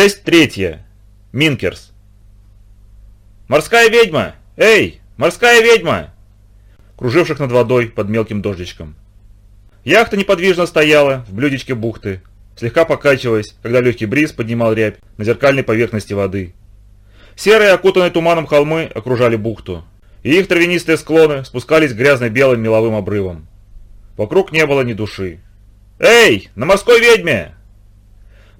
Часть третья. Минкерс. «Морская ведьма! Эй, морская ведьма!» Круживших над водой под мелким дождичком. Яхта неподвижно стояла в блюдечке бухты, слегка покачиваясь, когда легкий бриз поднимал рябь на зеркальной поверхности воды. Серые, окутанные туманом холмы окружали бухту, и их травянистые склоны спускались грязно-белым меловым обрывам. Вокруг не было ни души. «Эй, на морской ведьме!»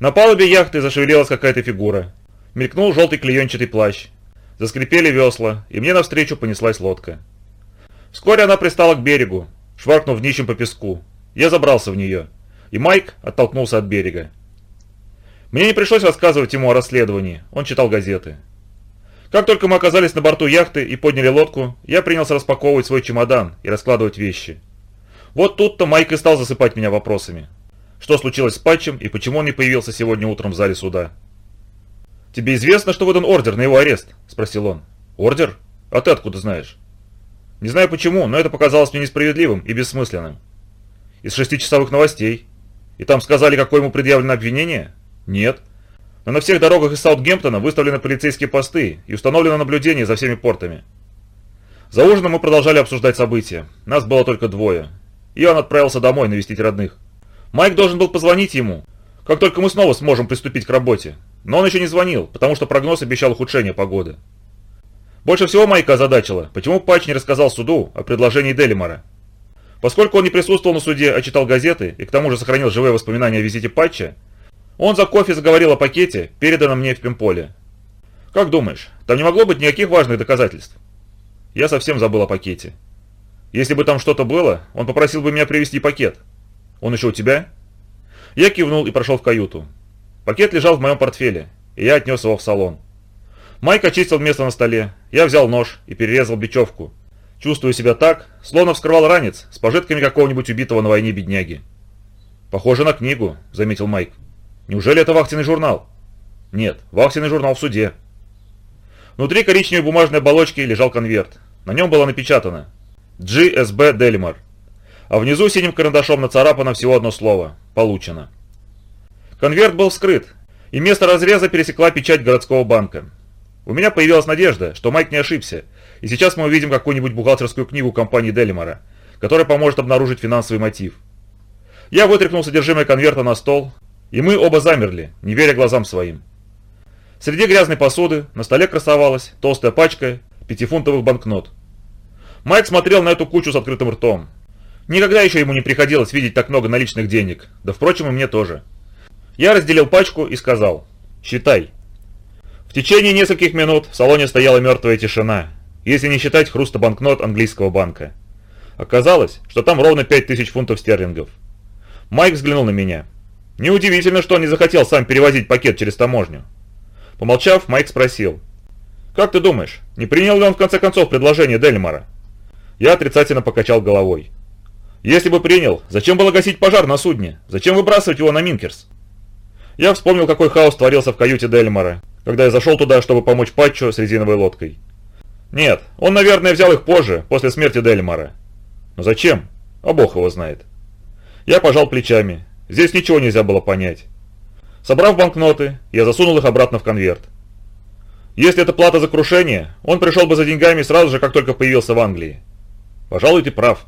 На палубе яхты зашевелилась какая-то фигура. Мелькнул желтый клеенчатый плащ. Заскрипели весла, и мне навстречу понеслась лодка. Вскоре она пристала к берегу, шваркнув днищем по песку. Я забрался в нее, и Майк оттолкнулся от берега. Мне не пришлось рассказывать ему о расследовании, он читал газеты. Как только мы оказались на борту яхты и подняли лодку, я принялся распаковывать свой чемодан и раскладывать вещи. Вот тут-то Майк и стал засыпать меня вопросами. Что случилось с Патчем и почему он не появился сегодня утром в зале суда? «Тебе известно, что выдан ордер на его арест?» – спросил он. «Ордер? А ты откуда знаешь?» «Не знаю почему, но это показалось мне несправедливым и бессмысленным. Из шестичасовых новостей. И там сказали, какое ему предъявлено обвинение? Нет. Но на всех дорогах из Саутгемптона выставлены полицейские посты и установлено наблюдение за всеми портами. За ужином мы продолжали обсуждать события. Нас было только двое. И он отправился домой навестить родных. Майк должен был позвонить ему, как только мы снова сможем приступить к работе. Но он еще не звонил, потому что прогноз обещал ухудшение погоды. Больше всего Майка озадачило, почему Патч не рассказал суду о предложении Делимора. Поскольку он не присутствовал на суде, а читал газеты и к тому же сохранил живые воспоминания о визите Патча, он за кофе заговорил о пакете, переданном мне в Пимполе. «Как думаешь, там не могло быть никаких важных доказательств?» Я совсем забыл о пакете. Если бы там что-то было, он попросил бы меня привезти пакет. Он еще у тебя?» Я кивнул и прошел в каюту. Пакет лежал в моем портфеле, и я отнес его в салон. Майк очистил место на столе, я взял нож и перерезал бечевку. Чувствую себя так, словно вскрывал ранец с пожитками какого-нибудь убитого на войне бедняги. «Похоже на книгу», — заметил Майк. «Неужели это вахтенный журнал?» «Нет, вахтенный журнал в суде». Внутри коричневой бумажной оболочки лежал конверт. На нем было напечатано «GSB Делимар» а внизу синим карандашом нацарапано всего одно слово «Получено». Конверт был вскрыт, и место разреза пересекла печать городского банка. У меня появилась надежда, что Майк не ошибся, и сейчас мы увидим какую-нибудь бухгалтерскую книгу компании Делимора, которая поможет обнаружить финансовый мотив. Я вытряхнул содержимое конверта на стол, и мы оба замерли, не веря глазам своим. Среди грязной посуды на столе красовалась толстая пачка пятифунтовых банкнот. Майк смотрел на эту кучу с открытым ртом, Никогда еще ему не приходилось видеть так много наличных денег, да впрочем и мне тоже. Я разделил пачку и сказал «Считай». В течение нескольких минут в салоне стояла мертвая тишина, если не считать хруста банкнот английского банка. Оказалось, что там ровно 5000 фунтов стерлингов. Майк взглянул на меня. Неудивительно, что он не захотел сам перевозить пакет через таможню. Помолчав, Майк спросил. «Как ты думаешь, не принял ли он в конце концов предложение Дельмара?» Я отрицательно покачал головой. Если бы принял, зачем было гасить пожар на судне? Зачем выбрасывать его на Минкерс? Я вспомнил, какой хаос творился в каюте Дельмара, когда я зашел туда, чтобы помочь Патчу с резиновой лодкой. Нет, он, наверное, взял их позже, после смерти Дельмара. Но зачем? А бог его знает. Я пожал плечами. Здесь ничего нельзя было понять. Собрав банкноты, я засунул их обратно в конверт. Если это плата за крушение, он пришел бы за деньгами сразу же, как только появился в Англии. Пожалуй, ты прав.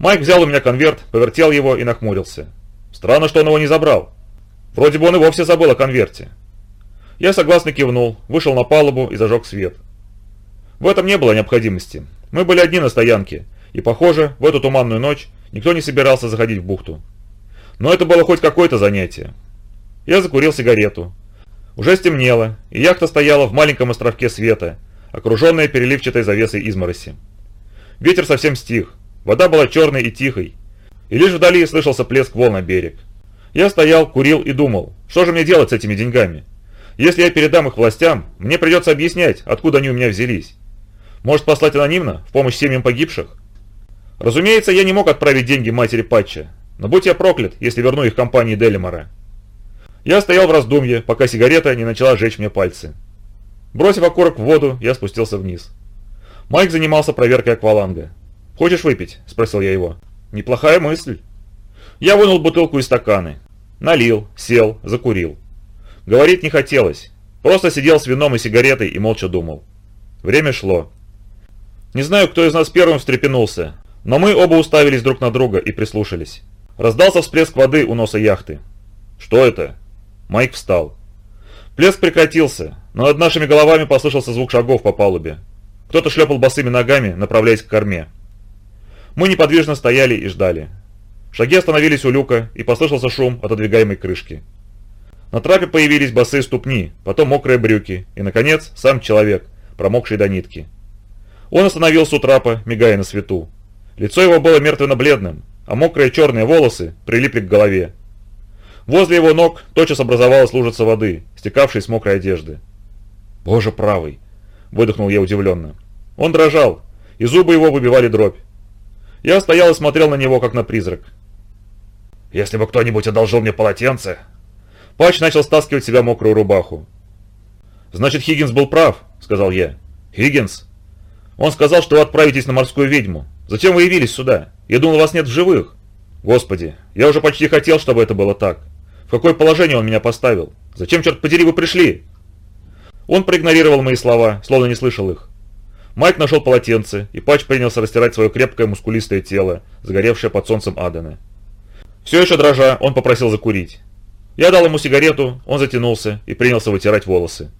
Майк взял у меня конверт, повертел его и нахмурился. Странно, что он его не забрал. Вроде бы он и вовсе забыл о конверте. Я согласно кивнул, вышел на палубу и зажег свет. В этом не было необходимости. Мы были одни на стоянке, и, похоже, в эту туманную ночь никто не собирался заходить в бухту. Но это было хоть какое-то занятие. Я закурил сигарету. Уже стемнело, и яхта стояла в маленьком островке света, окруженная переливчатой завесой измороси. Ветер совсем стих, Вода была черной и тихой, и лишь вдали слышался плеск волн на берег. Я стоял, курил и думал, что же мне делать с этими деньгами? Если я передам их властям, мне придется объяснять, откуда они у меня взялись. Может послать анонимно, в помощь семьям погибших? Разумеется, я не мог отправить деньги матери Патча, но будь я проклят, если верну их компании Делимора. Я стоял в раздумье, пока сигарета не начала жечь мне пальцы. Бросив окурок в воду, я спустился вниз. Майк занимался проверкой акваланга. «Хочешь выпить?» – спросил я его. «Неплохая мысль». Я вынул бутылку и стаканы. Налил, сел, закурил. Говорить не хотелось. Просто сидел с вином и сигаретой и молча думал. Время шло. Не знаю, кто из нас первым встрепенулся, но мы оба уставились друг на друга и прислушались. Раздался всплеск воды у носа яхты. «Что это?» Майк встал. Плеск прекратился, но над нашими головами послышался звук шагов по палубе. Кто-то шлепал босыми ногами, направляясь к корме. Мы неподвижно стояли и ждали. Шаги остановились у люка, и послышался шум отодвигаемой крышки. На трапе появились босые ступни, потом мокрые брюки, и, наконец, сам человек, промокший до нитки. Он остановился у трапа, мигая на свету. Лицо его было мертвенно-бледным, а мокрые черные волосы прилипли к голове. Возле его ног тотчас образовалась лужица воды, стекавшей с мокрой одежды. «Боже правый!» – выдохнул я удивленно. Он дрожал, и зубы его выбивали дробь. Я стоял и смотрел на него, как на призрак. «Если бы кто-нибудь одолжил мне полотенце...» Патч начал стаскивать себя мокрую рубаху. «Значит, Хиггинс был прав», — сказал я. «Хиггинс? Он сказал, что вы отправитесь на морскую ведьму. Зачем вы явились сюда? Я думал, вас нет в живых». «Господи, я уже почти хотел, чтобы это было так. В какое положение он меня поставил? Зачем, черт подери, вы пришли?» Он проигнорировал мои слова, словно не слышал их. Майк нашел полотенце, и Патч принялся растирать свое крепкое мускулистое тело, загоревшее под солнцем Адена. Все еще дрожа, он попросил закурить. Я дал ему сигарету, он затянулся и принялся вытирать волосы.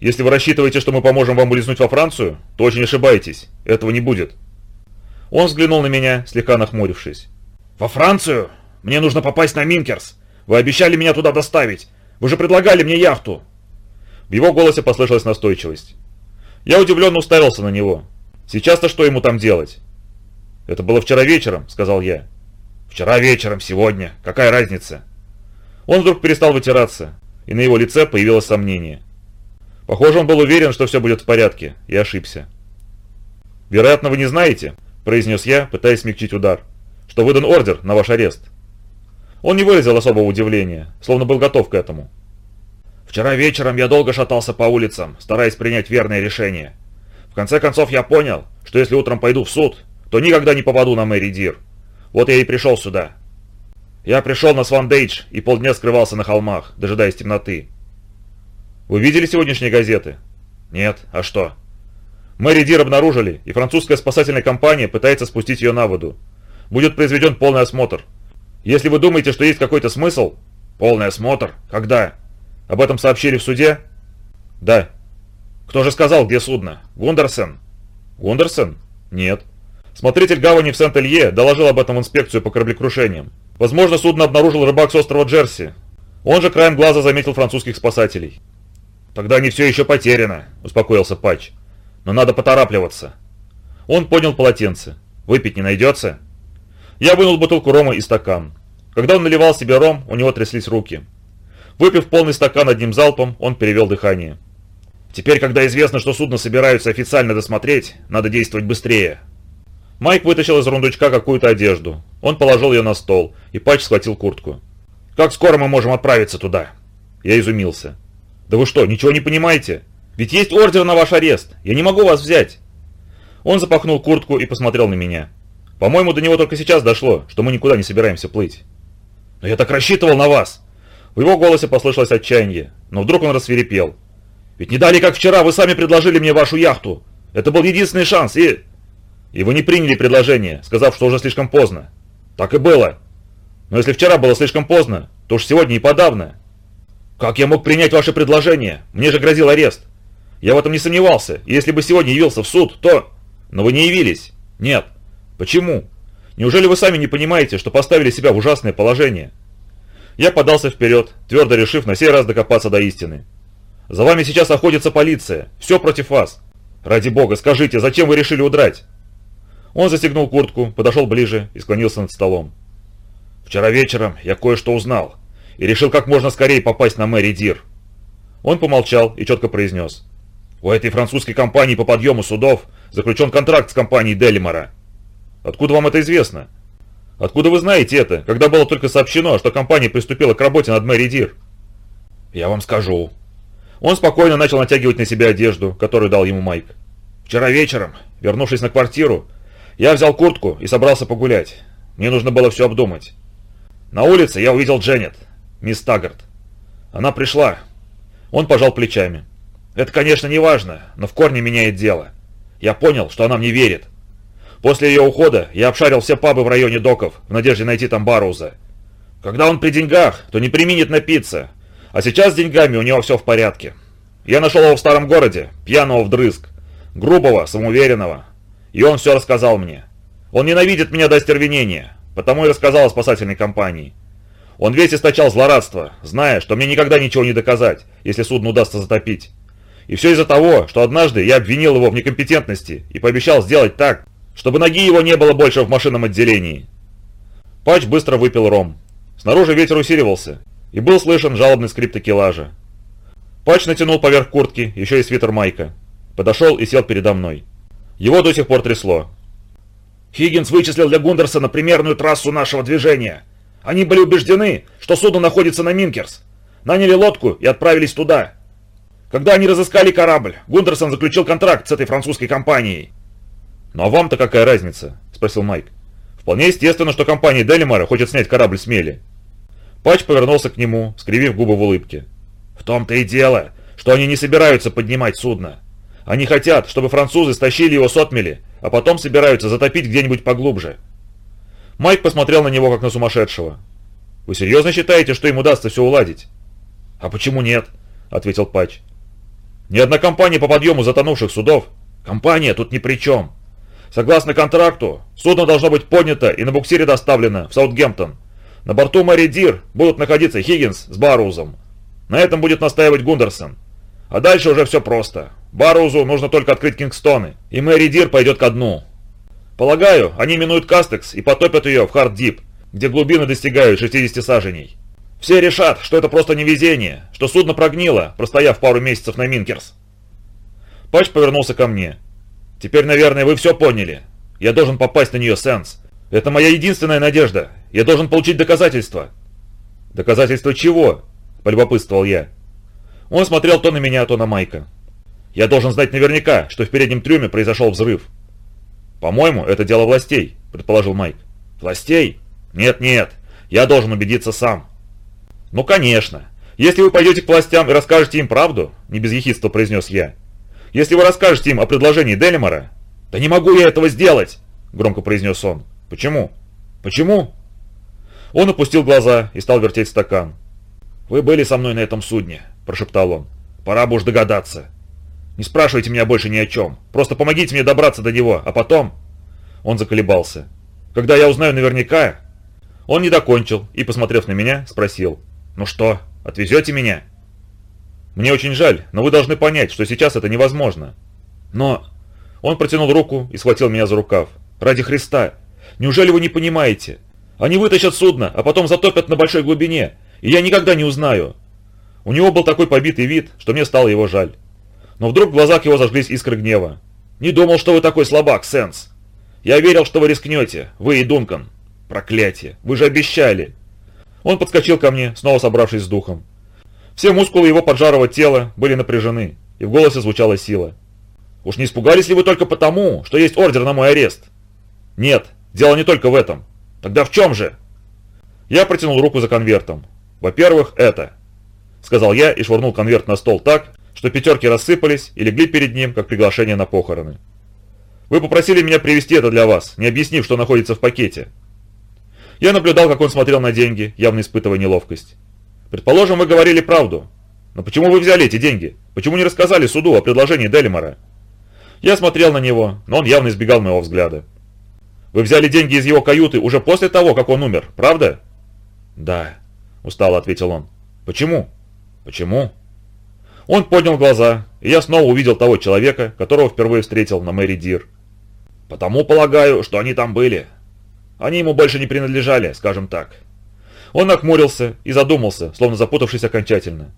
«Если вы рассчитываете, что мы поможем вам улизнуть во Францию, то очень ошибаетесь. Этого не будет». Он взглянул на меня, слегка нахмурившись. «Во Францию? Мне нужно попасть на Минкерс. Вы обещали меня туда доставить. Вы же предлагали мне яхту!» В его голосе послышалась настойчивость. Я удивленно уставился на него. «Сейчас-то что ему там делать?» «Это было вчера вечером», — сказал я. «Вчера вечером, сегодня. Какая разница?» Он вдруг перестал вытираться, и на его лице появилось сомнение. Похоже, он был уверен, что все будет в порядке, и ошибся. «Вероятно, вы не знаете», — произнес я, пытаясь смягчить удар, — «что выдан ордер на ваш арест». Он не выразил особого удивления, словно был готов к этому. «Вчера вечером я долго шатался по улицам, стараясь принять верное решение. В конце концов я понял, что если утром пойду в суд, то никогда не попаду на Мэри Дир. Вот я и пришел сюда. Я пришел на Суонидж и полдня скрывался на холмах, дожидаясь темноты. Вы видели сегодняшние газеты? Нет, а что? Мэри Дир обнаружили, и французская спасательная компания пытается спустить ее на воду. Будет произведен полный осмотр, если вы думаете, что есть какой-то смысл... Полный осмотр? Когда? Об этом сообщили в суде? Да. Кто же сказал, где судно? Гундерсен? Гундерсен? Нет. Смотритель гавани в Сент-Элье доложил об этом в инспекцию по кораблекрушениям. Возможно, судно обнаружил рыбак с острова Джерси. Он же краем глаза заметил французских спасателей. «Тогда не все еще потеряно», – успокоился Патч. «Но надо поторапливаться». Он поднял полотенце. «Выпить не найдется?» Я вынул бутылку рома и стакан. Когда он наливал себе ром, у него тряслись руки. Выпив полный стакан одним залпом, он перевел дыхание. «Теперь, когда известно, что судно собираются официально досмотреть, надо действовать быстрее». Майк вытащил из рундучка какую-то одежду. Он положил ее на стол, и Патч схватил куртку. «Как скоро мы можем отправиться туда?» Я изумился. «Да вы что, ничего не понимаете? Ведь есть ордер на ваш арест. Я не могу вас взять». Он запахнул куртку и посмотрел на меня. По-моему, до него только сейчас дошло, что мы никуда не собираемся плыть. Но я так рассчитывал на вас!» В его голосе послышалось отчаяние, но вдруг он рассверепел. «Ведь не дали, как вчера, вы сами предложили мне вашу яхту. Это был единственный шанс, и...» «И вы не приняли предложение, сказав, что уже слишком поздно». «Так и было. Но если вчера было слишком поздно, то уж сегодня и подавно». «Как я мог принять ваше предложение? Мне же грозил арест. Я в этом не сомневался, и если бы сегодня явился в суд, то...» «Но вы не явились». «Нет». Почему? Неужели вы сами не понимаете, что поставили себя в ужасное положение? Я подался вперед, твердо решив на сей раз докопаться до истины. За вами сейчас охотится полиция, все против вас. Ради бога, скажите, зачем вы решили удрать? Он застегнул куртку, подошел ближе и склонился над столом. Вчера вечером я кое-что узнал и решил как можно скорее попасть на Мэри Дир. Он помолчал и четко произнес. У этой французской компании по подъему судов заключен контракт с компанией Делимора. Откуда вам это известно? Откуда вы знаете это, когда было только сообщено, что компания приступила к работе над Мэри Дир? Я вам скажу. Он спокойно начал натягивать на себя одежду, которую дал ему Майк. Вчера вечером, вернувшись на квартиру, я взял куртку и собрался погулять. Мне нужно было все обдумать. На улице я увидел Дженнет, мисс Таггарт. Она пришла. Он пожал плечами. Это, конечно, не важно, но в корне меняет дело. Я понял, что она мне верит. После ее ухода я обшарил все пабы в районе доков, в надежде найти там Баруза. Когда он при деньгах, то не применит напиться. А сейчас с деньгами у него все в порядке. Я нашел его в старом городе, пьяного вдрызг, грубого, самоуверенного. И он все рассказал мне. Он ненавидит меня до остервенения, потому и рассказал о спасательной компании. Он весь источал злорадство, зная, что мне никогда ничего не доказать, если судно удастся затопить. И все из-за того, что однажды я обвинил его в некомпетентности и пообещал сделать так, чтобы ноги его не было больше в машинном отделении. Патч быстро выпил ром. Снаружи ветер усиливался, и был слышен жалобный скрип такелажа. Патч натянул поверх куртки еще и свитер Майка. Подошел и сел передо мной. Его до сих пор трясло. Хиггинс вычислил для Гундерсона примерную трассу нашего движения. Они были убеждены, что судно находится на Минкерс. Наняли лодку и отправились туда. Когда они разыскали корабль, Гундерсон заключил контракт с этой французской компанией. «Ну а вам-то какая разница?» – спросил Майк. «Вполне естественно, что компания Делимара хочет снять корабль с мели». Патч повернулся к нему, скривив губы в улыбке. «В том-то и дело, что они не собираются поднимать судно. Они хотят, чтобы французы стащили его с отмели, а потом собираются затопить где-нибудь поглубже. Майк посмотрел на него, как на сумасшедшего. «Вы серьезно считаете, что им удастся все уладить?» «А почему нет?» – ответил Патч. «Ни одна компания по подъему затонувших судов. Компания тут ни при чем. Согласно контракту, судно должно быть поднято и на буксире доставлено в Саутгемптон. На борту Мэри Дир будут находиться Хиггинс с Барузом. На этом будет настаивать Гундерсон. А дальше уже все просто. Барузу нужно только открыть Кингстоны, и Мэри Дир пойдет ко дну. Полагаю, они минуют Каскетс и потопят ее в Хард-Дип, где глубины достигают 60 саженей. Все решат, что это просто невезение, что судно прогнило, простояв пару месяцев на Минкерс. Патч повернулся ко мне. «Теперь, наверное, вы все поняли. Я должен попасть на нее, Сенс. Это моя единственная надежда. Я должен получить доказательства». «Доказательства чего?» – полюбопытствовал я. Он смотрел то на меня, то на Майка. «Я должен знать наверняка, что в переднем трюме произошел взрыв. «По-моему, это дело властей», – предположил Майк. «Властей? Нет-нет, я должен убедиться сам». «Ну, конечно. Если вы пойдете к властям и расскажете им правду», – не без ехидства произнес я. «Если вы расскажете им о предложении Делимора...» «Да не могу я этого сделать!» – громко произнес он. «Почему? Почему?» Он опустил глаза и стал вертеть стакан. «Вы были со мной на этом судне», – прошептал он. «Пора бы уж догадаться». Не спрашивайте меня больше ни о чем. Просто помогите мне добраться до него, а потом...» Он заколебался. «Когда я узнаю наверняка...» Он не докончил и, посмотрев на меня, спросил. «Ну что, отвезете меня?» «Мне очень жаль, но вы должны понять, что сейчас это невозможно». «Но...» Он протянул руку и схватил меня за рукав. «Ради Христа! Неужели вы не понимаете? Они вытащат судно, а потом затопят на большой глубине, и я никогда не узнаю». У него был такой побитый вид, что мне стало его жаль. Но вдруг в глазах его зажглись искры гнева. «Не думал, что вы такой слабак, Сенс. Я верил, что вы рискнете, вы и Дункан. Проклятие, вы же обещали!» Он подскочил ко мне, снова собравшись с духом. Все мускулы его поджарого тела были напряжены, и в голосе звучала сила. «Уж не испугались ли вы только потому, что есть ордер на мой арест?» «Нет, дело не только в этом. Тогда в чем же?» Я протянул руку за конвертом. «Во-первых, это», — сказал я и швырнул конверт на стол так, что пятерки рассыпались и легли перед ним, как приглашение на похороны. «Вы попросили меня привезти это для вас, не объяснив, что находится в пакете». Я наблюдал, как он смотрел на деньги, явно испытывая неловкость. «Предположим, вы говорили правду. Но почему вы взяли эти деньги? Почему не рассказали суду о предложении Делимора?» Я смотрел на него, но он явно избегал моего взгляда. «Вы взяли деньги из его каюты уже после того, как он умер, правда?» «Да», — устало ответил он. «Почему?» «Почему?» Он поднял глаза, и я снова увидел того человека, которого впервые встретил на Мэри Дир. «Потому полагаю, что они там были. Они ему больше не принадлежали, скажем так». Он нахмурился и задумался, словно запутавшись окончательно.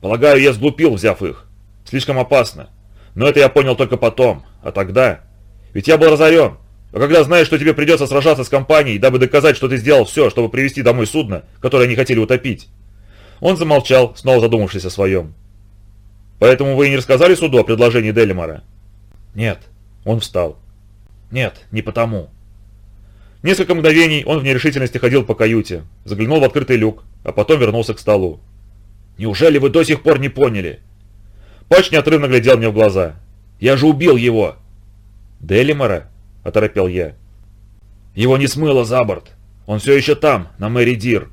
«Полагаю, я сглупил, взяв их. Слишком опасно. Но это я понял только потом, а тогда... Ведь я был разорен. А когда знаешь, что тебе придется сражаться с компанией, дабы доказать, что ты сделал все, чтобы привести домой судно, которое они хотели утопить...» Он замолчал, снова задумавшись о своем. Поэтому вы и не рассказали суду о предложении Делимора? Нет. Он встал. Нет, не потому. Несколько мгновений он в нерешительности ходил по каюте, заглянул в открытый люк, а потом вернулся к столу. Неужели вы до сих пор не поняли?» Патч неотрывно глядел мне в глаза. «Я же убил его!» «Делимора?» – оторопел я. «Его не смыло за борт. Он все еще там, на Мэри Дир».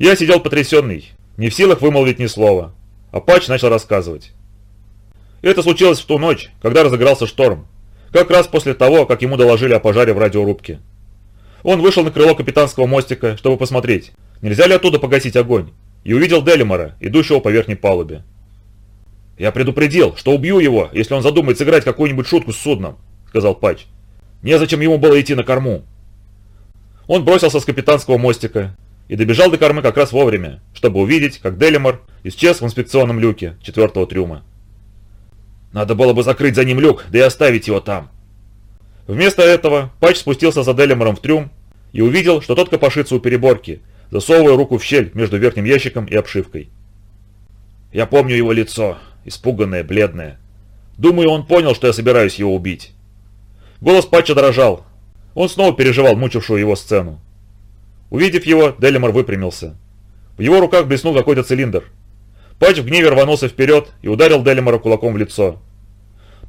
Я сидел потрясенный, не в силах вымолвить ни слова. А Патч начал рассказывать. Это случилось в ту ночь, когда разыгрался шторм. Как раз после того, как ему доложили о пожаре в радиорубке. Он вышел на крыло капитанского мостика, чтобы посмотреть, нельзя ли оттуда погасить огонь, и увидел Делимора, идущего по верхней палубе. «Я предупредил, что убью его, если он задумает сыграть какую-нибудь шутку с судном», — сказал Патч. «Незачем ему было идти на корму». Он бросился с капитанского мостика и добежал до кормы как раз вовремя, чтобы увидеть, как Делимор исчез в инспекционном люке четвертого трюма. Надо было бы закрыть за ним люк, да и оставить его там. Вместо этого Патч спустился за Делимором в трюм и увидел, что тот копошится у переборки, засовывая руку в щель между верхним ящиком и обшивкой. Я помню его лицо, испуганное, бледное. Думаю, он понял, что я собираюсь его убить. Голос Патча дрожал. Он снова переживал мучившую его сцену. Увидев его, Делимор выпрямился. В его руках блеснул какой-то цилиндр. Патч в гневе рванулся вперед и ударил Делимора кулаком в лицо.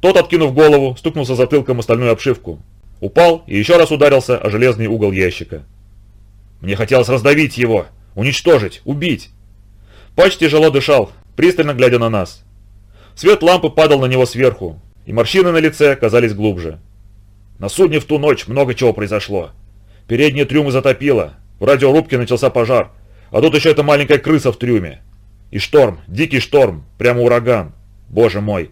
Тот, откинув голову, стукнулся затылком о стальную обшивку. Упал и еще раз ударился о железный угол ящика. Мне хотелось раздавить его, уничтожить, убить. Патч тяжело дышал, пристально глядя на нас. Свет лампы падал на него сверху, и морщины на лице казались глубже. На судне в ту ночь много чего произошло. Передние трюмы затопило, в радиорубке начался пожар, а тут еще эта маленькая крыса в трюме. И шторм, дикий шторм, прямо ураган. Боже мой.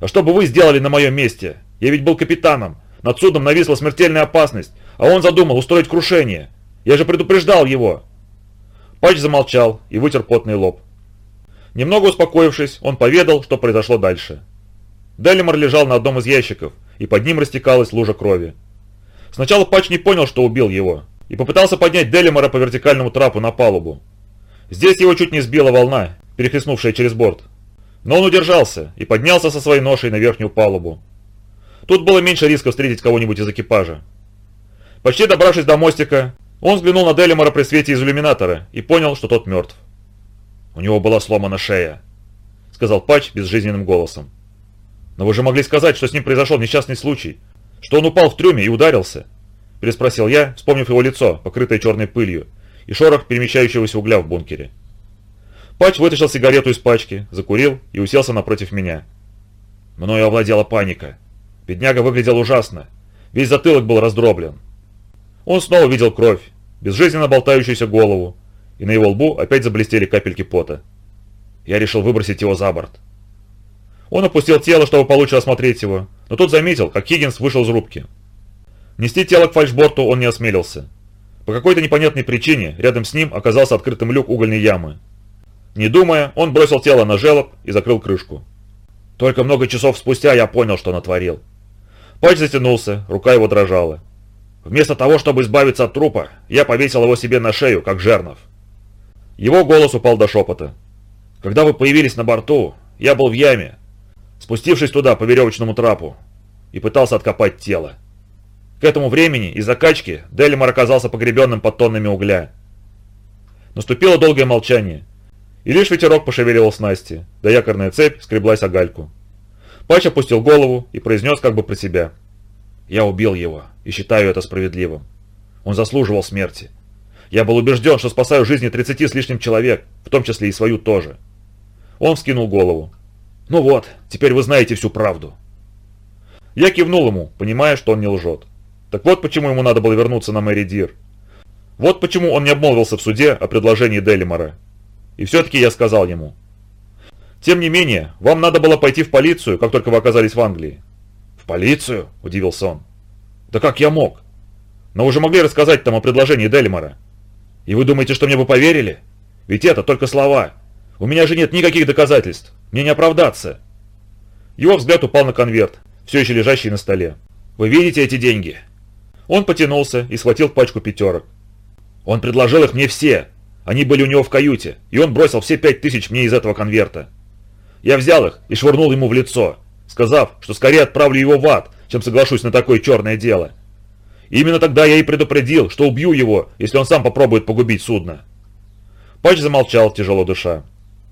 А что бы вы сделали на моем месте? Я ведь был капитаном. Над судном нависла смертельная опасность, а он задумал устроить крушение. Я же предупреждал его. Патч замолчал и вытер потный лоб. Немного успокоившись, он поведал, что произошло дальше. Делимор лежал на одном из ящиков, и под ним растекалась лужа крови. Сначала Патч не понял, что убил его, и попытался поднять Делимора по вертикальному трапу на палубу. Здесь его чуть не сбила волна, перехлестнувшая через борт. Но он удержался и поднялся со своей ношей на верхнюю палубу. Тут было меньше риска встретить кого-нибудь из экипажа. Почти добравшись до мостика, он взглянул на Делимора при свете из иллюминатора и понял, что тот мертв. «У него была сломана шея», — сказал Патч безжизненным голосом. «Но вы же могли сказать, что с ним произошел несчастный случай, что он упал в трюме и ударился», — переспросил я, вспомнив его лицо, покрытое черной пылью, и шорох перемещающегося угля в бункере. Патч вытащил сигарету из пачки, закурил и уселся напротив меня. Мною овладела паника. Бедняга выглядел ужасно. Весь затылок был раздроблен. Он снова видел кровь, безжизненно болтающуюся голову, и на его лбу опять заблестели капельки пота. Я решил выбросить его за борт. Он опустил тело, чтобы получше осмотреть его, но тут заметил, как Хиггинс вышел из рубки. Нести тело к фальшборту он не осмелился. По какой-то непонятной причине рядом с ним оказался открытым люк угольной ямы. Не думая, он бросил тело на желоб и закрыл крышку. Только много часов спустя я понял, что натворил. Пальц затянулся, рука его дрожала. Вместо того, чтобы избавиться от трупа, я повесил его себе на шею, как жернов. Его голос упал до шепота. Когда вы появились на борту, я был в яме, спустившись туда по веревочному трапу, и пытался откопать тело. К этому времени из-за качки Делимор оказался погребенным под тоннами угля. Наступило долгое молчание, и лишь ветерок пошевелил снасти, да якорная цепь скреблась о гальку. Пач опустил голову и произнес как бы про себя. «Я убил его, и считаю это справедливым. Он заслуживал смерти. Я был убежден, что спасаю жизни 30 с лишним человек, в том числе и свою тоже». Он вскинул голову. «Ну вот, теперь вы знаете всю правду». Я кивнул ему, понимая, что он не лжет. Так вот почему ему надо было вернуться на Мэри Дир. Вот почему он не обмолвился в суде о предложении Делимора. И все-таки я сказал ему. Тем не менее, вам надо было пойти в полицию, как только вы оказались в Англии. В полицию? Удивился он. Да как я мог? Но вы же могли рассказать там о предложении Делимора. И вы думаете, что мне бы поверили? Ведь это только слова. У меня же нет никаких доказательств. Мне не оправдаться. Его взгляд упал на конверт, все еще лежащий на столе. Вы видите эти деньги? Он потянулся и схватил пачку пятерок. Он предложил их мне все. Они были у него в каюте, и он бросил все пять тысяч мне из этого конверта. Я взял их и швырнул ему в лицо, сказав, что скорее отправлю его в ад, чем соглашусь на такое черное дело. И именно тогда я и предупредил, что убью его, если он сам попробует погубить судно. Патч замолчал, тяжело дыша.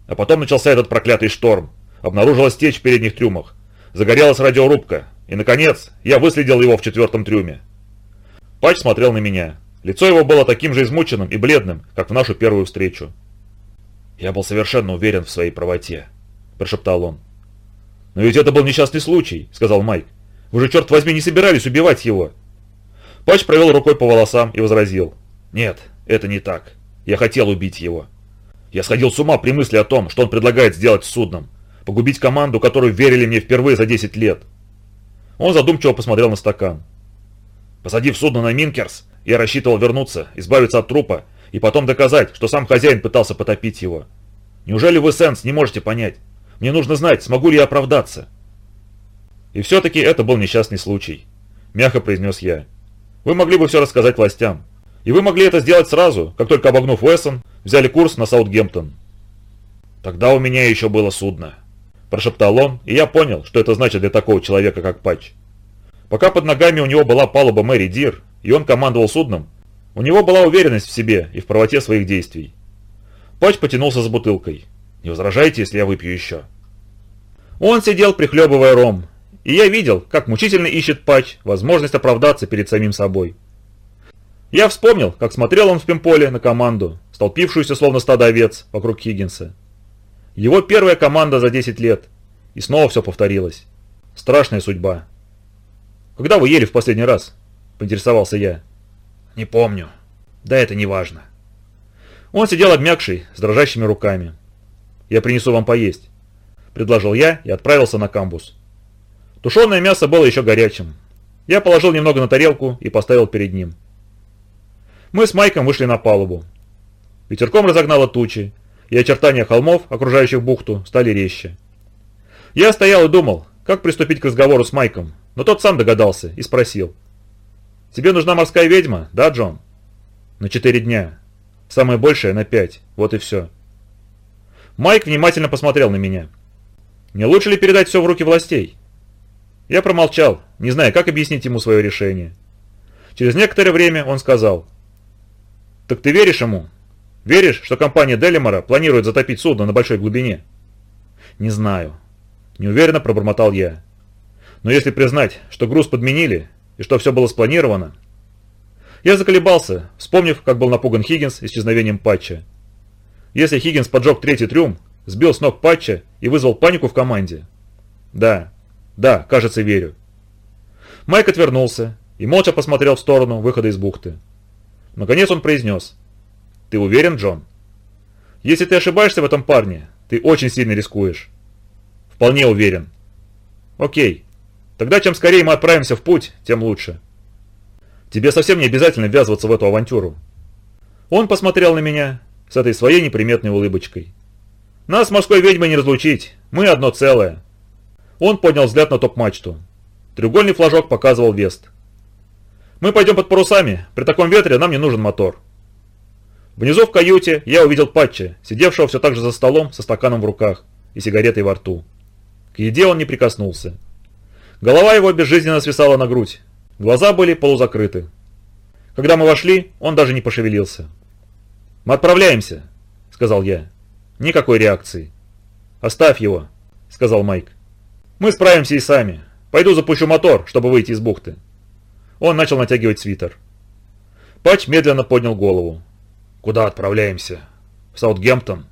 А потом начался этот проклятый шторм. Обнаружилась течь в передних трюмах. Загорелась радиорубка. И, наконец, я выследил его в четвертом трюме. Патч смотрел на меня. Лицо его было таким же измученным и бледным, как в нашу первую встречу. «Я был совершенно уверен в своей правоте», – прошептал он. «Но ведь это был несчастный случай», – сказал Майк. «Вы же, черт возьми, не собирались убивать его». Патч провел рукой по волосам и возразил. «Нет, это не так. Я хотел убить его. Я сходил с ума при мысли о том, что он предлагает сделать с судном. Погубить команду, которую верили мне впервые за 10 лет». Он задумчиво посмотрел на стакан. Посадив судно на Минкерс, я рассчитывал вернуться, избавиться от трупа и потом доказать, что сам хозяин пытался потопить его. Неужели вы, Сенс, не можете понять? Мне нужно знать, смогу ли я оправдаться. И все-таки это был несчастный случай, мягко произнес я. Вы могли бы все рассказать властям. И вы могли это сделать сразу, как только обогнув Уэссан, взяли курс на Саутгемптон. Тогда у меня еще было судно. Прошептал он, и я понял, что это значит для такого человека, как Патч. Пока под ногами у него была палуба Мэри Дир, и он командовал судном, у него была уверенность в себе и в правоте своих действий. Патч потянулся за бутылкой. «Не возражайте, если я выпью еще?» Он сидел, прихлебывая ром, и я видел, как мучительно ищет Патч возможность оправдаться перед самим собой. Я вспомнил, как смотрел он в пимполе на команду, столпившуюся словно стадо овец вокруг Хиггинса. Его первая команда за 10 лет, и снова все повторилось. Страшная судьба. «Когда вы ели в последний раз?» – поинтересовался я. «Не помню. Да это не важно». Он сидел обмякший, с дрожащими руками. «Я принесу вам поесть», – предложил я и отправился на камбус. Тушеное мясо было еще горячим. Я положил немного на тарелку и поставил перед ним. Мы с Майком вышли на палубу. Ветерком разогнало тучи, и очертания холмов, окружающих бухту, стали резче. Я стоял и думал, как приступить к разговору с Майком, но тот сам догадался и спросил. «Тебе нужна морская ведьма, да, Джон?» «На четыре дня. Самое большее на пять. Вот и все». Майк внимательно посмотрел на меня. «Не лучше ли передать все в руки властей?» Я промолчал, не зная, как объяснить ему свое решение. Через некоторое время он сказал. «Так ты веришь ему? Веришь, что компания Делимора планирует затопить судно на большой глубине?» «Не знаю». Неуверенно пробормотал я. Но если признать, что груз подменили и что все было спланировано... Я заколебался, вспомнив, как был напуган Хиггинс исчезновением Патча. Если Хиггинс поджег третий трюм, сбил с ног Патча и вызвал панику в команде. Да, да, кажется, верю. Майк отвернулся и молча посмотрел в сторону выхода из бухты. Наконец он произнес. «Ты уверен, Джон? Если ты ошибаешься в этом парне, ты очень сильно рискуешь». «Вполне уверен». «Окей, Тогда чем скорее мы отправимся в путь, тем лучше. Тебе совсем не обязательно ввязываться в эту авантюру. Он посмотрел на меня с этой своей неприметной улыбочкой. Нас морской ведьмой не разлучить, мы одно целое. Он поднял взгляд на топ-мачту. Треугольный флажок показывал вест. Мы пойдем под парусами, при таком ветре нам не нужен мотор. Внизу в каюте я увидел Патча, сидевшего все так же за столом со стаканом в руках и сигаретой во рту. К еде он не прикоснулся. Голова его безжизненно свисала на грудь. Глаза были полузакрыты. Когда мы вошли, он даже не пошевелился. «Мы отправляемся», — сказал я. Никакой реакции. «Оставь его», — сказал Майк. «Мы справимся и сами. Пойду запущу мотор, чтобы выйти из бухты». Он начал натягивать свитер. Патч медленно поднял голову. «Куда отправляемся? В Саутгемптон?»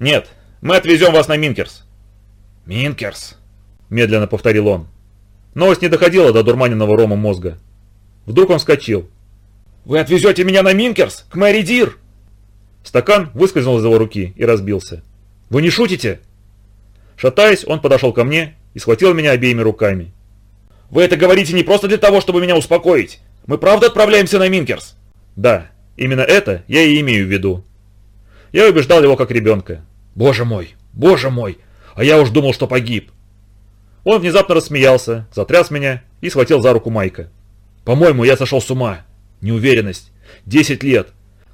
«Нет, мы отвезем вас на Минкерс». «Минкерс», — медленно повторил он. Новость не доходила до одурманенного ромом мозга. Вдруг он вскочил. «Вы отвезете меня на Минкерс? К Мэри Дир?» Стакан выскользнул из его руки и разбился. «Вы не шутите?» Шатаясь, он подошел ко мне и схватил меня обеими руками. «Вы это говорите не просто для того, чтобы меня успокоить. Мы правда отправляемся на Минкерс?» «Да, именно это я и имею в виду». Я убеждал его как ребенка. «Боже мой, боже мой, а я уж думал, что погиб. Он внезапно рассмеялся, затряс меня и схватил за руку Майка. «По-моему, я сошел с ума. Неуверенность. Десять лет.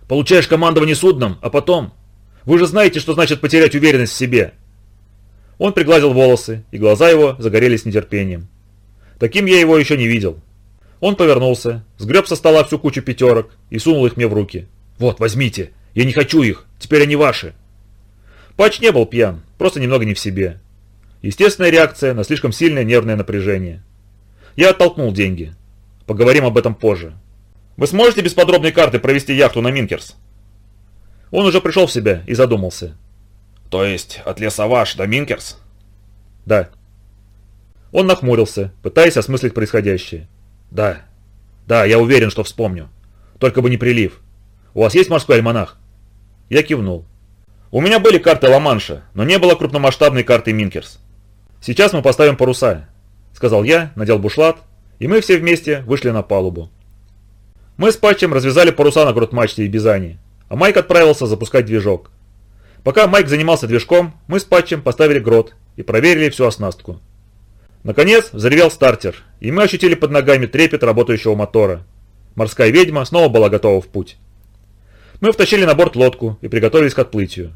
Получаешь командование судном, а потом... Вы же знаете, что значит потерять уверенность в себе». Он пригладил волосы, и глаза его загорелись нетерпением. Таким я его еще не видел. Он повернулся, сгреб со стола всю кучу пятерок и сунул их мне в руки. «Вот, возьмите. «Я не хочу их! Теперь они ваши!» Патч не был пьян, просто немного не в себе. Естественная реакция на слишком сильное нервное напряжение. Я оттолкнул деньги. Поговорим об этом позже. Вы сможете без подробной карты провести яхту на Минкерс? Он уже пришел в себя и задумался. То есть от леса ваш до Минкерс? Да. Он нахмурился, пытаясь осмыслить происходящее. Да. Да, я уверен, что вспомню. Только бы не прилив. У вас есть морской альманах? Я кивнул. У меня были карты Ла-Манша, но не было крупномасштабной карты Минкерс. Сейчас мы поставим паруса, сказал я, надел бушлат, и мы все вместе вышли на палубу. Мы с Патчем развязали паруса на грот-мачте и Бизани, а Майк отправился запускать движок. Пока Майк занимался движком, мы с Патчем поставили грот и проверили всю оснастку. Наконец взревел стартер, и мы ощутили под ногами трепет работающего мотора. Морская ведьма снова была готова в путь. Мы втащили на борт лодку и приготовились к отплытию.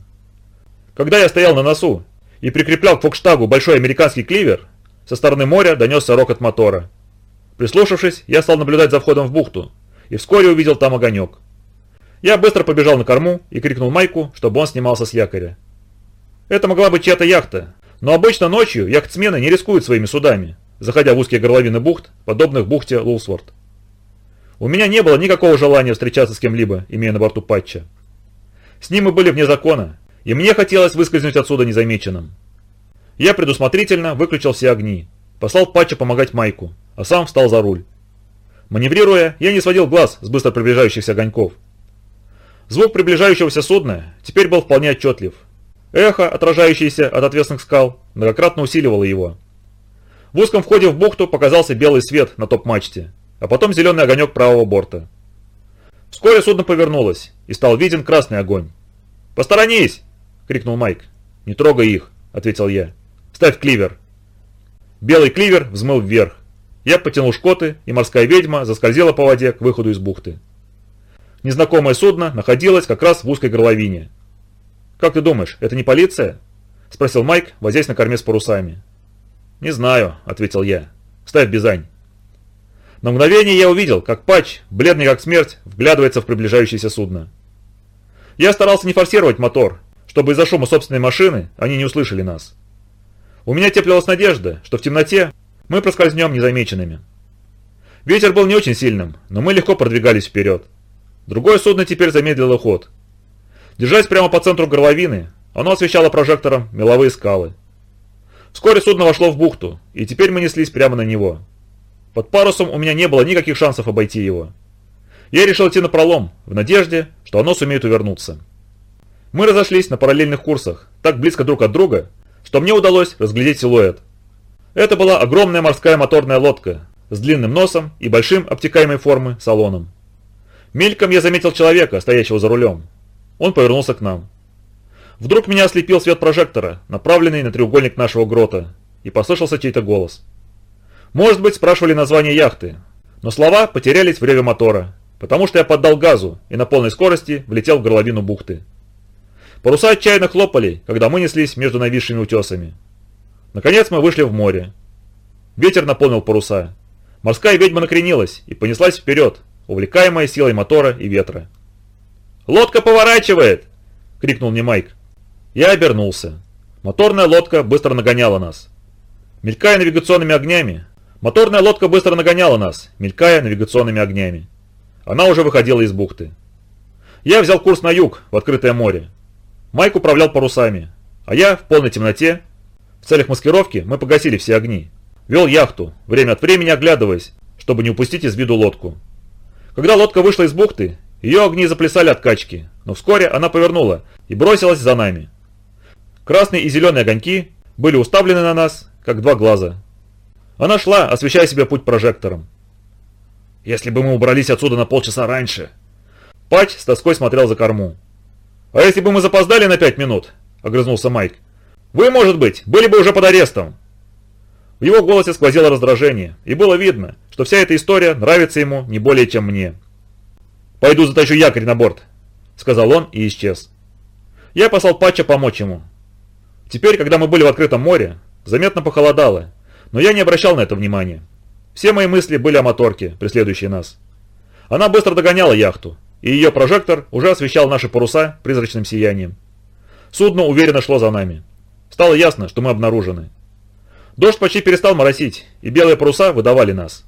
Когда я стоял на носу и прикреплял к фокштагу большой американский кливер, со стороны моря донесся рокот мотора. Прислушавшись, я стал наблюдать за входом в бухту, и вскоре увидел там огонек. Я быстро побежал на корму и крикнул Майку, чтобы он снимался с якоря. Это могла быть чья-то яхта, но обычно ночью яхтсмены не рискуют своими судами, заходя в узкие горловины бухт, подобных бухте Лулсворт. У меня не было никакого желания встречаться с кем-либо, имея на борту патча. С ним мы были вне закона, и мне хотелось выскользнуть отсюда незамеченным. Я предусмотрительно выключил все огни, послал патча помогать Майку, а сам встал за руль. Маневрируя, я не сводил глаз с быстро приближающихся огоньков. Звук приближающегося судна теперь был вполне отчетлив, Эхо, отражающееся от отвесных скал, многократно усиливало его. В узком входе в бухту показался белый свет на топ-мачте, а потом зеленый огонек правого борта. Вскоре судно повернулось, и стал виден красный огонь. «Посторонись!» — крикнул Майк. «Не трогай их!» — ответил я. «Ставь кливер!» Белый кливер взмыл вверх. Я потянул шкоты, и морская ведьма заскользила по воде к выходу из бухты. Незнакомое судно находилось как раз в узкой горловине, «Как ты думаешь, это не полиция?» – спросил Майк, возясь на корме с парусами. «Не знаю», – ответил я. «Ставь Бизань». На мгновение я увидел, как Патч, бледный как смерть, вглядывается в приближающееся судно. Я старался не форсировать мотор, чтобы из-за шума собственной машины они не услышали нас. У меня теплилась надежда, что в темноте мы проскользнем незамеченными. Ветер был не очень сильным, но мы легко продвигались вперед. Другое судно теперь замедлило ход, Держась прямо по центру горловины, оно освещало прожектором меловые скалы. Вскоре судно вошло в бухту, и теперь мы неслись прямо на него. Под парусом у меня не было никаких шансов обойти его. Я решил идти на пролом, в надежде, что оно сумеет увернуться. Мы разошлись на параллельных курсах, так близко друг от друга, что мне удалось разглядеть силуэт. Это была огромная морская моторная лодка с длинным носом и большим обтекаемой формы салоном. Мельком я заметил человека, стоящего за рулем. Он повернулся к нам. Вдруг меня ослепил свет прожектора, направленный на треугольник нашего грота, и послышался чей-то голос. Может быть, спрашивали название яхты, но слова потерялись в реве мотора, потому что я поддал газу и на полной скорости влетел в горловину бухты. Паруса отчаянно хлопали, когда мы неслись между нависшими утесами. Наконец мы вышли в море. Ветер наполнил паруса. Морская ведьма накренилась и понеслась вперед, увлекаемая силой мотора и ветра. «Лодка поворачивает!» — крикнул мне Майк. Я обернулся. Моторная лодка быстро нагоняла нас. Мелькая навигационными огнями, моторная лодка быстро нагоняла нас, мелькая навигационными огнями. Она уже выходила из бухты. Я взял курс на юг, в открытое море. Майк управлял парусами, а я в полной темноте. В целях маскировки мы погасили все огни. Вел яхту, время от времени оглядываясь, чтобы не упустить из виду лодку. Когда лодка вышла из бухты, ее огни заплясали от качки, но вскоре она повернула и бросилась за нами. Красные и зеленые огоньки были уставлены на нас, как два глаза. Она шла, освещая себе путь прожектором. «Если бы мы убрались отсюда на полчаса раньше!» Пач с тоской смотрел за корму. «А если бы мы запоздали на пять минут?» – огрызнулся Майк. «Вы, может быть, были бы уже под арестом!» В его голосе сквозило раздражение, и было видно, что вся эта история нравится ему не более, чем мне. «Пойду затащу якорь на борт», — сказал он и исчез. Я послал Патча помочь ему. Теперь, когда мы были в открытом море, заметно похолодало, но я не обращал на это внимания. Все мои мысли были о моторке, преследующей нас. Она быстро догоняла яхту, и ее прожектор уже освещал наши паруса призрачным сиянием. Судно уверенно шло за нами. Стало ясно, что мы обнаружены. Дождь почти перестал моросить, и белые паруса выдавали нас.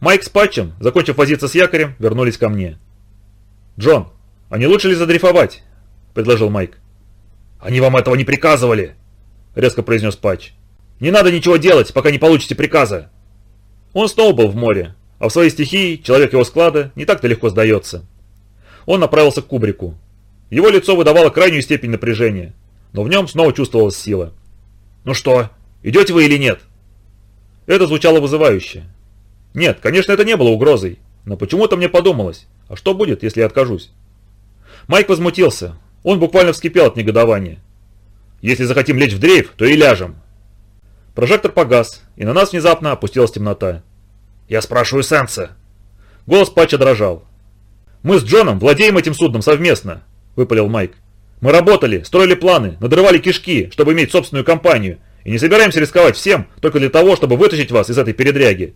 Майк с Патчем, закончив возиться с якорем, вернулись ко мне. «Джон, а не лучше ли задрейфовать?» – предложил Майк. «Они вам этого не приказывали!» – резко произнес Патч. «Не надо ничего делать, пока не получите приказа!» Он снова был в море, а в своей стихии человек его склада не так-то легко сдается. Он направился к кубрику. Его лицо выдавало крайнюю степень напряжения, но в нем снова чувствовалась сила. «Ну что, идете вы или нет?» Это звучало вызывающе. Нет, конечно, это не было угрозой, но почему-то мне подумалось, а что будет, если я откажусь? Майк возмутился, он буквально вскипел от негодования. «Если захотим лечь в дрейф, то и ляжем». Прожектор погас, и на нас внезапно опустилась темнота. «Я спрашиваю Сенса». Голос Патча дрожал. «Мы с Джоном владеем этим судном совместно», — выпалил Майк. «Мы работали, строили планы, надрывали кишки, чтобы иметь собственную компанию, и не собираемся рисковать всем только для того, чтобы вытащить вас из этой передряги.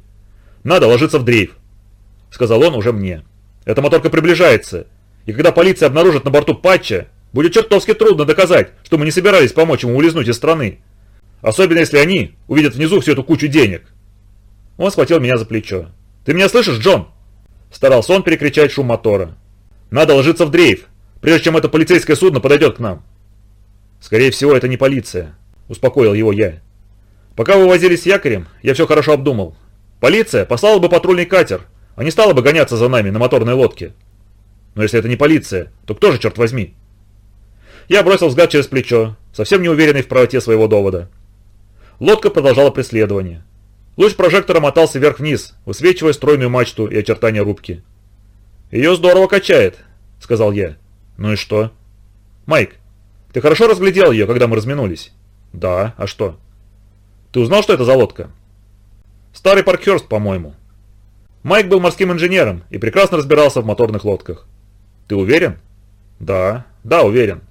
Надо ложиться в дрейф», — сказал он уже мне. «Эта моторка приближается, и когда полиция обнаружит на борту Патча, будет чертовски трудно доказать, что мы не собирались помочь ему улизнуть из страны. Особенно если они увидят внизу всю эту кучу денег». Он схватил меня за плечо. «Ты меня слышишь, Джон?» Старался он перекричать шум мотора. «Надо ложиться в дрейф, прежде чем это полицейское судно подойдет к нам». «Скорее всего, это не полиция», – успокоил его я. «Пока вы возились с якорем, я все хорошо обдумал. Полиция послала бы патрульный катер, а не стала бы гоняться за нами на моторной лодке. Но если это не полиция, то кто же, черт возьми?» Я бросил взгляд через плечо, совсем не уверенный в правоте своего довода. Лодка продолжала преследование. Луч прожектора мотался вверх-вниз, высвечивая стройную мачту и очертания рубки. «Ее здорово качает», — сказал я. «Ну и что?» «Майк, ты хорошо разглядел ее, когда мы разминулись?» «Да, а что?» «Ты узнал, что это за лодка?» «Старый Паркхерст, по-моему». Майк был морским инженером и прекрасно разбирался в моторных лодках. «Ты уверен?» «Да, да, уверен».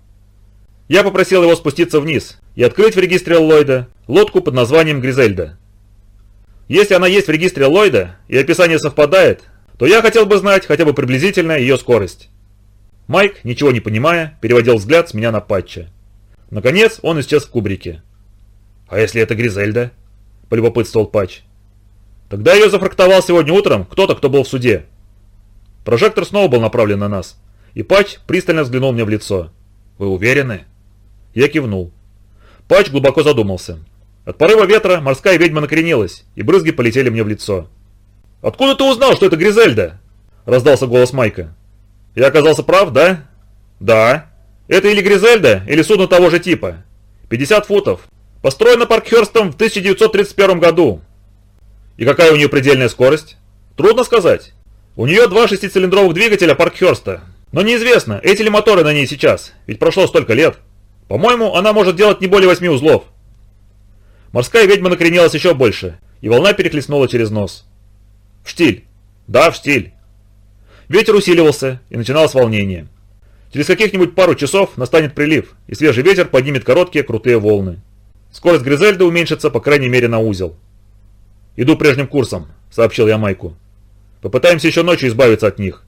Я попросил его спуститься вниз и открыть в регистре Ллойда лодку под названием «Гризельда». Если она есть в регистре Ллойда и описание совпадает, то я хотел бы знать хотя бы приблизительно ее скорость. Майк, ничего не понимая, переводил взгляд с меня на Патча. Наконец он исчез в кубрике. «А если это Гризельда?» – полюбопытствовал Патч. «Тогда ее зафрактовал сегодня утром кто-то, кто был в суде». Прожектор снова был направлен на нас, и Патч пристально взглянул мне в лицо. «Вы уверены?» Я кивнул. Патч глубоко задумался. От порыва ветра морская ведьма накренилась, и брызги полетели мне в лицо. «Откуда ты узнал, что это Гризельда?» – раздался голос Майка. «Я оказался прав, да?» «Да. Это или Гризельда, или судно того же типа. 50 футов. Построено Паркхерстом в 1931 году. И какая у нее предельная скорость? Трудно сказать. У нее два шестицилиндровых двигателя Паркхерста. Но неизвестно, эти ли моторы на ней сейчас, ведь прошло столько лет. По-моему, она может делать не более 8 узлов. Морская ведьма накренилась еще больше, и волна перехлестнула через нос. В штиль. Да, в штиль. Ветер усиливался, и начиналось волнение. Через каких-нибудь пару часов настанет прилив, и свежий ветер поднимет короткие крутые волны. Скорость Гризельда уменьшится, по крайней мере, на узел. «Иду прежним курсом», — сообщил я Майку. «Попытаемся еще ночью избавиться от них».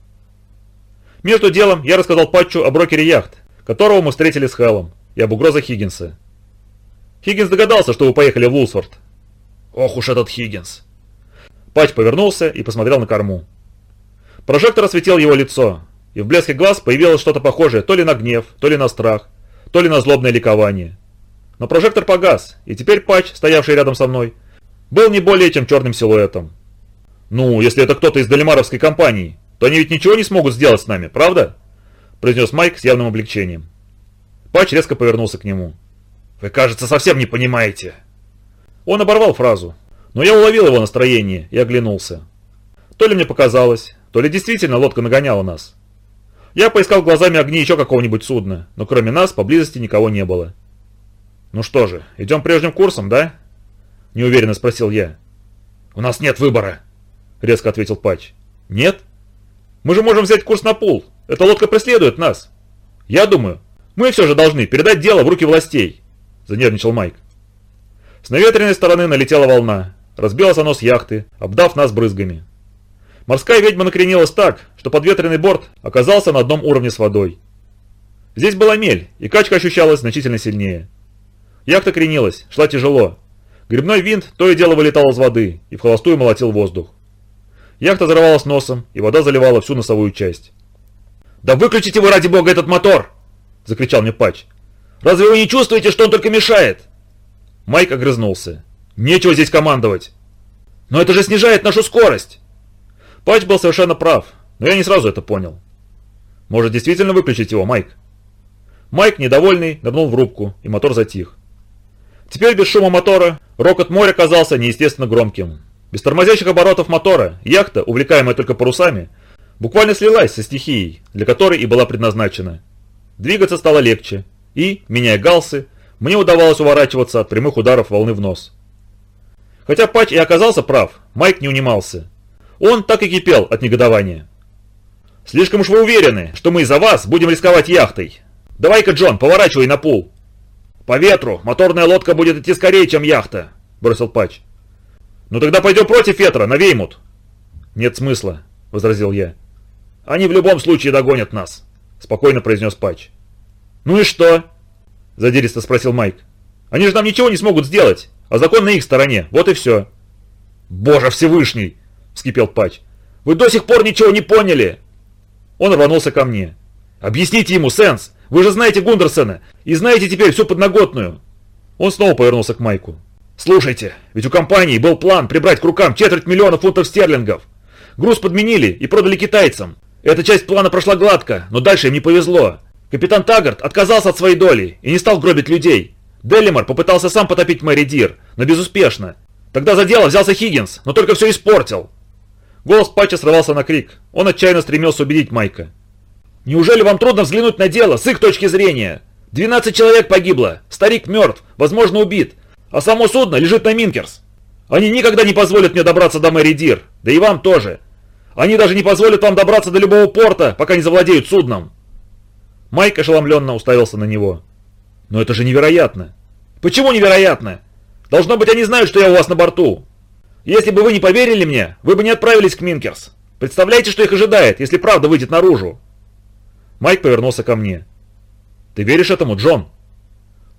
Между делом я рассказал Патчу о брокере яхт, которого мы встретили с Хеллом, и об угрозах Хиггинса. Хиггинс догадался, что вы поехали в Лулсфорд. Ох уж этот Хиггинс. Патч повернулся и посмотрел на корму. Прожектор осветил его лицо, и в блеске глаз появилось что-то похожее то ли на гнев, то ли на страх, то ли на злобное ликование. Но прожектор погас, и теперь Патч, стоявший рядом со мной, был не более чем черным силуэтом. «Ну, если это кто-то из Далимаровской компании, то они ведь ничего не смогут сделать с нами, правда?» произнес Майк с явным облегчением. Патч резко повернулся к нему. Вы, кажется, совсем не понимаете. Он оборвал фразу, но я уловил его настроение и оглянулся. То ли мне показалось, то ли действительно лодка нагоняла нас. Я поискал глазами огни еще какого-нибудь судна, но кроме нас поблизости никого не было. «Ну что же, идем прежним курсом, да?» Неуверенно спросил я. «У нас нет выбора», — резко ответил Патч. «Нет? Мы же можем взять курс на пул. Эта лодка преследует нас. Я думаю, мы все же должны передать дело в руки властей занервничал Майк. С наветренной стороны налетела волна, разбилась оно с яхты, обдав нас брызгами. Морская ведьма накренилась так, что подветренный борт оказался на одном уровне с водой. Здесь была мель, и качка ощущалась значительно сильнее. Яхта кренилась, шла тяжело. Грибной винт то и дело вылетал из воды и в холостую молотил воздух. Яхта взорвалась носом, и вода заливала всю носовую часть. «Да выключите вы, ради бога, этот мотор!» – закричал мне Патч. «Разве вы не чувствуете, что он только мешает?» Майк огрызнулся. «Нечего здесь командовать!» «Но это же снижает нашу скорость!» Патч был совершенно прав, но я не сразу это понял. «Может, действительно выключить его, Майк?» Майк, недовольный, нырнул в рубку, и мотор затих. Теперь без шума мотора рокот моря казался неестественно громким. Без тормозящих оборотов мотора яхта, увлекаемая только парусами, буквально слилась со стихией, для которой и была предназначена. Двигаться стало легче, и, меняя галсы, мне удавалось уворачиваться от прямых ударов волны в нос. Хотя Патч и оказался прав, Майк не унимался. Он так и кипел от негодования. «Слишком уж вы уверены, что мы из-за вас будем рисковать яхтой. Давай-ка, Джон, поворачивай на пул». «По ветру моторная лодка будет идти скорее, чем яхта», – бросил Патч. «Ну тогда пойдем против ветра, на Веймут». «Нет смысла», – возразил я. «Они в любом случае догонят нас», – спокойно произнес Патч. «Ну и что?» – задиристо спросил Майк. «Они же нам ничего не смогут сделать, а закон на их стороне, вот и все». «Боже Всевышний!» – вскипел Патч. «Вы до сих пор ничего не поняли!» Он рванулся ко мне. «Объясните ему, Сенс! Вы же знаете Гундерсона и знаете теперь всю подноготную!» Он снова повернулся к Майку. «Слушайте, ведь у компании был план прибрать к рукам четверть миллиона фунтов стерлингов. Груз подменили и продали китайцам. Эта часть плана прошла гладко, но дальше им не повезло. Капитан Таггарт отказался от своей доли и не стал гробить людей. Делимор попытался сам потопить Мэри Дир, но безуспешно. Тогда за дело взялся Хиггинс, но только все испортил. Голос Патча срывался на крик. Он отчаянно стремился убедить Майка. «Неужели вам трудно взглянуть на дело с их точки зрения? 12 человек погибло, старик мертв, возможно убит, а само судно лежит на Минкерс. Они никогда не позволят мне добраться до Мэри Дир, да и вам тоже. Они даже не позволят вам добраться до любого порта, пока не завладеют судном. Майк ошеломленно уставился на него. Но это же невероятно. Почему невероятно? Должно быть, они знают, что я у вас на борту. Если бы вы не поверили мне, вы бы не отправились к Минкерс. Представляете, что их ожидает, если правда выйдет наружу? Майк повернулся ко мне. «Ты веришь этому, Джон?»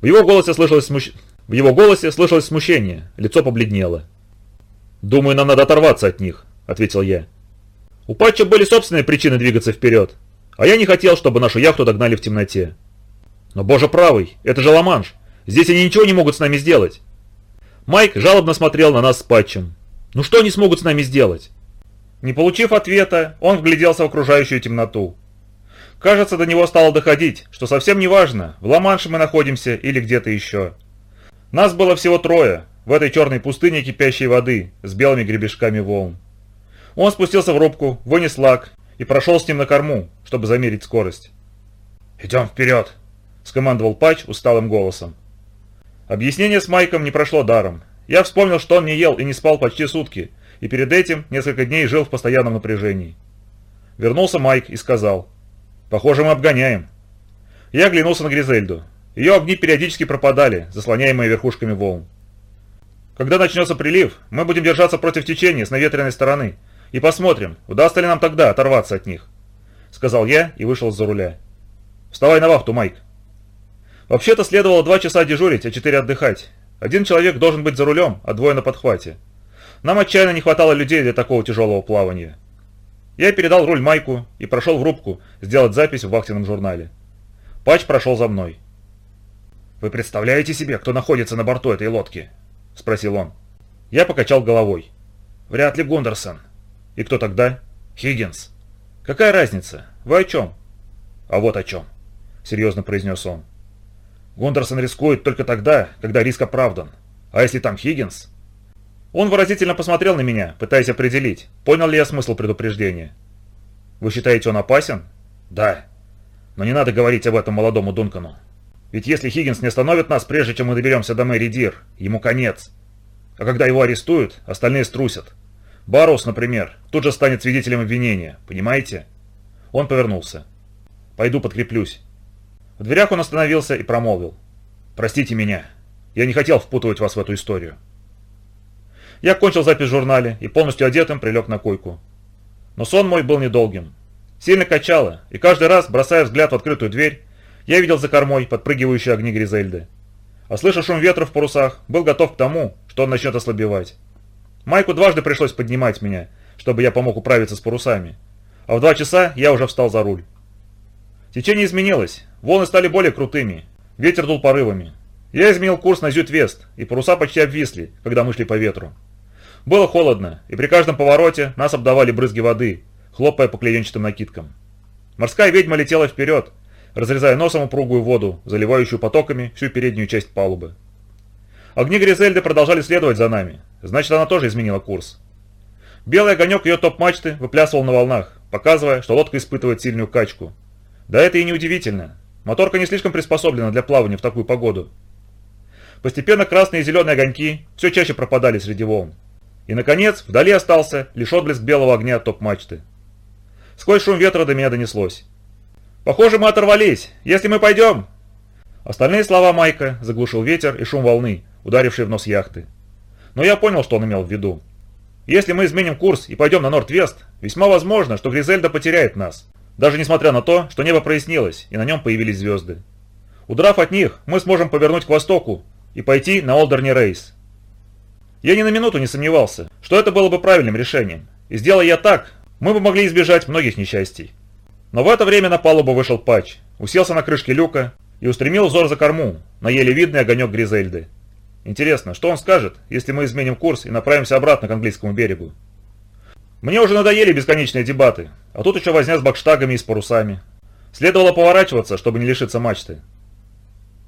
В его голосе слышалось смущение. В его голосе слышалось смущение, лицо побледнело. «Думаю, нам надо оторваться от них», — ответил я. У Патча были собственные причины двигаться вперед, а я не хотел, чтобы нашу яхту догнали в темноте. Но, боже правый, это же Ла-Манш, здесь они ничего не могут с нами сделать. Майк жалобно смотрел на нас с Патчем. Ну что они смогут с нами сделать? Не получив ответа, он вгляделся в окружающую темноту. Кажется, до него стало доходить, что совсем не важно, в Ла-Манше мы находимся или где-то еще. Нас было всего трое, в этой черной пустыне кипящей воды, с белыми гребешками волн. Он спустился в рубку, вынес лак и прошел с ним на корму, чтобы замерить скорость. «Идем вперед!» – скомандовал Патч усталым голосом. Объяснение с Майком не прошло даром. Я вспомнил, что он не ел и не спал почти сутки, и перед этим несколько дней жил в постоянном напряжении. Вернулся Майк и сказал, «Похоже, мы обгоняем». Я оглянулся на Гризельду. Ее огни периодически пропадали, заслоняемые верхушками волн. Когда начнется прилив, мы будем держаться против течения с наветренной стороны и посмотрим, удастся ли нам тогда оторваться от них», — сказал я и вышел за руля. «Вставай на вахту, Майк». Вообще-то следовало два часа дежурить, а четыре отдыхать. Один человек должен быть за рулем, а двое на подхвате. Нам отчаянно не хватало людей для такого тяжелого плавания. Я передал руль Майку и прошел в рубку сделать запись в вахтенном журнале. Патч прошел за мной. «Вы представляете себе, кто находится на борту этой лодки?» – спросил он. Я покачал головой. «Вряд ли Гундерсон». «И кто тогда?» «Хиггинс». «Какая разница? Вы о чем?» «А вот о чем», – серьезно произнес он. «Гундерсон рискует только тогда, когда риск оправдан. А если там Хиггинс?» Он выразительно посмотрел на меня, пытаясь определить, понял ли я смысл предупреждения. «Вы считаете, он опасен?» «Да. Но не надо говорить об этом молодому Дункану. Ведь если Хиггинс не остановит нас, прежде чем мы доберемся до Мэри Дир, ему конец. А когда его арестуют, остальные струсят. Барроуз, например, тут же станет свидетелем обвинения, понимаете? Он повернулся. «Пойду подкреплюсь». В дверях он остановился и промолвил. «Простите меня. Я не хотел впутывать вас в эту историю». Я кончил запись в журнале и полностью одетым прилег на койку. Но сон мой был недолгим. Сильно качало, и каждый раз, бросая взгляд в открытую дверь, я видел за кормой подпрыгивающие огни Гризельды. А слыша шум ветра в парусах, был готов к тому, что он начнет ослабевать. Майку дважды пришлось поднимать меня, чтобы я помог управиться с парусами. А в два часа я уже встал за руль. Течение изменилось, волны стали более крутыми, ветер дул порывами. Я изменил курс на Зют-Вест, и паруса почти обвисли, когда мы шли по ветру. Было холодно, и при каждом повороте нас обдавали брызги воды, хлопая по клеенчатым накидкам. Морская ведьма летела вперед, разрезая носом упругую воду, заливающую потоками всю переднюю часть палубы. Огни Гризельды продолжали следовать за нами, значит она тоже изменила курс. Белый огонек ее топ-мачты выплясывал на волнах, показывая, что лодка испытывает сильную качку. Да это и не удивительно. Моторка не слишком приспособлена для плавания в такую погоду. Постепенно красные и зеленые огоньки все чаще пропадали среди волн. И, наконец, вдали остался лишь отблеск белого огня топ-мачты. Сквозь шум ветра до меня донеслось. «Похоже, мы оторвались. Если мы пойдем...» Остальные слова Майка заглушил ветер и шум волны, ударивший в нос яхты. Но я понял, что он имел в виду. Если мы изменим курс и пойдем на Норд-Вест, весьма возможно, что Гризельда потеряет нас, даже несмотря на то, что небо прояснилось и на нем появились звезды. Удрав от них, мы сможем повернуть к востоку и пойти на Олдерни Рейс. Я ни на минуту не сомневался, что это было бы правильным решением, и сделая я так, мы бы могли избежать многих несчастий. Но в это время на палубу вышел Патч, уселся на крышке люка и устремил взор за корму, на еле видный огонек Гризельды. Интересно, что он скажет, если мы изменим курс и направимся обратно к английскому берегу? Мне уже надоели бесконечные дебаты, а тут еще возня с бакштагами и с парусами. Следовало поворачиваться, чтобы не лишиться мачты.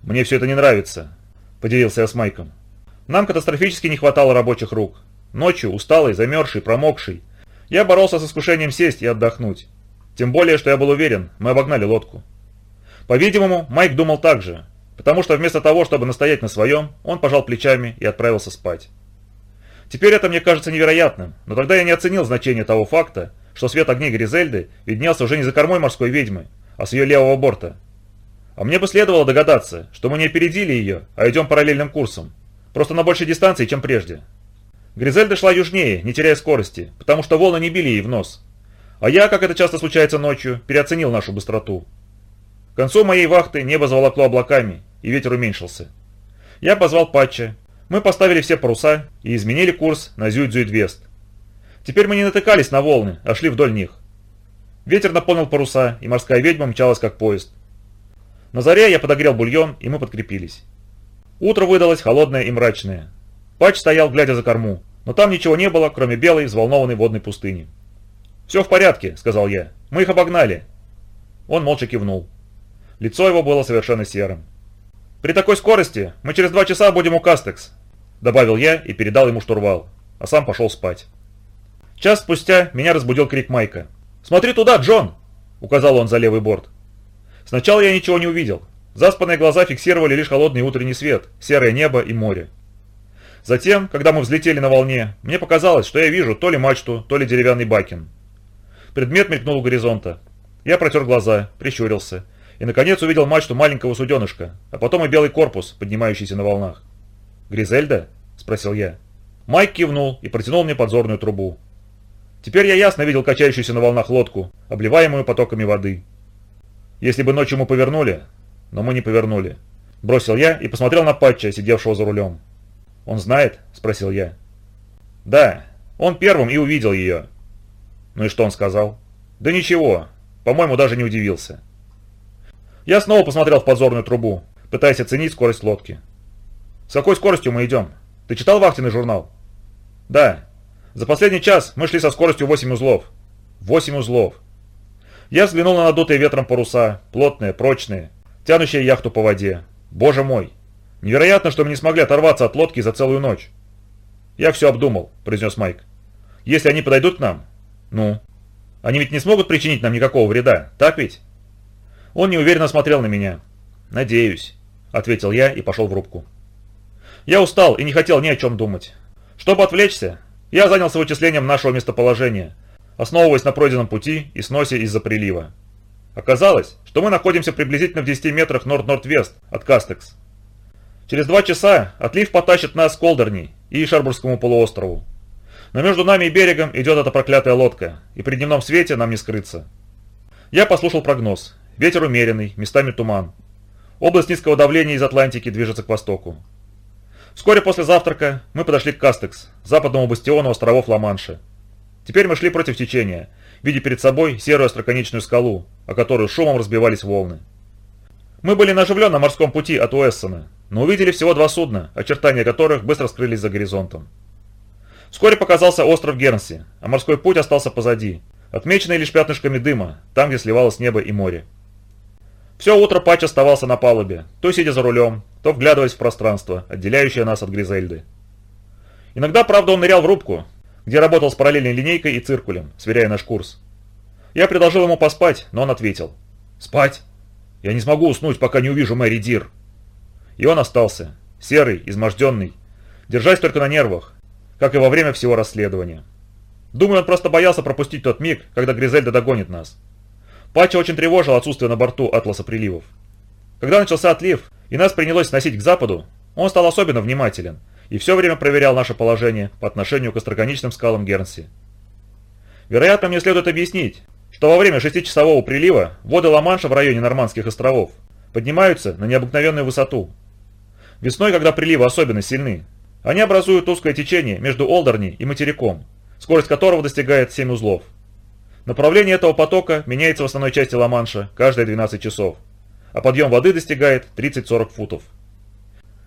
«Мне все это не нравится», – поделился я с Майком. Нам катастрофически не хватало рабочих рук. Ночью, усталый, замерзший, промокший, я боролся с искушением сесть и отдохнуть. Тем более, что я был уверен, мы обогнали лодку. По-видимому, Майк думал так же, потому что вместо того, чтобы настоять на своем, он пожал плечами и отправился спать. Теперь это мне кажется невероятным, но тогда я не оценил значение того факта, что свет огней Гризельды виднелся уже не за кормой морской ведьмы, а с ее левого борта. А мне бы следовало догадаться, что мы не опередили ее, а идем параллельным курсом, просто на большей дистанции, чем прежде. Гризельда шла южнее, не теряя скорости, потому что волны не били ей в нос. А я, как это часто случается ночью, переоценил нашу быстроту. К концу моей вахты небо заволокло облаками, и ветер уменьшился. Я позвал Патча. Мы поставили все паруса и изменили курс на Зюит-Зюит-Вест. Теперь мы не натыкались на волны, а шли вдоль них. Ветер наполнил паруса, и морская ведьма мчалась как поезд. На заре я подогрел бульон, и мы подкрепились. Утро выдалось холодное и мрачное. Патч стоял, глядя за корму, но там ничего не было, кроме белой, взволнованной водной пустыни. «Все в порядке», — сказал я. «Мы их обогнали». Он молча кивнул. Лицо его было совершенно серым. «При такой скорости мы через два часа будем у Кастекс», — добавил я и передал ему штурвал, а сам пошел спать. Час спустя меня разбудил крик Майка. «Смотри туда, Джон!» — указал он за левый борт. Сначала я ничего не увидел. Заспанные глаза фиксировали лишь холодный утренний свет, серое небо и море. Затем, когда мы взлетели на волне, мне показалось, что я вижу то ли мачту, то ли деревянный бакин. Предмет мелькнул у горизонта. Я протер глаза, прищурился и, наконец, увидел мачту маленького суденышка, а потом и белый корпус, поднимающийся на волнах. «Гризельда?» – спросил я. Майк кивнул и протянул мне подзорную трубу. Теперь я ясно видел качающуюся на волнах лодку, обливаемую потоками воды. Если бы ночью мы повернули, но мы не повернули. Бросил я и посмотрел на Патча, сидевшего за рулем. «Он знает?» – спросил я. «Да, он первым и увидел ее». «Ну и что он сказал?» «Да ничего, по-моему, даже не удивился». Я снова посмотрел в подзорную трубу, пытаясь оценить скорость лодки. «С какой скоростью мы идем? Ты читал вахтенный журнал?» «Да. За последний час мы шли со скоростью 8 узлов». «8 узлов». Я взглянул на надутые ветром паруса, плотные, прочные, тянущие яхту по воде. Боже мой! Невероятно, что мы не смогли оторваться от лодки за целую ночь. «Я все обдумал», – произнес Майк. «Если они подойдут к нам?» «Ну?» «Они ведь не смогут причинить нам никакого вреда, так ведь?» Он неуверенно смотрел на меня. «Надеюсь», — ответил я и пошел в рубку. Я устал и не хотел ни о чем думать. Чтобы отвлечься, я занялся вычислением нашего местоположения, основываясь на пройденном пути и сносе из-за прилива. Оказалось, что мы находимся приблизительно в 10 метрах норд-норд-вест от Кастекс. Через два часа отлив потащит нас к Колдерни и Шарбургскому полуострову. Но между нами и берегом идет эта проклятая лодка, и при дневном свете нам не скрыться. Я послушал прогноз. Ветер умеренный, местами туман. Область низкого давления из Атлантики движется к востоку. Вскоре после завтрака мы подошли к Кастекс, западному бастиону островов Ла-Манша. Теперь мы шли против течения, видя перед собой серую остроконечную скалу, о которую шумом разбивались волны. Мы были на оживленном морском пути от Уэссона, но увидели всего два судна, очертания которых быстро скрылись за горизонтом. Вскоре показался остров Гернси, а морской путь остался позади, отмеченный лишь пятнышками дыма, там, где сливалось небо и море. Все утро Патч оставался на палубе, то сидя за рулем, то вглядываясь в пространство, отделяющее нас от Гризельды. Иногда, правда, он нырял в рубку, где работал с параллельной линейкой и циркулем, сверяя наш курс. Я предложил ему поспать, но он ответил. «Спать? Я не смогу уснуть, пока не увижу Мэри Дир». И он остался, серый, изможденный, держась только на нервах, как и во время всего расследования. Думаю, он просто боялся пропустить тот миг, когда Гризельда догонит нас. Патча очень тревожил отсутствие на борту Атласа приливов. Когда начался отлив, и нас принялось сносить к западу, он стал особенно внимателен и все время проверял наше положение по отношению к остроконечным скалам Гернси. Вероятно, мне следует объяснить, что во время шестичасового прилива воды Ла-Манша в районе Нормандских островов поднимаются на необыкновенную высоту. Весной, когда приливы особенно сильны, они образуют узкое течение между Олдерни и материком, скорость которого достигает 7 узлов. Направление этого потока меняется в основной части Ла-Манша каждые 12 часов, а подъем воды достигает 30-40 футов.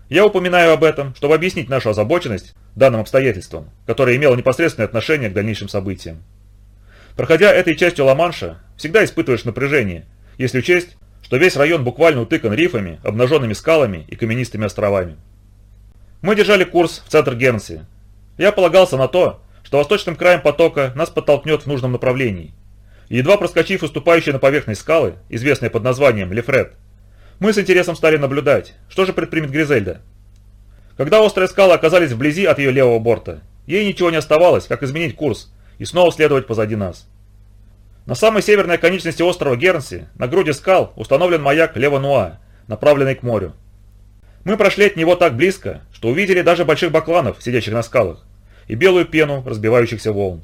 Я упоминаю об этом, чтобы объяснить нашу озабоченность данным обстоятельствам, которое имело непосредственное отношение к дальнейшим событиям. Проходя этой частью Ла-Манша, всегда испытываешь напряжение, если учесть, что весь район буквально утыкан рифами, обнаженными скалами и каменистыми островами. Мы держали курс в центр Гернси. Я полагался на то, что восточным краем потока нас подтолкнет в нужном направлении. Едва проскочив уступающие на поверхность скалы, известные под названием Лефред, мы с интересом стали наблюдать, что же предпримет Гризельда. Когда острые скалы оказались вблизи от ее левого борта, ей ничего не оставалось, как изменить курс и снова следовать позади нас. На самой северной оконечности острова Гернси, на груди скал, установлен маяк Лева-Нуа, направленный к морю. Мы прошли от него так близко, что увидели даже больших бакланов, сидящих на скалах, и белую пену разбивающихся волн.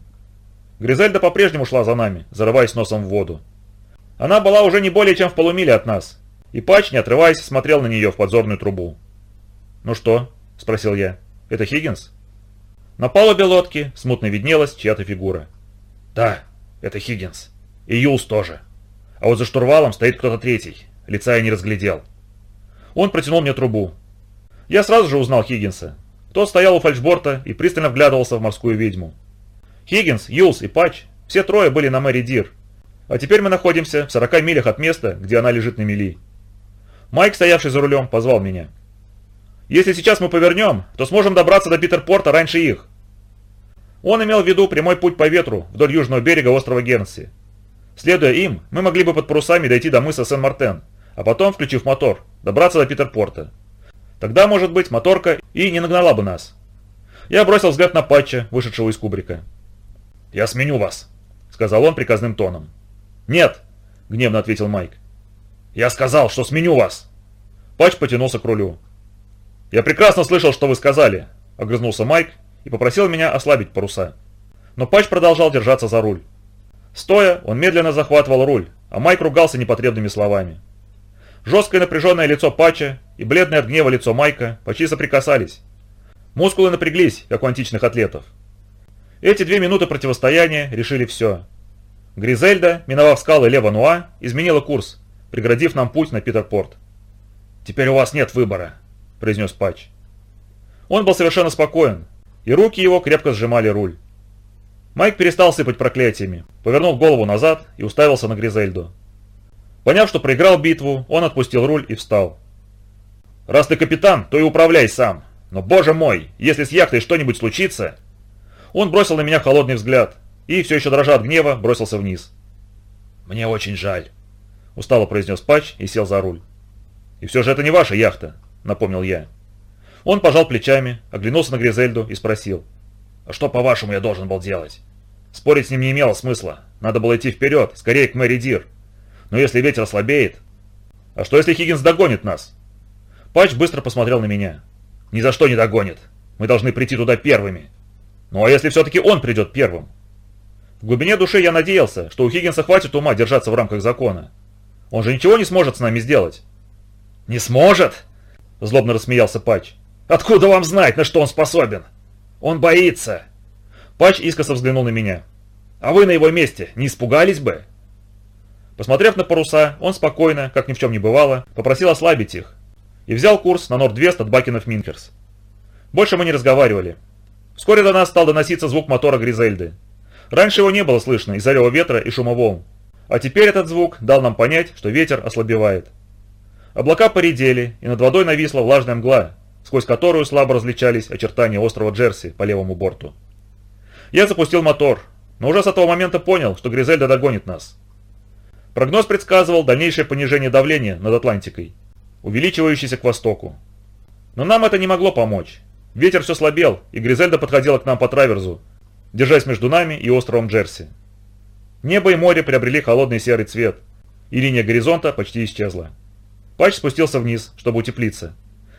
Гризельда по-прежнему шла за нами, зарываясь носом в воду. Она была уже не более чем в полумиле от нас, и Пач, не отрываясь, смотрел на нее в подзорную трубу. «Ну что?» – спросил я. «Это Хиггинс?» На палубе лодки смутно виднелась чья-то фигура. «Да, это Хиггинс. И Юлс тоже. А вот за штурвалом стоит кто-то третий. Лица я не разглядел». Он протянул мне трубу. Я сразу же узнал Хиггинса. Тот стоял у фальшборта и пристально вглядывался в морскую ведьму. Хиггинс, Юлс и Патч все трое были на Мэри Дир. А теперь мы находимся в 40 милях от места, где она лежит на мели. Майк, стоявший за рулем, позвал меня. «Если сейчас мы повернем, то сможем добраться до Питерпорта раньше их». Он имел в виду прямой путь по ветру вдоль южного берега острова Гернси. Следуя им, мы могли бы под парусами дойти до мыса Сен-Мартен, а потом, включив мотор, добраться до Питерпорта. Тогда, может быть, моторка и не нагнала бы нас. Я бросил взгляд на Патча, вышедшего из кубрика. «Я сменю вас», — сказал он приказным тоном. «Нет», — гневно ответил Майк. «Я сказал, что сменю вас!» Патч потянулся к рулю. «Я прекрасно слышал, что вы сказали», — огрызнулся Майк и попросил меня ослабить паруса. Но Патч продолжал держаться за руль. Стоя, он медленно захватывал руль, а Майк ругался непотребными словами. Жесткое напряженное лицо Патча и бледное от гнева лицо Майка почти соприкасались. Мускулы напряглись, как у античных атлетов. Эти две минуты противостояния решили все. Гризельда, миновав скалы Лева-Нуа, изменила курс, преградив нам путь на Питерпорт. «Теперь у вас нет выбора», – произнес Патч. Он был совершенно спокоен, и руки его крепко сжимали руль. Майк перестал сыпать проклятиями, повернул голову назад и уставился на Гризельду. Поняв, что проиграл битву, он отпустил руль и встал. «Раз ты капитан, то и управляй сам. Но, боже мой, если с яхтой что-нибудь случится...» Он бросил на меня холодный взгляд и, все еще дрожа от гнева, бросился вниз. «Мне очень жаль», — устало произнес Патч и сел за руль. «И все же это не ваша яхта», — напомнил я. Он пожал плечами, оглянулся на Гризельду и спросил. «А что, по-вашему, я должен был делать?» Спорить с ним не имело смысла. Надо было идти вперед, скорее к Мэри Дир. Но если ветер ослабеет... А что если Хиггинс догонит нас? Патч быстро посмотрел на меня. Ни за что не догонит. Мы должны прийти туда первыми. Ну а если все-таки он придет первым? В глубине души я надеялся, что у Хиггинса хватит ума держаться в рамках закона. Он же ничего не сможет с нами сделать. «Не сможет?» – злобно рассмеялся Патч. «Откуда вам знать, на что он способен? Он боится!» Патч искоса взглянул на меня. «А вы на его месте не испугались бы?» Посмотрев на паруса, он спокойно, как ни в чем не бывало, попросил ослабить их и взял курс на Нордвест от Бакинов Минкерс. Больше мы не разговаривали. Вскоре до нас стал доноситься звук мотора Гризельды. Раньше его не было слышно из-за рева ветра и шума волн. А теперь этот звук дал нам понять, что ветер ослабевает. Облака поредели, и над водой нависла влажная мгла, сквозь которую слабо различались очертания острова Джерси по левому борту. Я запустил мотор, но уже с этого момента понял, что Гризельда догонит нас. Прогноз предсказывал дальнейшее понижение давления над Атлантикой, увеличивающееся к востоку. Но нам это не могло помочь. Ветер все слабел, и Гризельда подходила к нам по траверзу, держась между нами и островом Джерси. Небо и море приобрели холодный серый цвет, и линия горизонта почти исчезла. Патч спустился вниз, чтобы утеплиться.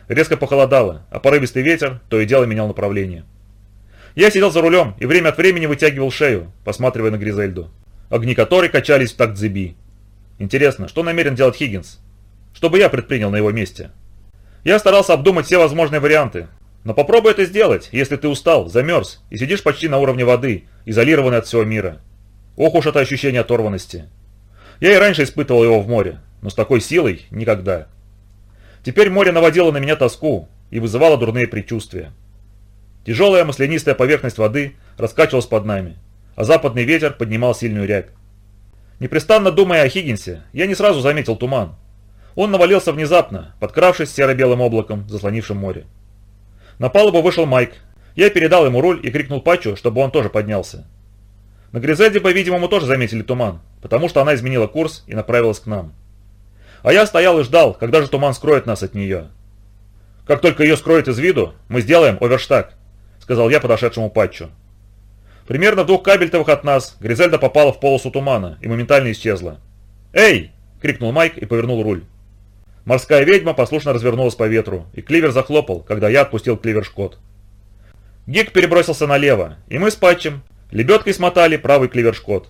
Резко похолодало, а порывистый ветер то и дело менял направление. Я сидел за рулем и время от времени вытягивал шею, посматривая на Гризельду, огни которой качались в такт дзеби. Интересно, что намерен делать Хиггинс? Что бы я предпринял на его месте? Я старался обдумать все возможные варианты, но попробуй это сделать, если ты устал, замерз и сидишь почти на уровне воды, изолированный от всего мира. Ох уж это ощущение оторванности. Я и раньше испытывал его в море, но с такой силой никогда. Теперь море наводило на меня тоску и вызывало дурные предчувствия. Тяжелая маслянистая поверхность воды раскачивалась под нами, а западный ветер поднимал сильную рябь. Непрестанно думая о Хиггинсе, я не сразу заметил туман. Он навалился внезапно, подкравшись серо-белым облаком, заслонившим море. На палубу вышел Майк. Я передал ему руль и крикнул Патчу, чтобы он тоже поднялся. На Гризельде, по-видимому, тоже заметили туман, потому что она изменила курс и направилась к нам. А я стоял и ждал, когда же туман скроет нас от нее. «Как только ее скроет из виду, мы сделаем оверштаг», — сказал я подошедшему Патчу. Примерно в двух кабельтовых от нас Гризельда попала в полосу тумана и моментально исчезла. «Эй!» — крикнул Майк и повернул руль. Морская ведьма послушно развернулась по ветру, и кливер захлопал, когда я отпустил кливер-шкот. Гик перебросился налево, и мы с Патчем лебедкой смотали правый кливер-шкот.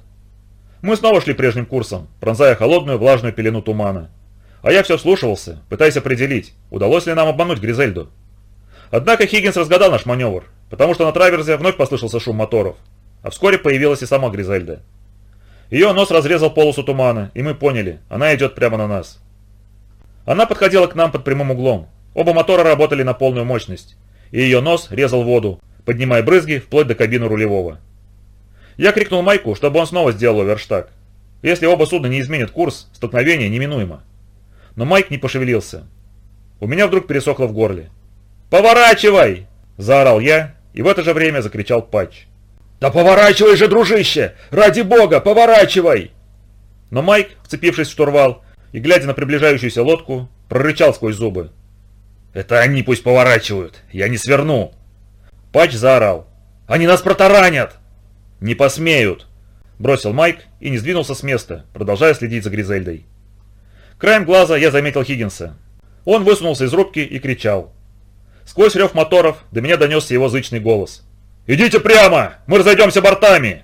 Мы снова шли прежним курсом, пронзая холодную влажную пелену тумана. А я все слушался, пытаясь определить, удалось ли нам обмануть Гризельду. Однако Хиггинс разгадал наш маневр, потому что на траверзе вновь послышался шум моторов, а вскоре появилась и сама Гризельда. Ее нос разрезал полосу тумана, и мы поняли, она идет прямо на нас. Она подходила к нам под прямым углом. Оба мотора работали на полную мощность, и ее нос резал воду, поднимая брызги вплоть до кабины рулевого. Я крикнул Майку, чтобы он снова сделал оверштаг. Если оба судна не изменят курс, столкновение неминуемо. Но Майк не пошевелился. У меня вдруг пересохло в горле. «Поворачивай!» – заорал я, и в это же время закричал Патч. «Да поворачивай же, дружище! Ради бога, поворачивай!» Но Майк, вцепившись в штурвал, и, глядя на приближающуюся лодку, прорычал сквозь зубы. «Это они пусть поворачивают, я не сверну!» Патч заорал. «Они нас протаранят!» «Не посмеют!» Бросил Майк и не сдвинулся с места, продолжая следить за Гризельдой. Краем глаза я заметил Хиггинса. Он высунулся из рубки и кричал. Сквозь рев моторов до меня донесся его зычный голос. «Идите прямо! Мы разойдемся бортами!»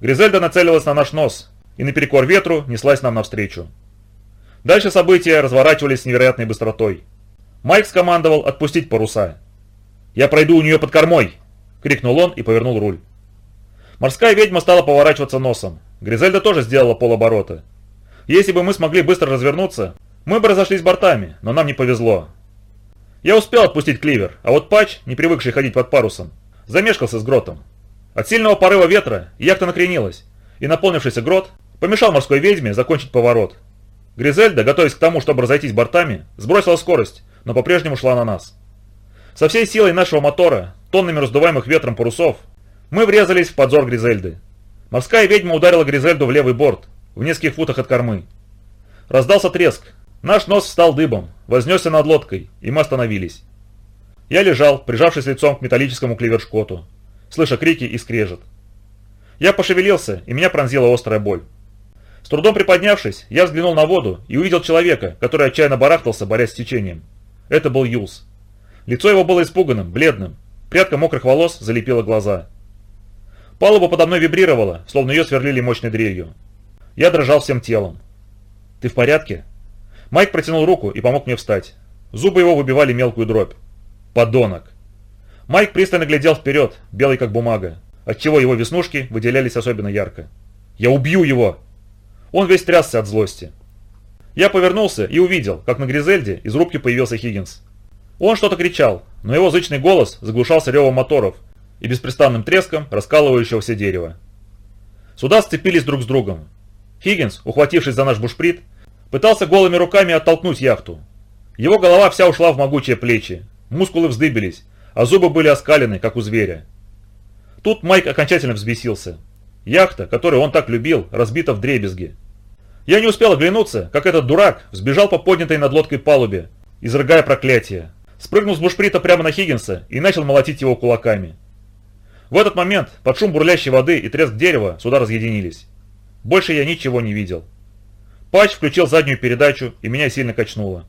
Гризельда нацелилась на наш нос и наперекор ветру неслась нам навстречу. Дальше события разворачивались с невероятной быстротой. Майк скомандовал отпустить паруса. «Я пройду у нее под кормой!» — крикнул он и повернул руль. Морская ведьма стала поворачиваться носом. Гризельда тоже сделала полоборота. Если бы мы смогли быстро развернуться, мы бы разошлись бортами, но нам не повезло. Я успел отпустить кливер, а вот Патч, не привыкший ходить под парусом, замешкался с гротом. От сильного порыва ветра яхта накренилась, и наполнившийся грот помешал морской ведьме закончить поворот, Гризельда, готовясь к тому, чтобы разойтись бортами, сбросила скорость, но по-прежнему шла на нас. Со всей силой нашего мотора, тоннами раздуваемых ветром парусов, мы врезались в подзор Гризельды. Морская ведьма ударила Гризельду в левый борт, в нескольких футах от кормы. Раздался треск. Наш нос встал дыбом, вознесся над лодкой, и мы остановились. Я лежал, прижавшись лицом к металлическому кливершкоту, слыша крики и скрежет. Я пошевелился, и меня пронзила острая боль. С трудом приподнявшись, я взглянул на воду и увидел человека, который отчаянно барахтался, борясь с течением. Это был Юлс. Лицо его было испуганным, бледным. Прядка мокрых волос залепила глаза. Палуба подо мной вибрировала, словно ее сверлили мощной дрелью. Я дрожал всем телом. «Ты в порядке?» Майк протянул руку и помог мне встать. Зубы его выбивали мелкую дробь. «Подонок!» Майк пристально глядел вперед, белый как бумага, отчего его веснушки выделялись особенно ярко. «Я убью его!» Он весь трясся от злости. Я повернулся и увидел, как на Гризельде из рубки появился Хиггинс. Он что-то кричал, но его зычный голос заглушался ревом моторов и беспрестанным треском раскалывающегося дерева. Суда сцепились друг с другом. Хиггинс, ухватившись за наш бушприт, пытался голыми руками оттолкнуть яхту. Его голова вся ушла в могучие плечи, мускулы вздыбились, а зубы были оскалены, как у зверя. Тут Майк окончательно взбесился. Яхта, которую он так любил, разбита в дребезги. Я не успел оглянуться, как этот дурак взбежал по поднятой над лодкой палубе, изрыгая проклятие. Спрыгнул с бушприта прямо на Хиггинса и начал молотить его кулаками. В этот момент, под шум бурлящей воды и треск дерева, суда разъединились. Больше я ничего не видел. Патч включил заднюю передачу, и меня сильно качнуло.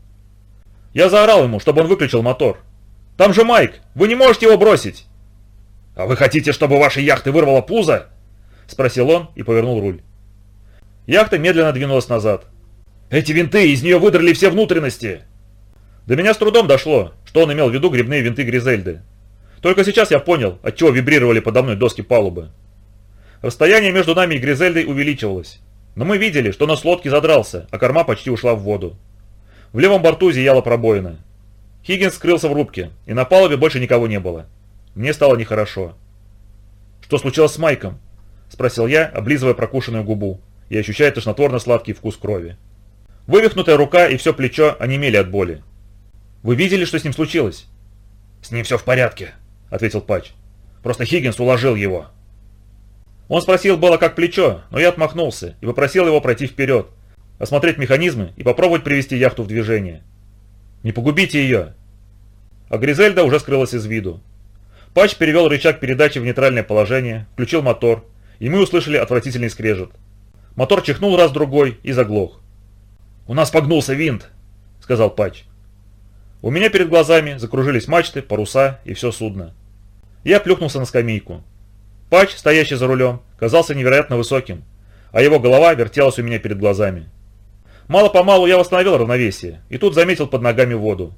Я заорал ему, чтобы он выключил мотор. «Там же Майк! Вы не можете его бросить!» «А вы хотите, чтобы вашей яхты вырвало пузо?» Спросил он и повернул руль. Яхта медленно двинулась назад. «Эти винты, из нее выдрали все внутренности!» До меня с трудом дошло, что он имел в виду грибные винты Гризельды. Только сейчас я понял, отчего вибрировали подо мной доски палубы. Расстояние между нами и Гризельдой увеличивалось. Но мы видели, что нос лодки задрался, а корма почти ушла в воду. В левом борту зияла пробоина. Хиггинс скрылся в рубке, и на палубе больше никого не было. Мне стало нехорошо. «Что случилось с Майком?» – спросил я, облизывая прокушенную губу и ощущая тошнотворно-сладкий вкус крови. Вывихнутая рука и все плечо онемели от боли. «Вы видели, что с ним случилось?» «С ним все в порядке», – ответил Патч. «Просто Хиггинс уложил его». Он спросил было как плечо, но я отмахнулся и попросил его пройти вперед, осмотреть механизмы и попробовать привести яхту в движение. «Не погубите ее!» А Гризельда уже скрылась из виду. Патч перевел рычаг передачи в нейтральное положение, включил мотор, и мы услышали отвратительный скрежет. Мотор чихнул раз-другой и заглох. «У нас погнулся винт», — сказал Патч. У меня перед глазами закружились мачты, паруса и все судно. Я плюхнулся на скамейку. Патч, стоящий за рулем, казался невероятно высоким, а его голова вертелась у меня перед глазами. Мало-помалу я восстановил равновесие, и тут заметил под ногами воду.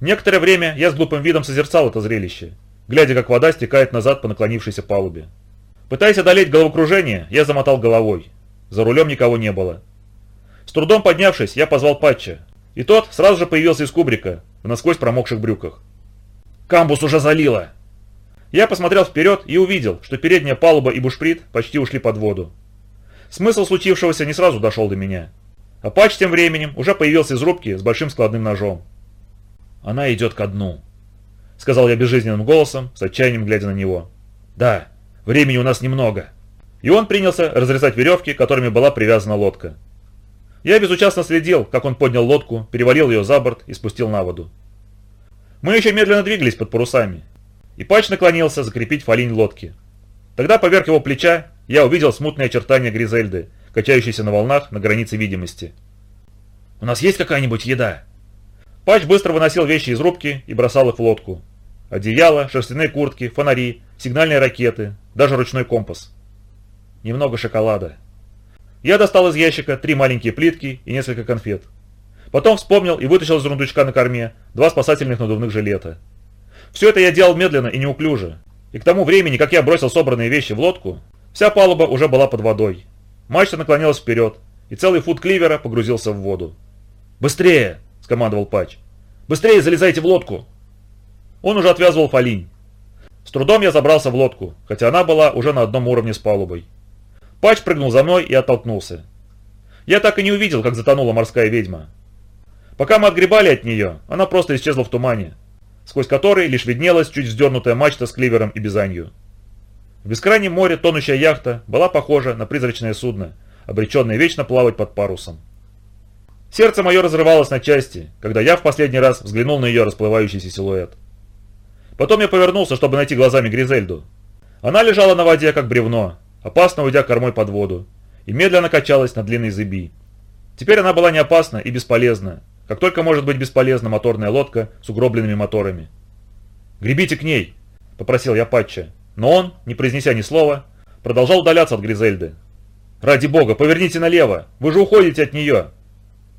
Некоторое время я с глупым видом созерцал это зрелище, глядя, как вода стекает назад по наклонившейся палубе. Пытаясь одолеть головокружение, я замотал головой. За рулем никого не было. С трудом поднявшись, я позвал Патча, и тот сразу же появился из кубрика, в насквозь промокших брюках. «Камбус уже залило!» Я посмотрел вперед и увидел, что передняя палуба и бушприт почти ушли под воду. Смысл случившегося не сразу дошел до меня. А Патч тем временем уже появился из рубки с большим складным ножом. «Она идет ко дну», — сказал я безжизненным голосом, с отчаянием глядя на него. «Да, времени у нас немного». И он принялся разрезать веревки, которыми была привязана лодка. Я безучастно следил, как он поднял лодку, перевалил ее за борт и спустил на воду. Мы еще медленно двигались под парусами, и Пач наклонился закрепить фалинь лодки. Тогда поверх его плеча я увидел смутные очертания Гризельды, качающейся на волнах на границе видимости. «У нас есть какая-нибудь еда?» Пач быстро выносил вещи из рубки и бросал их в лодку. Одеяло, шерстяные куртки, фонари, сигнальные ракеты, даже ручной компас. Немного шоколада. Я достал из ящика три маленькие плитки и несколько конфет. Потом вспомнил и вытащил из рундучка на корме два спасательных надувных жилета. Все это я делал медленно и неуклюже. И к тому времени, как я бросил собранные вещи в лодку, вся палуба уже была под водой. Мачта наклонилась вперед, и целый фут кливера погрузился в воду. «Быстрее!» – скомандовал Пач. «Быстрее залезайте в лодку!» Он уже отвязывал фалинь. С трудом я забрался в лодку, хотя она была уже на одном уровне с палубой. Пач прыгнул за мной и оттолкнулся. Я так и не увидел, как затонула морская ведьма. Пока мы отгребали от нее, она просто исчезла в тумане, сквозь который лишь виднелась чуть вздернутая мачта с кливером и бизанью. В бескрайнем море тонущая яхта была похожа на призрачное судно, обреченное вечно плавать под парусом. Сердце мое разрывалось на части, когда я в последний раз взглянул на ее расплывающийся силуэт. Потом я повернулся, чтобы найти глазами Гризельду. Она лежала на воде, как бревно, опасно уйдя кормой под воду, и медленно качалась на длинной зыби. Теперь она была не опасна и бесполезна, как только может быть бесполезна моторная лодка с угробленными моторами. «Гребите к ней!» – попросил я Патча, но он, не произнеся ни слова, продолжал удаляться от Гризельды. «Ради бога, поверните налево, вы же уходите от нее!»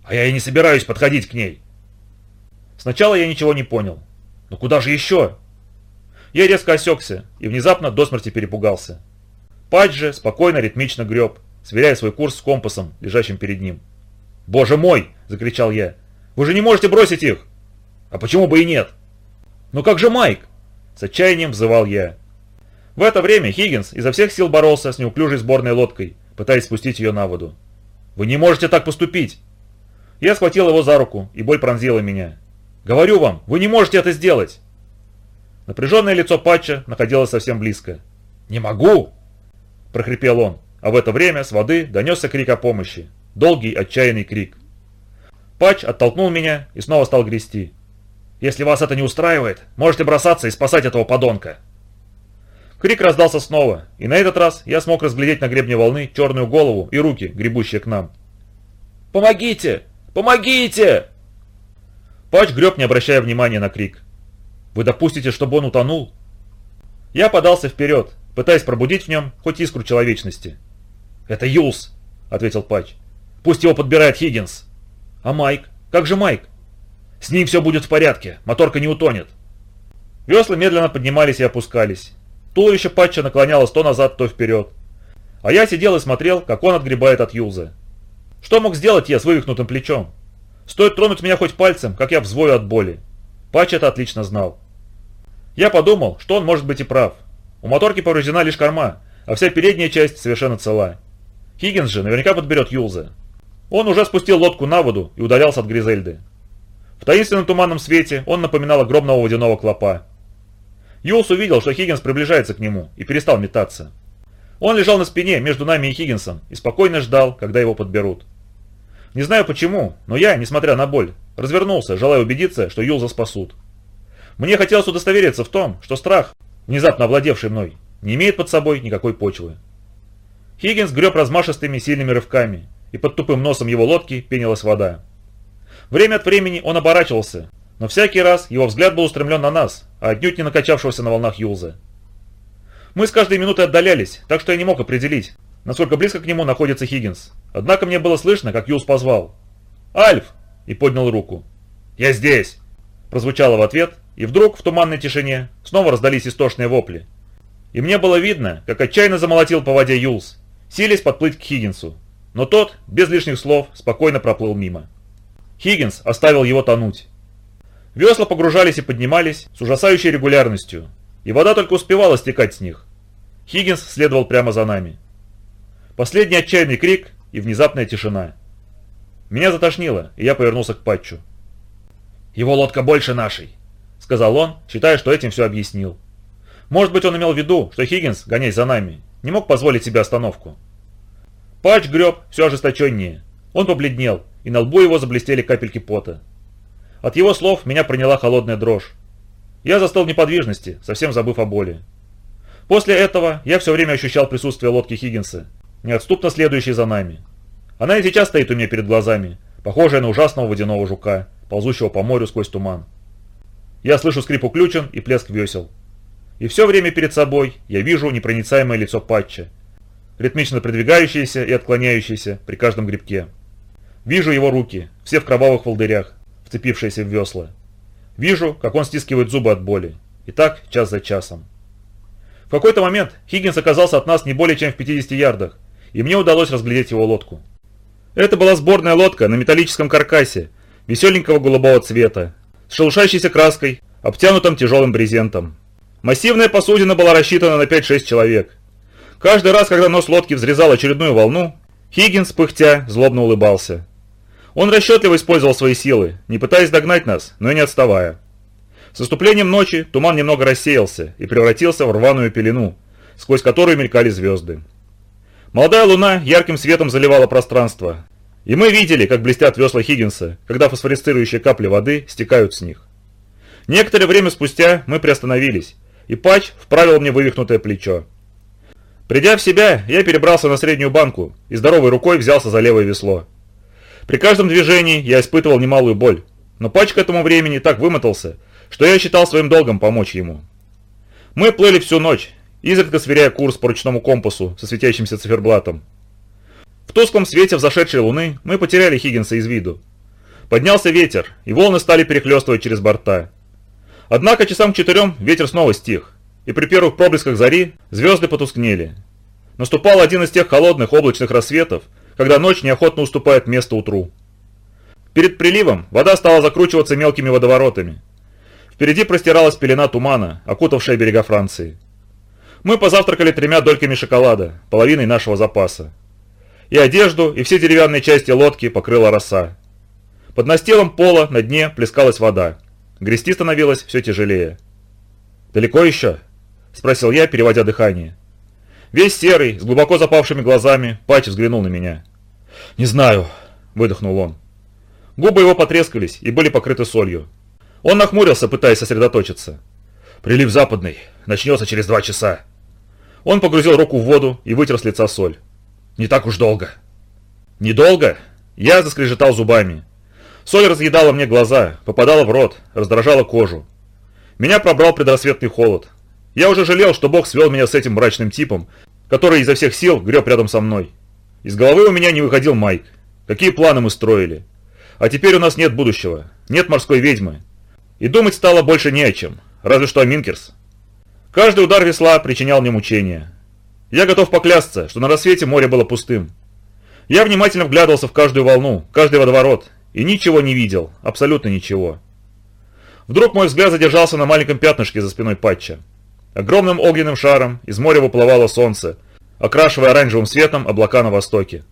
«А я и не собираюсь подходить к ней!» Сначала я ничего не понял. «Но куда же еще?» Я резко осекся и внезапно до смерти перепугался. Патч же спокойно ритмично греб, сверяя свой курс с компасом, лежащим перед ним. «Боже мой!» – закричал я. «Вы же не можете бросить их!» «А почему бы и нет?» «Ну как же Майк?» – с отчаянием взывал я. В это время Хиггинс изо всех сил боролся с неуклюжей сборной лодкой, пытаясь спустить ее на воду. «Вы не можете так поступить!» Я схватил его за руку, и боль пронзила меня. «Говорю вам, вы не можете это сделать!» Напряженное лицо Патча находилось совсем близко. «Не могу!» – прохрипел он, а в это время с воды донесся крик о помощи. Долгий, отчаянный крик. Патч оттолкнул меня и снова стал грести. «Если вас это не устраивает, можете бросаться и спасать этого подонка!» Крик раздался снова, и на этот раз я смог разглядеть на гребне волны черную голову и руки, гребущие к нам. «Помогите! Помогите!» Патч греб, не обращая внимания на крик. Вы допустите, чтобы он утонул? Я подался вперед, пытаясь пробудить в нем хоть искру человечности. «Это Юлс», — ответил Патч. «Пусть его подбирает Хиггинс». «А Майк? Как же Майк?» «С ним все будет в порядке, моторка не утонет». Весла медленно поднимались и опускались. Туловище Патча наклонялось то назад, то вперед. А я сидел и смотрел, как он отгребает от Юлза. Что мог сделать я с вывихнутым плечом? Стоит тронуть меня хоть пальцем, как я взвою от боли. Патч это отлично знал. Я подумал, что он может быть и прав. У моторки повреждена лишь корма, а вся передняя часть совершенно цела. Хиггинс же наверняка подберет Юлза. Он уже спустил лодку на воду и удалялся от Гризельды. В таинственном туманном свете он напоминал огромного водяного клопа. Юлс увидел, что Хиггинс приближается к нему, и перестал метаться. Он лежал на спине между нами и Хиггинсом и спокойно ждал, когда его подберут. Не знаю почему, но я, несмотря на боль, развернулся, желая убедиться, что Юлза спасут. Мне хотелось удостовериться в том, что страх, внезапно овладевший мной, не имеет под собой никакой почвы. Хиггинс греб размашистыми сильными рывками, и под тупым носом его лодки пенилась вода. Время от времени он оборачивался, но всякий раз его взгляд был устремлен на нас, а отнюдь не накачавшегося на волнах Юлза. Мы с каждой минутой отдалялись, так что я не мог определить, насколько близко к нему находится Хиггинс. Однако мне было слышно, как Юлз позвал. «Альф!» и поднял руку. «Я здесь!» прозвучало в ответ, и вдруг в туманной тишине снова раздались истошные вопли. И мне было видно, как отчаянно замолотил по воде Юлс, силясь подплыть к Хиггинсу. Но тот, без лишних слов, спокойно проплыл мимо. Хиггинс оставил его тонуть. Весла погружались и поднимались с ужасающей регулярностью, и вода только успевала стекать с них. Хиггинс следовал прямо за нами. Последний отчаянный крик и внезапная тишина. Меня затошнило, и я повернулся к Патчу. «Его лодка больше нашей», — сказал он, считая, что этим все объяснил. Может быть, он имел в виду, что Хиггинс, гонясь за нами, не мог позволить себе остановку. Патч греб все ожесточеннее. Он побледнел, и на лбу его заблестели капельки пота. От его слов меня приняла холодная дрожь. Я застыл в неподвижности, совсем забыв о боли. После этого я все время ощущал присутствие лодки Хиггинса, неотступно следующей за нами. Она и сейчас стоит у меня перед глазами, похожая на ужасного водяного жука ползущего по морю сквозь туман. Я слышу скрип уключен и плеск весел. И все время перед собой я вижу непроницаемое лицо Патча, ритмично продвигающееся и отклоняющееся при каждом грибке. Вижу его руки, все в кровавых волдырях, вцепившиеся в весла. Вижу, как он стискивает зубы от боли. И так час за часом. В какой-то момент Хиггинс оказался от нас не более чем в 50 ярдах, и мне удалось разглядеть его лодку. Это была сборная лодка на металлическом каркасе, веселенького голубого цвета, с шелушащейся краской, обтянутым тяжелым брезентом. Массивная посудина была рассчитана на 5-6 человек. Каждый раз, когда нос лодки взрезал очередную волну, Хиггинс, пыхтя, злобно улыбался. Он расчетливо использовал свои силы, не пытаясь догнать нас, но и не отставая. С наступлением ночи туман немного рассеялся и превратился в рваную пелену, сквозь которую мелькали звезды. Молодая луна ярким светом заливала пространство, и мы видели, как блестят весла Хиггинса, когда фосфорицирующие капли воды стекают с них. Некоторое время спустя мы приостановились, и Пач вправил мне вывихнутое плечо. Придя в себя, я перебрался на среднюю банку и здоровой рукой взялся за левое весло. При каждом движении я испытывал немалую боль, но Пач к этому времени так вымотался, что я считал своим долгом помочь ему. Мы плыли всю ночь, изредка сверяя курс по ручному компасу со светящимся циферблатом. В тусклом свете взошедшей луны мы потеряли Хиггинса из виду. Поднялся ветер, и волны стали перехлестывать через борта. Однако часам к четырем ветер снова стих, и при первых проблесках зари звезды потускнели. Наступал один из тех холодных облачных рассветов, когда ночь неохотно уступает место утру. Перед приливом вода стала закручиваться мелкими водоворотами. Впереди простиралась пелена тумана, окутавшая берега Франции. Мы позавтракали тремя дольками шоколада, половиной нашего запаса. И одежду, и все деревянные части лодки покрыла роса. Под настилом пола на дне плескалась вода. Грести становилось все тяжелее. «Далеко еще?» – спросил я, переводя дыхание. Весь серый, с глубоко запавшими глазами, Пач взглянул на меня. «Не знаю», – выдохнул он. Губы его потрескались и были покрыты солью. Он нахмурился, пытаясь сосредоточиться. «Прилив западный. Начнется через два часа». Он погрузил руку в воду и вытер с лица соль. «Не так уж долго». «Недолго?» Я заскрежетал зубами. Соль разъедала мне глаза, попадала в рот, раздражала кожу. Меня пробрал предрассветный холод. Я уже жалел, что Бог свел меня с этим мрачным типом, который изо всех сил греб рядом со мной. Из головы у меня не выходил Майк. Какие планы мы строили? А теперь у нас нет будущего, нет морской ведьмы. И думать стало больше не о чем, разве что о Минкерс. Каждый удар весла причинял мне мучения. Я готов поклясться, что на рассвете море было пустым. Я внимательно вглядывался в каждую волну, каждый водоворот, и ничего не видел, абсолютно ничего. Вдруг мой взгляд задержался на маленьком пятнышке за спиной Патча. Огромным огненным шаром из моря выплывало солнце, окрашивая оранжевым светом облака на востоке.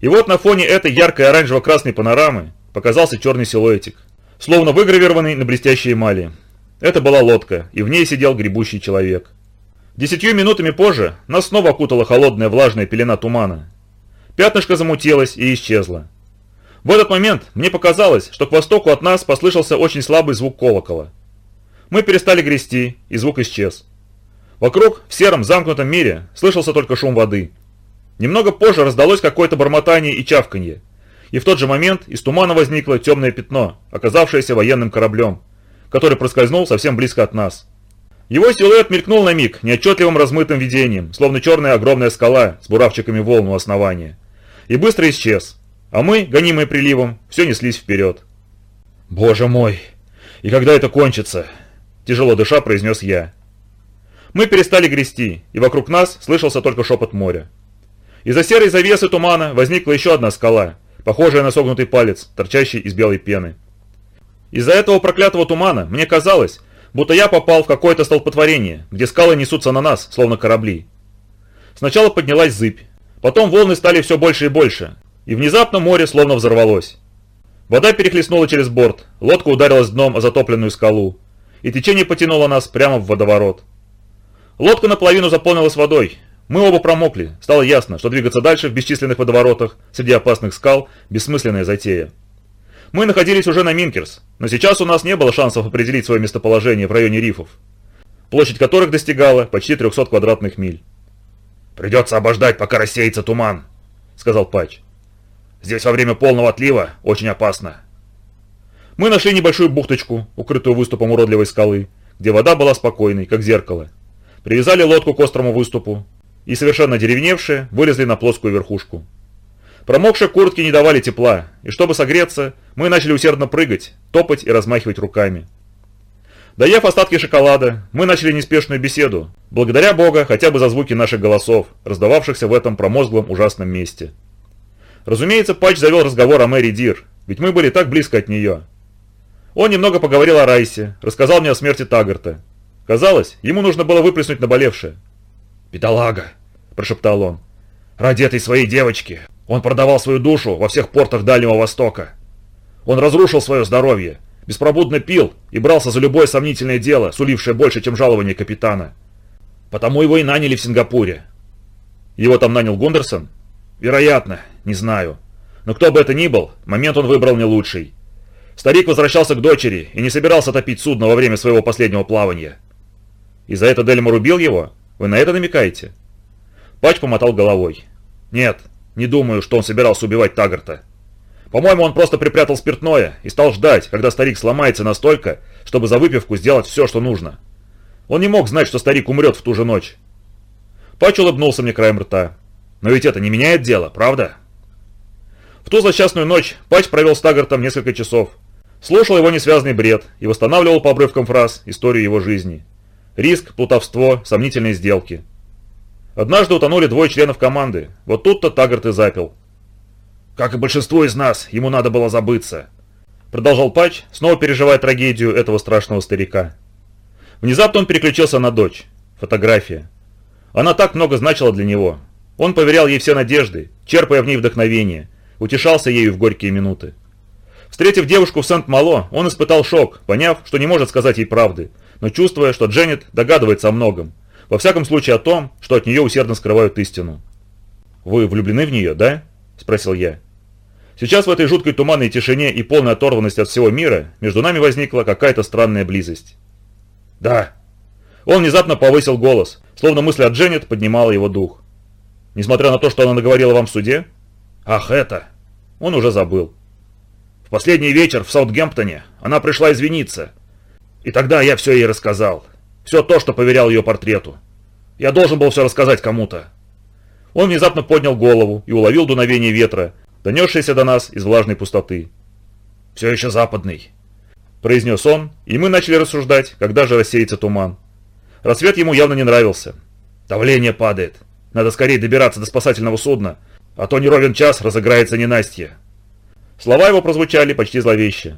И вот на фоне этой яркой оранжево-красной панорамы показался черный силуэтик, словно выгравированный на блестящей эмали. Это была лодка, и в ней сидел гребущий человек. Десятью минутами позже нас снова окутала холодная влажная пелена тумана. Пятнышко замутилось и исчезло. В этот момент мне показалось, что к востоку от нас послышался очень слабый звук колокола. Мы перестали грести, и звук исчез. Вокруг, в сером замкнутом мире, слышался только шум воды. Немного позже раздалось какое-то бормотание и чавканье. И в тот же момент из тумана возникло темное пятно, оказавшееся военным кораблем, который проскользнул совсем близко от нас. Его силуэт мелькнул на миг неотчетливым размытым видением, словно черная огромная скала с буравчиками волн у основания. И быстро исчез, а мы, гонимые приливом, все неслись вперед. «Боже мой! И когда это кончится?» Тяжело дыша произнес я. Мы перестали грести, и вокруг нас слышался только шепот моря. Из-за серой завесы тумана возникла еще одна скала, похожая на согнутый палец, торчащий из белой пены. Из-за этого проклятого тумана мне казалось, будто я попал в какое-то столпотворение, где скалы несутся на нас, словно корабли. Сначала поднялась зыбь, потом волны стали все больше и больше, и внезапно море словно взорвалось. Вода перехлестнула через борт, лодка ударилась дном о затопленную скалу, и течение потянуло нас прямо в водоворот. Лодка наполовину заполнилась водой. Мы оба промокли, стало ясно, что двигаться дальше в бесчисленных водоворотах среди опасных скал – бессмысленная затея. Мы находились уже на Минкерс, но сейчас у нас не было шансов определить свое местоположение в районе рифов, площадь которых достигала почти 300 квадратных миль. «Придется обождать, пока рассеется туман», – сказал Патч. Здесь во время полного отлива очень опасно. Мы нашли небольшую бухточку, укрытую выступом уродливой скалы, где вода была спокойной, как зеркало. Привязали лодку к острому выступу и, совершенно деревневшие, вылезли на плоскую верхушку. Промокшие куртки не давали тепла, и чтобы согреться, мы начали усердно прыгать, топать и размахивать руками. Доев остатки шоколада, мы начали неспешную беседу, благодаря Бога хотя бы за звуки наших голосов, раздававшихся в этом промозглом ужасном месте. Разумеется, Патч завел разговор о Мэри Дир, ведь мы были так близко от нее. Он немного поговорил о Райсе, рассказал мне о смерти Таггарта. Казалось, ему нужно было выплеснуть наболевшее. «Бедолага!» – прошептал он. «Ради этой своей девочки он продавал свою душу во всех портах Дальнего Востока. Он разрушил свое здоровье, беспробудно пил и брался за любое сомнительное дело, сулившее больше, чем жалование капитана. Потому его и наняли в Сингапуре. Его там нанял Гундерсон? Вероятно, не знаю. Но кто бы это ни был, момент он выбрал не лучший. Старик возвращался к дочери и не собирался топить судно во время своего последнего плавания. И за это Дельмор убил его? Вы на это намекаете? Пач помотал головой. Нет, не думаю, что он собирался убивать Таггарта. По-моему, он просто припрятал спиртное и стал ждать, когда старик сломается настолько, чтобы за выпивку сделать все, что нужно. Он не мог знать, что старик умрет в ту же ночь. Пач улыбнулся мне краем рта. Но ведь это не меняет дело, правда? В ту злосчастную ночь Пач провел с Таггартом несколько часов. Слушал его несвязный бред и восстанавливал по обрывкам фраз историю его жизни. Риск, плутовство, сомнительные сделки. Однажды утонули двое членов команды. Вот тут-то Таггарт и запил. «Как и большинство из нас, ему надо было забыться», продолжал Пач, снова переживая трагедию этого страшного старика. Внезапно он переключился на дочь. Фотография. Она так много значила для него. Он поверял ей все надежды, черпая в ней вдохновение, утешался ею в горькие минуты. Встретив девушку в Сент-Мало, он испытал шок, поняв, что не может сказать ей правды, но чувствуя, что Дженнет догадывается о многом, во всяком случае о том, что от нее усердно скрывают истину. «Вы влюблены в нее, да?» – спросил я. Сейчас в этой жуткой туманной тишине и полной оторванности от всего мира между нами возникла какая-то странная близость. «Да». Он внезапно повысил голос, словно мысль о Дженнет поднимала его дух. «Несмотря на то, что она наговорила вам в суде?» «Ах, это!» Он уже забыл. «В последний вечер в Саутгемптоне она пришла извиниться. И тогда я все ей рассказал. Все то, что поверял ее портрету. Я должен был все рассказать кому-то». Он внезапно поднял голову и уловил дуновение ветра, донесшееся до нас из влажной пустоты. «Все еще западный», – произнес он, и мы начали рассуждать, когда же рассеется туман. Рассвет ему явно не нравился. Давление падает. Надо скорее добираться до спасательного судна, а то не ровен час разыграется ненастье. Слова его прозвучали почти зловеще.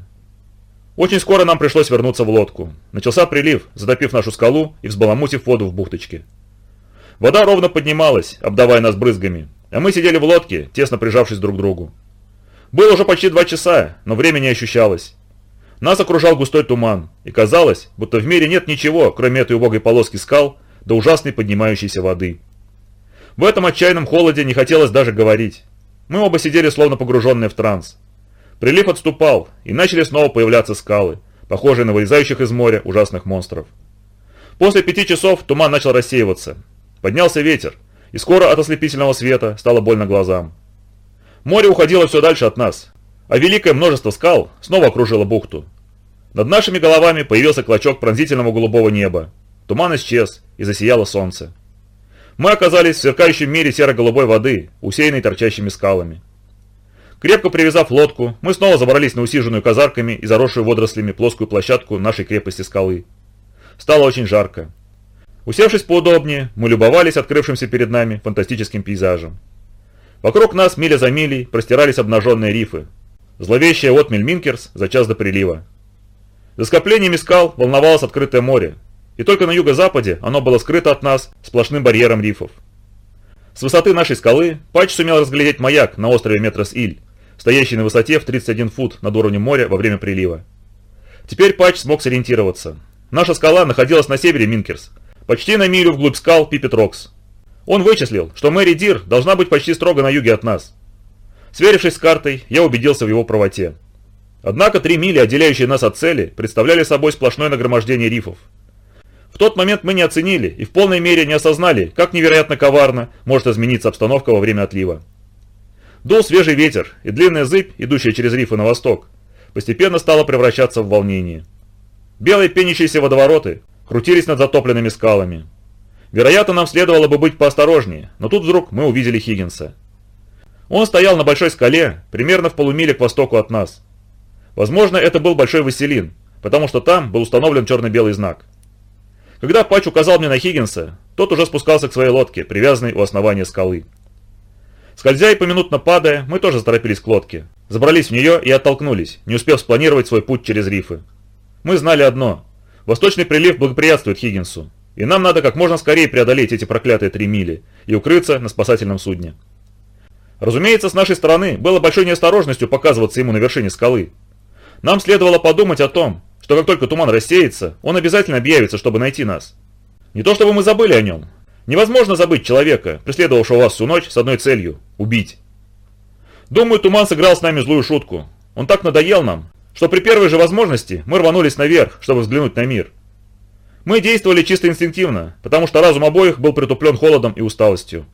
Очень скоро нам пришлось вернуться в лодку. Начался прилив, затопив нашу скалу и взбаламутив воду в бухточке. Вода ровно поднималась, обдавая нас брызгами, а мы сидели в лодке, тесно прижавшись друг к другу. Было уже почти два часа, но время не ощущалось. Нас окружал густой туман, и казалось, будто в мире нет ничего, кроме этой убогой полоски скал до ужасной поднимающейся воды. В этом отчаянном холоде не хотелось даже говорить. Мы оба сидели словно погруженные в транс. Прилив отступал, и начали снова появляться скалы, похожие на вылезающих из моря ужасных монстров. После пяти часов туман начал рассеиваться. Поднялся ветер, и скоро от ослепительного света стало больно глазам. Море уходило все дальше от нас, а великое множество скал снова окружило бухту. Над нашими головами появился клочок пронзительного голубого неба. Туман исчез, и засияло солнце. Мы оказались в сверкающем мире серо-голубой воды, усеянной торчащими скалами. Крепко привязав лодку, мы снова забрались на усиженную казарками и заросшую водорослями плоскую площадку нашей крепости скалы. Стало очень жарко. Усевшись поудобнее, мы любовались открывшимся перед нами фантастическим пейзажем. Вокруг нас миля за милей простирались обнаженные рифы, Зловещая отмель Минкерс за час до прилива. За скоплениями скал волновалось открытое море, и только на юго-западе оно было скрыто от нас сплошным барьером рифов. С высоты нашей скалы Патч сумел разглядеть маяк на острове Метрос-Иль, стоящий на высоте в 31 фут над уровнем моря во время прилива. Теперь Патч смог сориентироваться. Наша скала находилась на севере Минкерс, почти на милю вглубь скал Пипет Рокс. Он вычислил, что Мэри Дир должна быть почти строго на юге от нас. Сверившись с картой, я убедился в его правоте. Однако три мили, отделяющие нас от цели, представляли собой сплошное нагромождение рифов. В тот момент мы не оценили и в полной мере не осознали, как невероятно коварно может измениться обстановка во время отлива. Дул свежий ветер, и длинная зыбь, идущая через рифы на восток, постепенно стала превращаться в волнение. Белые пенящиеся водовороты крутились над затопленными скалами. Вероятно, нам следовало бы быть поосторожнее, но тут вдруг мы увидели Хиггинса. Он стоял на большой скале, примерно в полумиле к востоку от нас. Возможно, это был Большой Василин, потому что там был установлен черно-белый знак. Когда Пач указал мне на Хиггинса, тот уже спускался к своей лодке, привязанной у основания скалы. Скользя и поминутно падая, мы тоже заторопились к лодке. Забрались в нее и оттолкнулись, не успев спланировать свой путь через рифы. Мы знали одно. Восточный прилив благоприятствует Хиггинсу, и нам надо как можно скорее преодолеть эти проклятые три мили и укрыться на спасательном судне. Разумеется, с нашей стороны было большой неосторожностью показываться ему на вершине скалы. Нам следовало подумать о том, что как только туман рассеется, он обязательно объявится, чтобы найти нас. Не то чтобы мы забыли о нем. Невозможно забыть человека, преследовавшего вас всю ночь с одной целью – убить. Думаю, туман сыграл с нами злую шутку. Он так надоел нам, что при первой же возможности мы рванулись наверх, чтобы взглянуть на мир. Мы действовали чисто инстинктивно, потому что разум обоих был притуплен холодом и усталостью.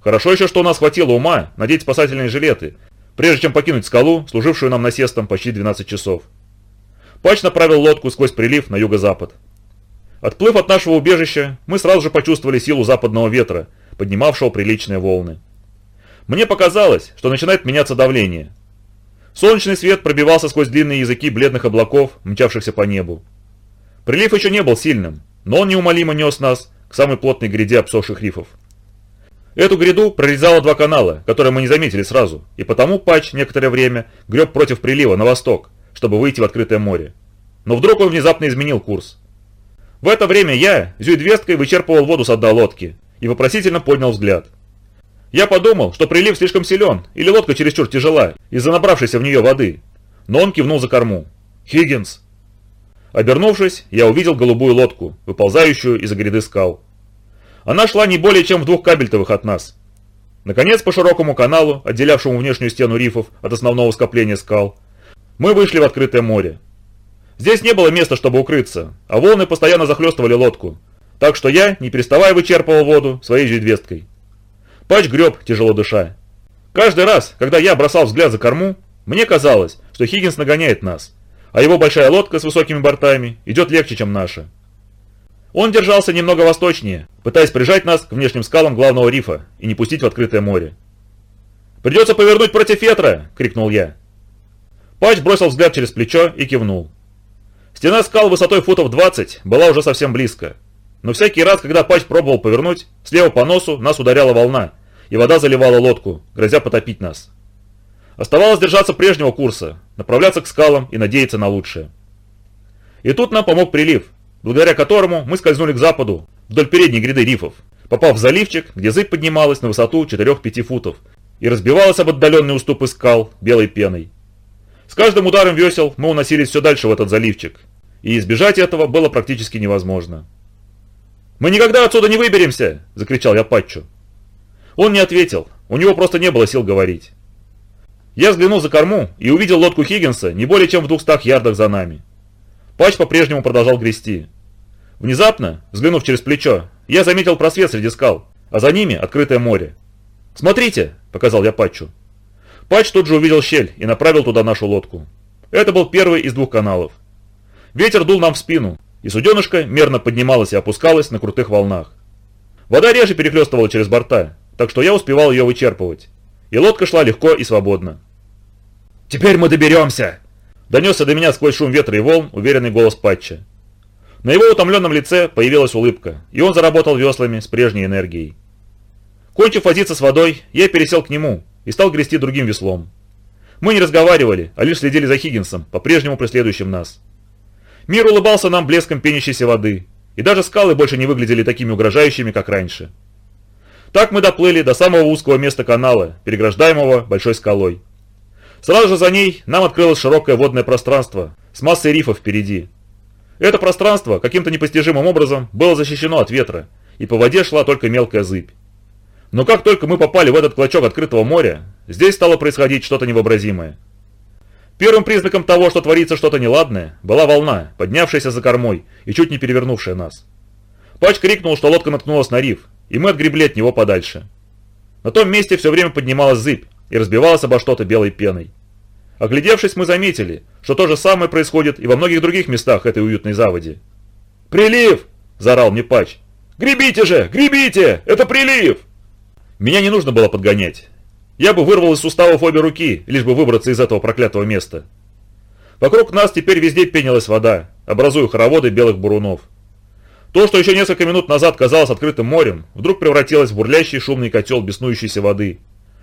Хорошо еще, что у нас хватило ума надеть спасательные жилеты, прежде чем покинуть скалу, служившую нам насестом почти 12 часов. Пач направил лодку сквозь прилив на юго-запад. Отплыв от нашего убежища, мы сразу же почувствовали силу западного ветра, поднимавшего приличные волны. Мне показалось, что начинает меняться давление. Солнечный свет пробивался сквозь длинные языки бледных облаков, мчавшихся по небу. Прилив еще не был сильным, но он неумолимо нес нас к самой плотной гряде обсохших рифов. Эту гряду прорезало два канала, которые мы не заметили сразу, и потому Патч некоторое время греб против прилива на восток, чтобы выйти в открытое море. Но вдруг он внезапно изменил курс. В это время я, зюйдвесткой, вычерпывал воду с дна лодки и вопросительно поднял взгляд. Я подумал, что прилив слишком силен, или лодка чересчур тяжела, из-за набравшейся в нее воды. Но он кивнул за корму. «Хиггинс!» Обернувшись, я увидел голубую лодку, выползающую из-за гряды скал. Она шла не более чем в двух кабельтовых от нас. Наконец, по широкому каналу, отделявшему внешнюю стену рифов от основного скопления скал, мы вышли в открытое море. Здесь не было места, чтобы укрыться, а волны постоянно захлестывали лодку, так что я, не переставая, вычерпывал воду своей жидвесткой. Пач греб, тяжело дыша. Каждый раз, когда я бросал взгляд за корму, мне казалось, что Хиггинс нагоняет нас, а его большая лодка с высокими бортами идет легче, чем наша. Он держался немного восточнее, пытаясь прижать нас к внешним скалам главного рифа и не пустить в открытое море. «Придется повернуть против ветра!» – крикнул я. Пач бросил взгляд через плечо и кивнул. Стена скал высотой футов 20 была уже совсем близко. Но всякий раз, когда Пач пробовал повернуть, слева по носу нас ударяла волна, и вода заливала лодку, грозя потопить нас. Оставалось держаться прежнего курса, направляться к скалам и надеяться на лучшее. И тут нам помог прилив, благодаря которому мы скользнули к западу, вдоль передней гряды рифов, попав в заливчик, где зыбь поднималась на высоту 4-5 футов и разбивалась об отдаленные уступы скал белой пеной. С каждым ударом весел мы уносились все дальше в этот заливчик, и избежать этого было практически невозможно. «Мы никогда отсюда не выберемся!» – закричал я Патчу. Он не ответил, у него просто не было сил говорить. Я взглянул за корму и увидел лодку Хиггинса не более чем в двухстах ярдах за нами. Патч по-прежнему продолжал грести. Внезапно, взглянув через плечо, я заметил просвет среди скал, а за ними открытое море. «Смотрите!» – показал я Патчу. Патч тут же увидел щель и направил туда нашу лодку. Это был первый из двух каналов. Ветер дул нам в спину, и суденышко мерно поднималось и опускалось на крутых волнах. Вода реже перехлестывала через борта, так что я успевал ее вычерпывать. И лодка шла легко и свободно. «Теперь мы доберемся!» Донесся до меня сквозь шум ветра и волн уверенный голос Патча. На его утомленном лице появилась улыбка, и он заработал веслами с прежней энергией. Кончив возиться с водой, я пересел к нему и стал грести другим веслом. Мы не разговаривали, а лишь следили за Хиггинсом, по-прежнему преследующим нас. Мир улыбался нам блеском пенящейся воды, и даже скалы больше не выглядели такими угрожающими, как раньше. Так мы доплыли до самого узкого места канала, переграждаемого большой скалой. Сразу же за ней нам открылось широкое водное пространство с массой рифов впереди. Это пространство каким-то непостижимым образом было защищено от ветра, и по воде шла только мелкая зыбь. Но как только мы попали в этот клочок открытого моря, здесь стало происходить что-то невообразимое. Первым признаком того, что творится что-то неладное, была волна, поднявшаяся за кормой и чуть не перевернувшая нас. Пач крикнул, что лодка наткнулась на риф, и мы отгребли от него подальше. На том месте все время поднималась зыбь, и разбивалась обо что-то белой пеной. Оглядевшись, мы заметили, что то же самое происходит и во многих других местах этой уютной заводи. «Прилив!» – заорал мне Пач. «Гребите же! Гребите! Это прилив!» Меня не нужно было подгонять. Я бы вырвал из суставов обе руки, лишь бы выбраться из этого проклятого места. Вокруг нас теперь везде пенилась вода, образуя хороводы белых бурунов. То, что еще несколько минут назад казалось открытым морем, вдруг превратилось в бурлящий шумный котел беснующейся воды,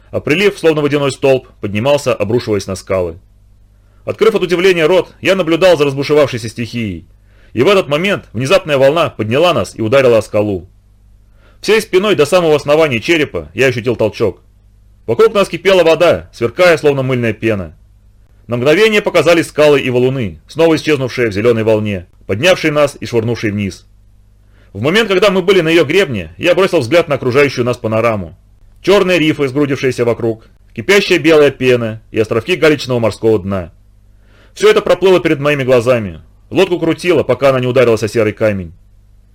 а прилив, словно водяной столб, поднимался, обрушиваясь на скалы. Открыв от удивления рот, я наблюдал за разбушевавшейся стихией, и в этот момент внезапная волна подняла нас и ударила о скалу. Всей спиной до самого основания черепа я ощутил толчок. Вокруг нас кипела вода, сверкая, словно мыльная пена. На мгновение показались скалы и валуны, снова исчезнувшие в зеленой волне, поднявшие нас и швырнувшие вниз. В момент, когда мы были на ее гребне, я бросил взгляд на окружающую нас панораму. Черные рифы, сгрудившиеся вокруг, кипящая белая пена и островки галечного морского дна. Все это проплыло перед моими глазами. Лодку крутило, пока она не ударилась о серый камень.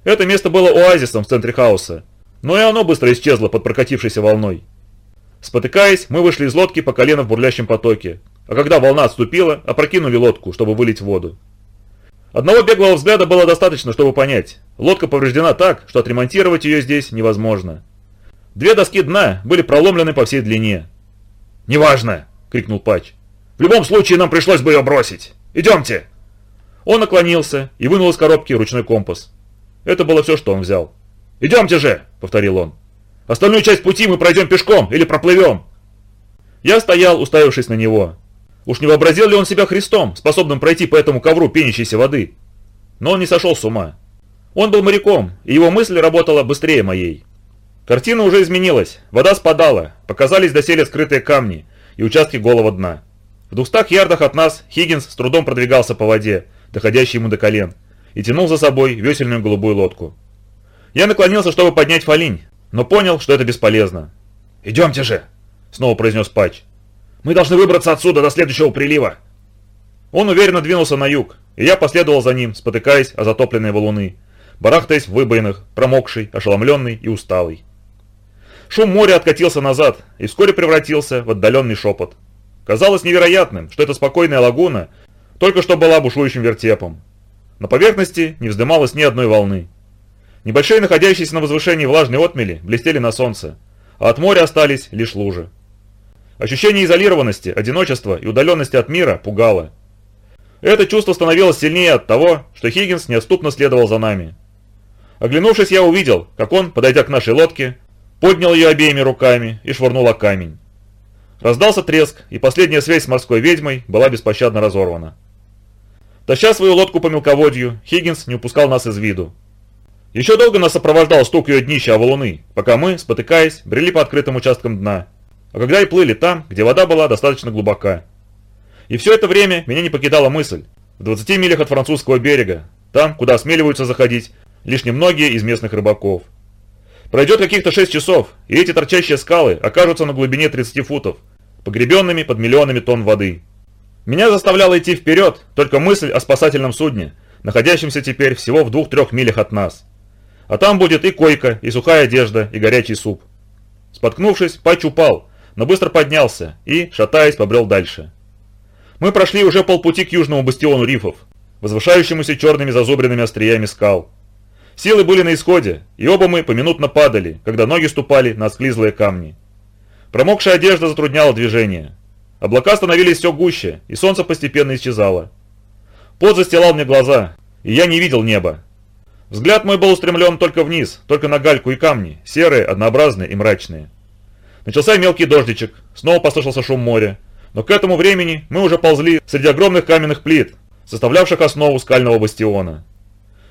Это место было оазисом в центре хаоса, но и оно быстро исчезло под прокатившейся волной. Спотыкаясь, мы вышли из лодки по колено в бурлящем потоке, а когда волна отступила, опрокинули лодку, чтобы вылить воду. Одного беглого взгляда было достаточно, чтобы понять. Лодка повреждена так, что отремонтировать ее здесь невозможно. Две доски дна были проломлены по всей длине. «Неважно!» — крикнул Патч. «В любом случае нам пришлось бы ее бросить! Идемте!» Он наклонился и вынул из коробки ручной компас. Это было все, что он взял. «Идемте же!» — повторил он. «Остальную часть пути мы пройдем пешком или проплывем!» Я стоял, уставившись на него. Уж не вообразил ли он себя Христом, способным пройти по этому ковру пенящейся воды? Но он не сошел с ума. Он был моряком, и его мысль работала быстрее моей. Картина уже изменилась, вода спадала, показались доселе скрытые камни и участки голого дна. В двухстах ярдах от нас Хиггинс с трудом продвигался по воде, доходящей ему до колен, и тянул за собой весельную голубую лодку. Я наклонился, чтобы поднять фолинь, но понял, что это бесполезно. «Идемте же!» — снова произнес Патч. «Мы должны выбраться отсюда до следующего прилива!» Он уверенно двинулся на юг, и я последовал за ним, спотыкаясь о затопленные валуны, барахтаясь в выбоинах, промокший, ошеломленный и усталый. Шум моря откатился назад и вскоре превратился в отдаленный шепот. Казалось невероятным, что эта спокойная лагуна только что была бушующим вертепом. На поверхности не вздымалось ни одной волны. Небольшие находящиеся на возвышении влажные отмели блестели на солнце, а от моря остались лишь лужи. Ощущение изолированности, одиночества и удаленности от мира пугало. Это чувство становилось сильнее от того, что Хиггинс неотступно следовал за нами. Оглянувшись, я увидел, как он, подойдя к нашей лодке, поднял ее обеими руками и швырнул о камень. Раздался треск, и последняя связь с морской ведьмой была беспощадно разорвана. Таща свою лодку по мелководью, Хиггинс не упускал нас из виду. Еще долго нас сопровождал стук ее днища о валуны, пока мы, спотыкаясь, брели по открытым участкам дна, а когда и плыли там, где вода была достаточно глубока. И все это время меня не покидала мысль, в 20 милях от французского берега, там, куда осмеливаются заходить лишь немногие из местных рыбаков. Пройдет каких-то 6 часов, и эти торчащие скалы окажутся на глубине 30 футов, погребенными под миллионами тонн воды. Меня заставляла идти вперед только мысль о спасательном судне, находящемся теперь всего в двух-трех милях от нас. А там будет и койка, и сухая одежда, и горячий суп. Споткнувшись, Патч упал, но быстро поднялся и, шатаясь, побрел дальше. Мы прошли уже полпути к южному бастиону рифов, возвышающемуся черными зазубренными остриями скал. Силы были на исходе, и оба мы поминутно падали, когда ноги ступали на склизлые камни. Промокшая одежда затрудняла движение. Облака становились все гуще, и солнце постепенно исчезало. Пот застилал мне глаза, и я не видел неба, Взгляд мой был устремлен только вниз, только на гальку и камни, серые, однообразные и мрачные. Начался мелкий дождичек, снова послышался шум моря, но к этому времени мы уже ползли среди огромных каменных плит, составлявших основу скального бастиона.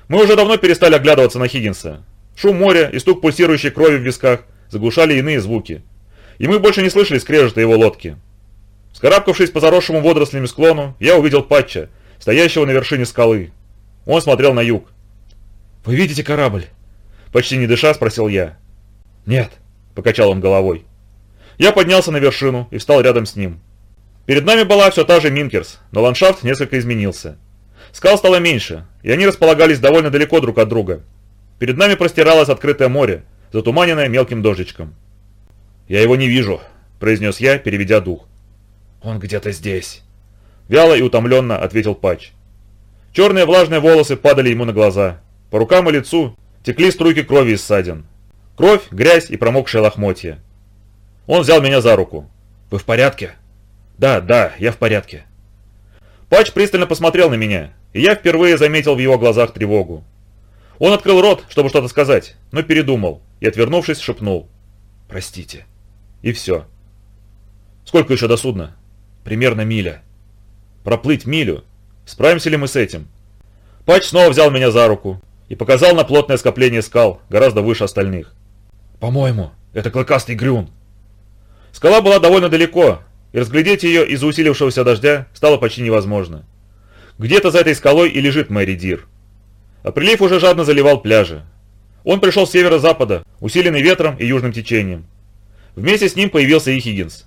Мы уже давно перестали оглядываться на Хиггинса. Шум моря и стук пульсирующей крови в висках заглушали иные звуки, и мы больше не слышали скрежета его лодки. Скарабкавшись по заросшему водорослями склону, я увидел Патча, стоящего на вершине скалы. Он смотрел на юг. «Вы видите корабль?» Почти не дыша, спросил я. «Нет», — покачал он головой. Я поднялся на вершину и встал рядом с ним. Перед нами была все та же Минкерс, но ландшафт несколько изменился. Скал стало меньше, и они располагались довольно далеко друг от друга. Перед нами простиралось открытое море, затуманенное мелким дождичком. «Я его не вижу», — произнес я, переведя дух. «Он где-то здесь», — вяло и утомленно ответил Патч. Черные влажные волосы падали ему на глаза, по рукам и лицу текли струйки крови из ссадин. Кровь, грязь и промокшие лохмотья. Он взял меня за руку. «Вы в порядке?» «Да, да, я в порядке». Пач пристально посмотрел на меня, и я впервые заметил в его глазах тревогу. Он открыл рот, чтобы что-то сказать, но передумал и, отвернувшись, шепнул. «Простите». И все. «Сколько еще до судна?» «Примерно миля». «Проплыть милю? Справимся ли мы с этим?» Пач снова взял меня за руку, и показал на плотное скопление скал, гораздо выше остальных. «По-моему, это клыкастый грюн». Скала была довольно далеко, и разглядеть ее из-за усилившегося дождя стало почти невозможно. Где-то за этой скалой и лежит Мэри Дир. А прилив уже жадно заливал пляжи. Он пришел с северо-запада, усиленный ветром и южным течением. Вместе с ним появился и Хиггинс.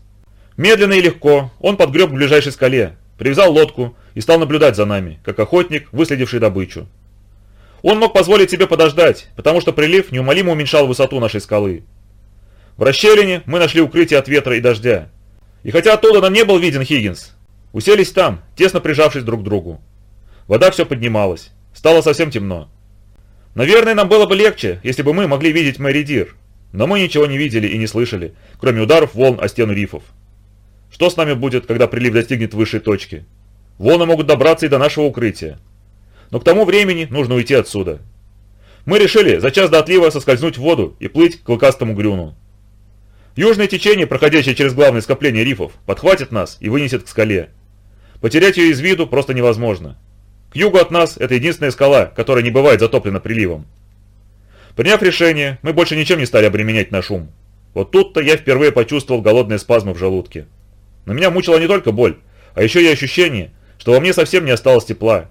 Медленно и легко он подгреб к ближайшей скале, привязал лодку и стал наблюдать за нами, как охотник, выследивший добычу. Он мог позволить себе подождать, потому что прилив неумолимо уменьшал высоту нашей скалы. В расщелине мы нашли укрытие от ветра и дождя. И хотя оттуда нам не был виден Хиггинс, уселись там, тесно прижавшись друг к другу. Вода все поднималась. Стало совсем темно. Наверное, нам было бы легче, если бы мы могли видеть Мэри Дир. Но мы ничего не видели и не слышали, кроме ударов волн о стену рифов. Что с нами будет, когда прилив достигнет высшей точки? Волны могут добраться и до нашего укрытия. Но к тому времени нужно уйти отсюда. Мы решили за час до отлива соскользнуть в воду и плыть к клыкастому грюну. Южное течение, проходящее через главное скопление рифов, подхватит нас и вынесет к скале. Потерять ее из виду просто невозможно. К югу от нас это единственная скала, которая не бывает затоплена приливом. Приняв решение, мы больше ничем не стали обременять наш ум. Вот тут-то я впервые почувствовал голодные спазмы в желудке. Но меня мучила не только боль, а еще и ощущение, что во мне совсем не осталось тепла.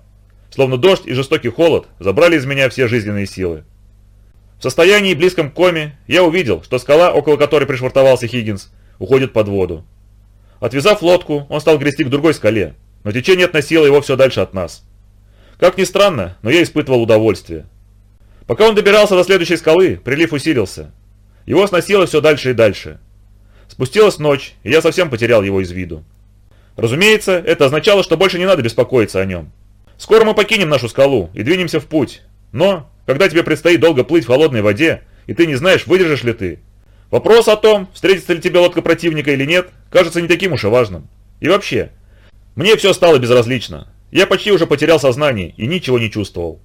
Словно дождь и жестокий холод забрали из меня все жизненные силы. В состоянии близком к коме я увидел, что скала, около которой пришвартовался Хиггинс, уходит под воду. Отвязав лодку, он стал грести к другой скале, но течение относило его все дальше от нас. Как ни странно, но я испытывал удовольствие. Пока он добирался до следующей скалы, прилив усилился. Его сносило все дальше и дальше. Спустилась ночь, и я совсем потерял его из виду. Разумеется, это означало, что больше не надо беспокоиться о нем. Скоро мы покинем нашу скалу и двинемся в путь, но когда тебе предстоит долго плыть в холодной воде, и ты не знаешь, выдержишь ли ты. Вопрос о том, встретится ли тебе лодка противника или нет, кажется не таким уж и важным. И вообще, мне все стало безразлично. Я почти уже потерял сознание и ничего не чувствовал.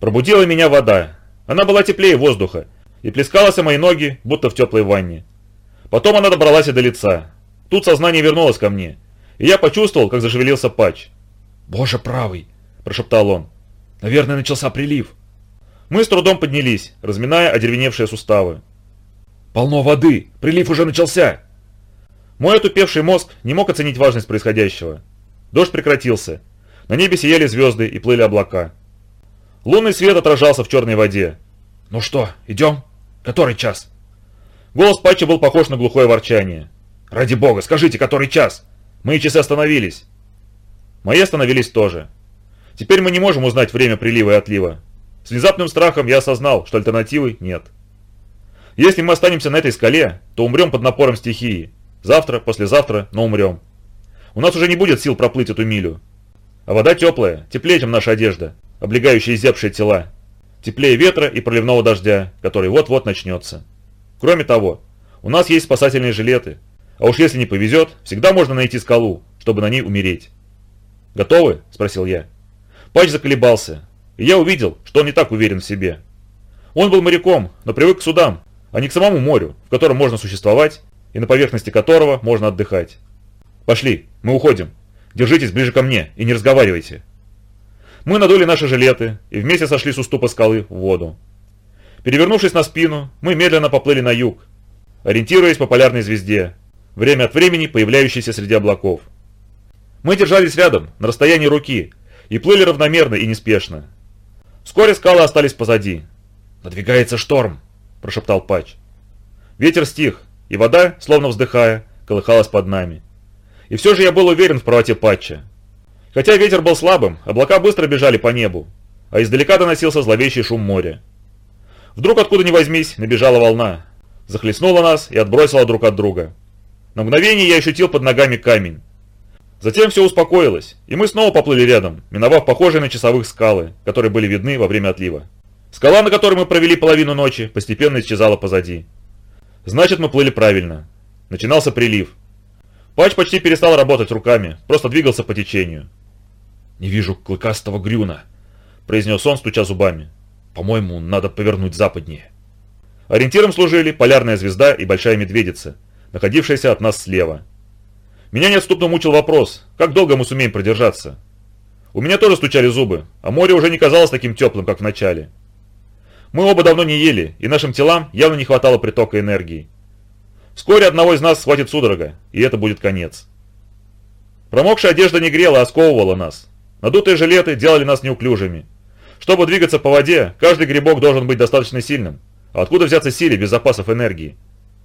Пробудила меня вода. Она была теплее воздуха и плескалась о мои ноги, будто в теплой ванне. Потом она добралась и до лица. Тут сознание вернулось ко мне, и я почувствовал, как зашевелился патч. «Боже правый!» – прошептал он. «Наверное, начался прилив». Мы с трудом поднялись, разминая одеревеневшие суставы. «Полно воды! Прилив уже начался!» Мой отупевший мозг не мог оценить важность происходящего. Дождь прекратился. На небе сияли звезды и плыли облака. Лунный свет отражался в черной воде. «Ну что, идем? Который час?» Голос Патча был похож на глухое ворчание. «Ради бога, скажите, который час? Мои часы остановились». Мои остановились тоже. Теперь мы не можем узнать время прилива и отлива. С внезапным страхом я осознал, что альтернативы нет. Если мы останемся на этой скале, то умрем под напором стихии. Завтра, послезавтра, но умрем. У нас уже не будет сил проплыть эту милю. А вода теплая, теплее, чем наша одежда, облегающая изябшие тела. Теплее ветра и проливного дождя, который вот-вот начнется. Кроме того, у нас есть спасательные жилеты. А уж если не повезет, всегда можно найти скалу, чтобы на ней умереть. «Готовы?» – спросил я. Патч заколебался, и я увидел, что он не так уверен в себе. Он был моряком, но привык к судам, а не к самому морю, в котором можно существовать и на поверхности которого можно отдыхать. «Пошли, мы уходим. Держитесь ближе ко мне и не разговаривайте». Мы надули наши жилеты и вместе сошли с уступа скалы в воду. Перевернувшись на спину, мы медленно поплыли на юг, ориентируясь по полярной звезде, время от времени появляющейся среди облаков. Мы держались рядом, на расстоянии руки, и плыли равномерно и неспешно, Вскоре скалы остались позади. «Надвигается шторм», – прошептал Патч. Ветер стих, и вода, словно вздыхая, колыхалась под нами. И все же я был уверен в правоте Патча. Хотя ветер был слабым, облака быстро бежали по небу, а издалека доносился зловещий шум моря. Вдруг откуда ни возьмись, набежала волна, захлестнула нас и отбросила друг от друга. На мгновение я ощутил под ногами камень. Затем все успокоилось, и мы снова поплыли рядом, миновав похожие на часовых скалы, которые были видны во время отлива. Скала, на которой мы провели половину ночи, постепенно исчезала позади. Значит, мы плыли правильно. Начинался прилив. Пач почти перестал работать руками, просто двигался по течению. «Не вижу клыкастого грюна», – произнес он, стуча зубами. «По-моему, надо повернуть западнее». Ориентиром служили полярная звезда и большая медведица, находившаяся от нас слева – меня неотступно мучил вопрос, как долго мы сумеем продержаться. У меня тоже стучали зубы, а море уже не казалось таким теплым, как в начале. Мы оба давно не ели, и нашим телам явно не хватало притока энергии. Вскоре одного из нас схватит судорога, и это будет конец. Промокшая одежда не грела, а сковывала нас. Надутые жилеты делали нас неуклюжими. Чтобы двигаться по воде, каждый грибок должен быть достаточно сильным. А откуда взяться силе без запасов энергии?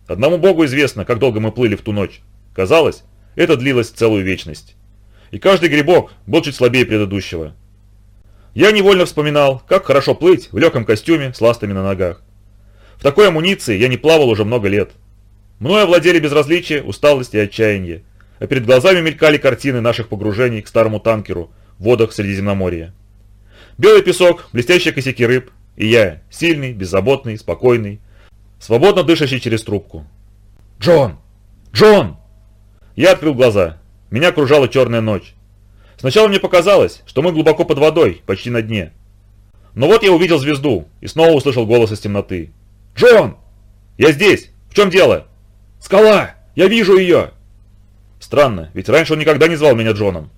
Одному богу известно, как долго мы плыли в ту ночь. Казалось, это длилось целую вечность. И каждый грибок был чуть слабее предыдущего. Я невольно вспоминал, как хорошо плыть в легком костюме с ластами на ногах. В такой амуниции я не плавал уже много лет. Мною овладели безразличие, усталость и отчаяние, а перед глазами мелькали картины наших погружений к старому танкеру в водах Средиземноморья. Белый песок, блестящие косяки рыб, и я, сильный, беззаботный, спокойный, свободно дышащий через трубку. «Джон! Джон!» Я открыл глаза. Меня окружала черная ночь. Сначала мне показалось, что мы глубоко под водой, почти на дне. Но вот я увидел звезду и снова услышал голос из темноты. «Джон! Я здесь! В чем дело?» «Скала! Я вижу ее!» Странно, ведь раньше он никогда не звал меня Джоном.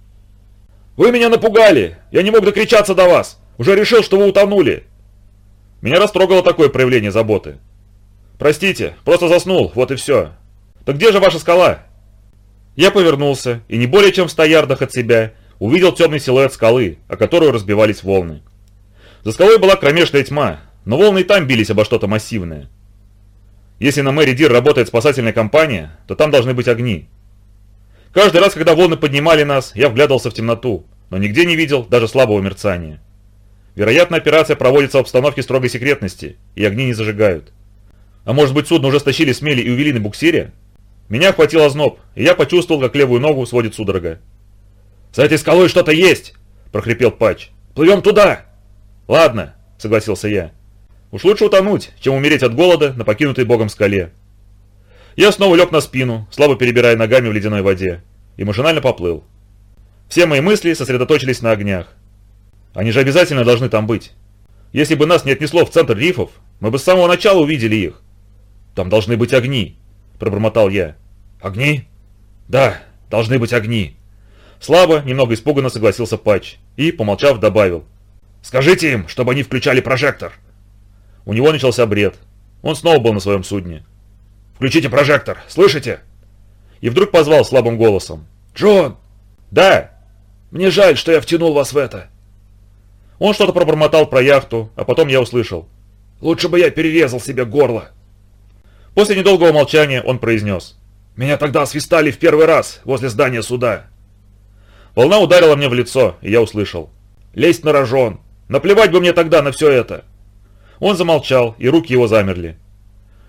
«Вы меня напугали! Я не мог докричаться до вас! Уже решил, что вы утонули!» Меня растрогало такое проявление заботы. «Простите, просто заснул, вот и все. Так где же ваша скала?» Я повернулся и не более чем в ста ярдах от себя увидел темный силуэт скалы, о которую разбивались волны. За скалой была кромешная тьма, но волны и там бились обо что-то массивное. Если на Мэри Дир работает спасательная компания, то там должны быть огни. Каждый раз, когда волны поднимали нас, я вглядывался в темноту, но нигде не видел даже слабого мерцания. Вероятно, операция проводится в обстановке строгой секретности, и огни не зажигают. А может быть судно уже стащили с мели и увели на буксире? Меня охватил озноб, и я почувствовал, как левую ногу сводит судорога. «За этой скалой что-то есть!» – прохрипел Патч. «Плывем туда!» «Ладно», – согласился я. «Уж лучше утонуть, чем умереть от голода на покинутой богом скале». Я снова лег на спину, слабо перебирая ногами в ледяной воде, и машинально поплыл. Все мои мысли сосредоточились на огнях. Они же обязательно должны там быть. Если бы нас не отнесло в центр рифов, мы бы с самого начала увидели их. Там должны быть огни, пробормотал я. Огни? Да, должны быть огни. Слабо, немного испуганно согласился Патч и, помолчав, добавил. «Скажите им, чтобы они включали прожектор!» У него начался бред. Он снова был на своем судне. «Включите прожектор, слышите?» И вдруг позвал слабым голосом. «Джон!» «Да!» «Мне жаль, что я втянул вас в это!» Он что-то пробормотал про яхту, а потом я услышал. «Лучше бы я перерезал себе горло!» После недолгого молчания он произнес. «Меня тогда свистали в первый раз возле здания суда. Волна ударила мне в лицо, и я услышал. «Лезть на рожон! Наплевать бы мне тогда на все это!» Он замолчал, и руки его замерли.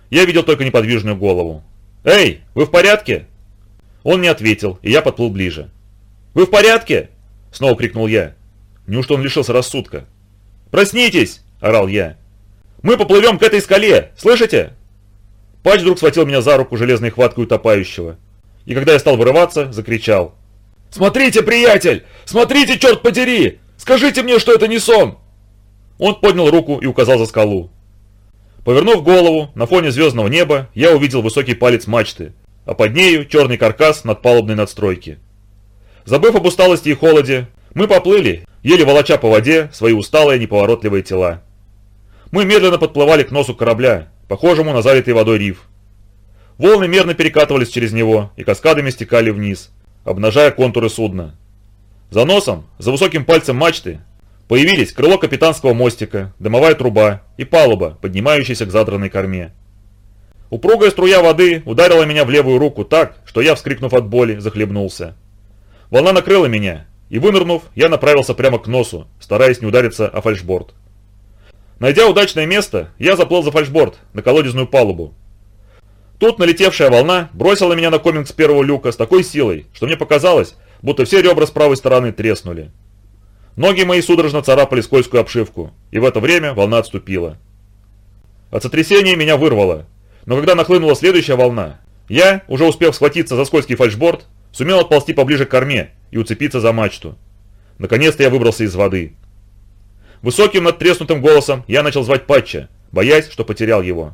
Я видел только неподвижную голову. «Эй, вы в порядке?» Он не ответил, и я подплыл ближе. «Вы в порядке?» Снова крикнул я. Неужто он лишился рассудка? «Проснитесь!» – орал я. «Мы поплывем к этой скале! Слышите?» Пач вдруг схватил меня за руку железной хваткой утопающего. И когда я стал вырываться, закричал. «Смотрите, приятель! Смотрите, черт подери! Скажите мне, что это не сон!» Он поднял руку и указал за скалу. Повернув голову, на фоне звездного неба я увидел высокий палец мачты, а под нею черный каркас над палубной надстройки. Забыв об усталости и холоде, мы поплыли, еле волоча по воде свои усталые неповоротливые тела. Мы медленно подплывали к носу корабля, похожему на залитый водой риф. Волны мерно перекатывались через него и каскадами стекали вниз, обнажая контуры судна. За носом, за высоким пальцем мачты, появились крыло капитанского мостика, дымовая труба и палуба, поднимающаяся к задранной корме. Упругая струя воды ударила меня в левую руку так, что я, вскрикнув от боли, захлебнулся. Волна накрыла меня, и вынырнув, я направился прямо к носу, стараясь не удариться о фальшборд. Найдя удачное место, я заплыл за фальшборд, на колодезную палубу, Тут налетевшая волна бросила меня на коминг с первого люка с такой силой, что мне показалось, будто все ребра с правой стороны треснули. Ноги мои судорожно царапали скользкую обшивку, и в это время волна отступила. От сотрясения меня вырвало, но когда нахлынула следующая волна, я, уже успев схватиться за скользкий фальшборд, сумел отползти поближе к корме и уцепиться за мачту. Наконец-то я выбрался из воды. Высоким надтреснутым голосом я начал звать Патча, боясь, что потерял его.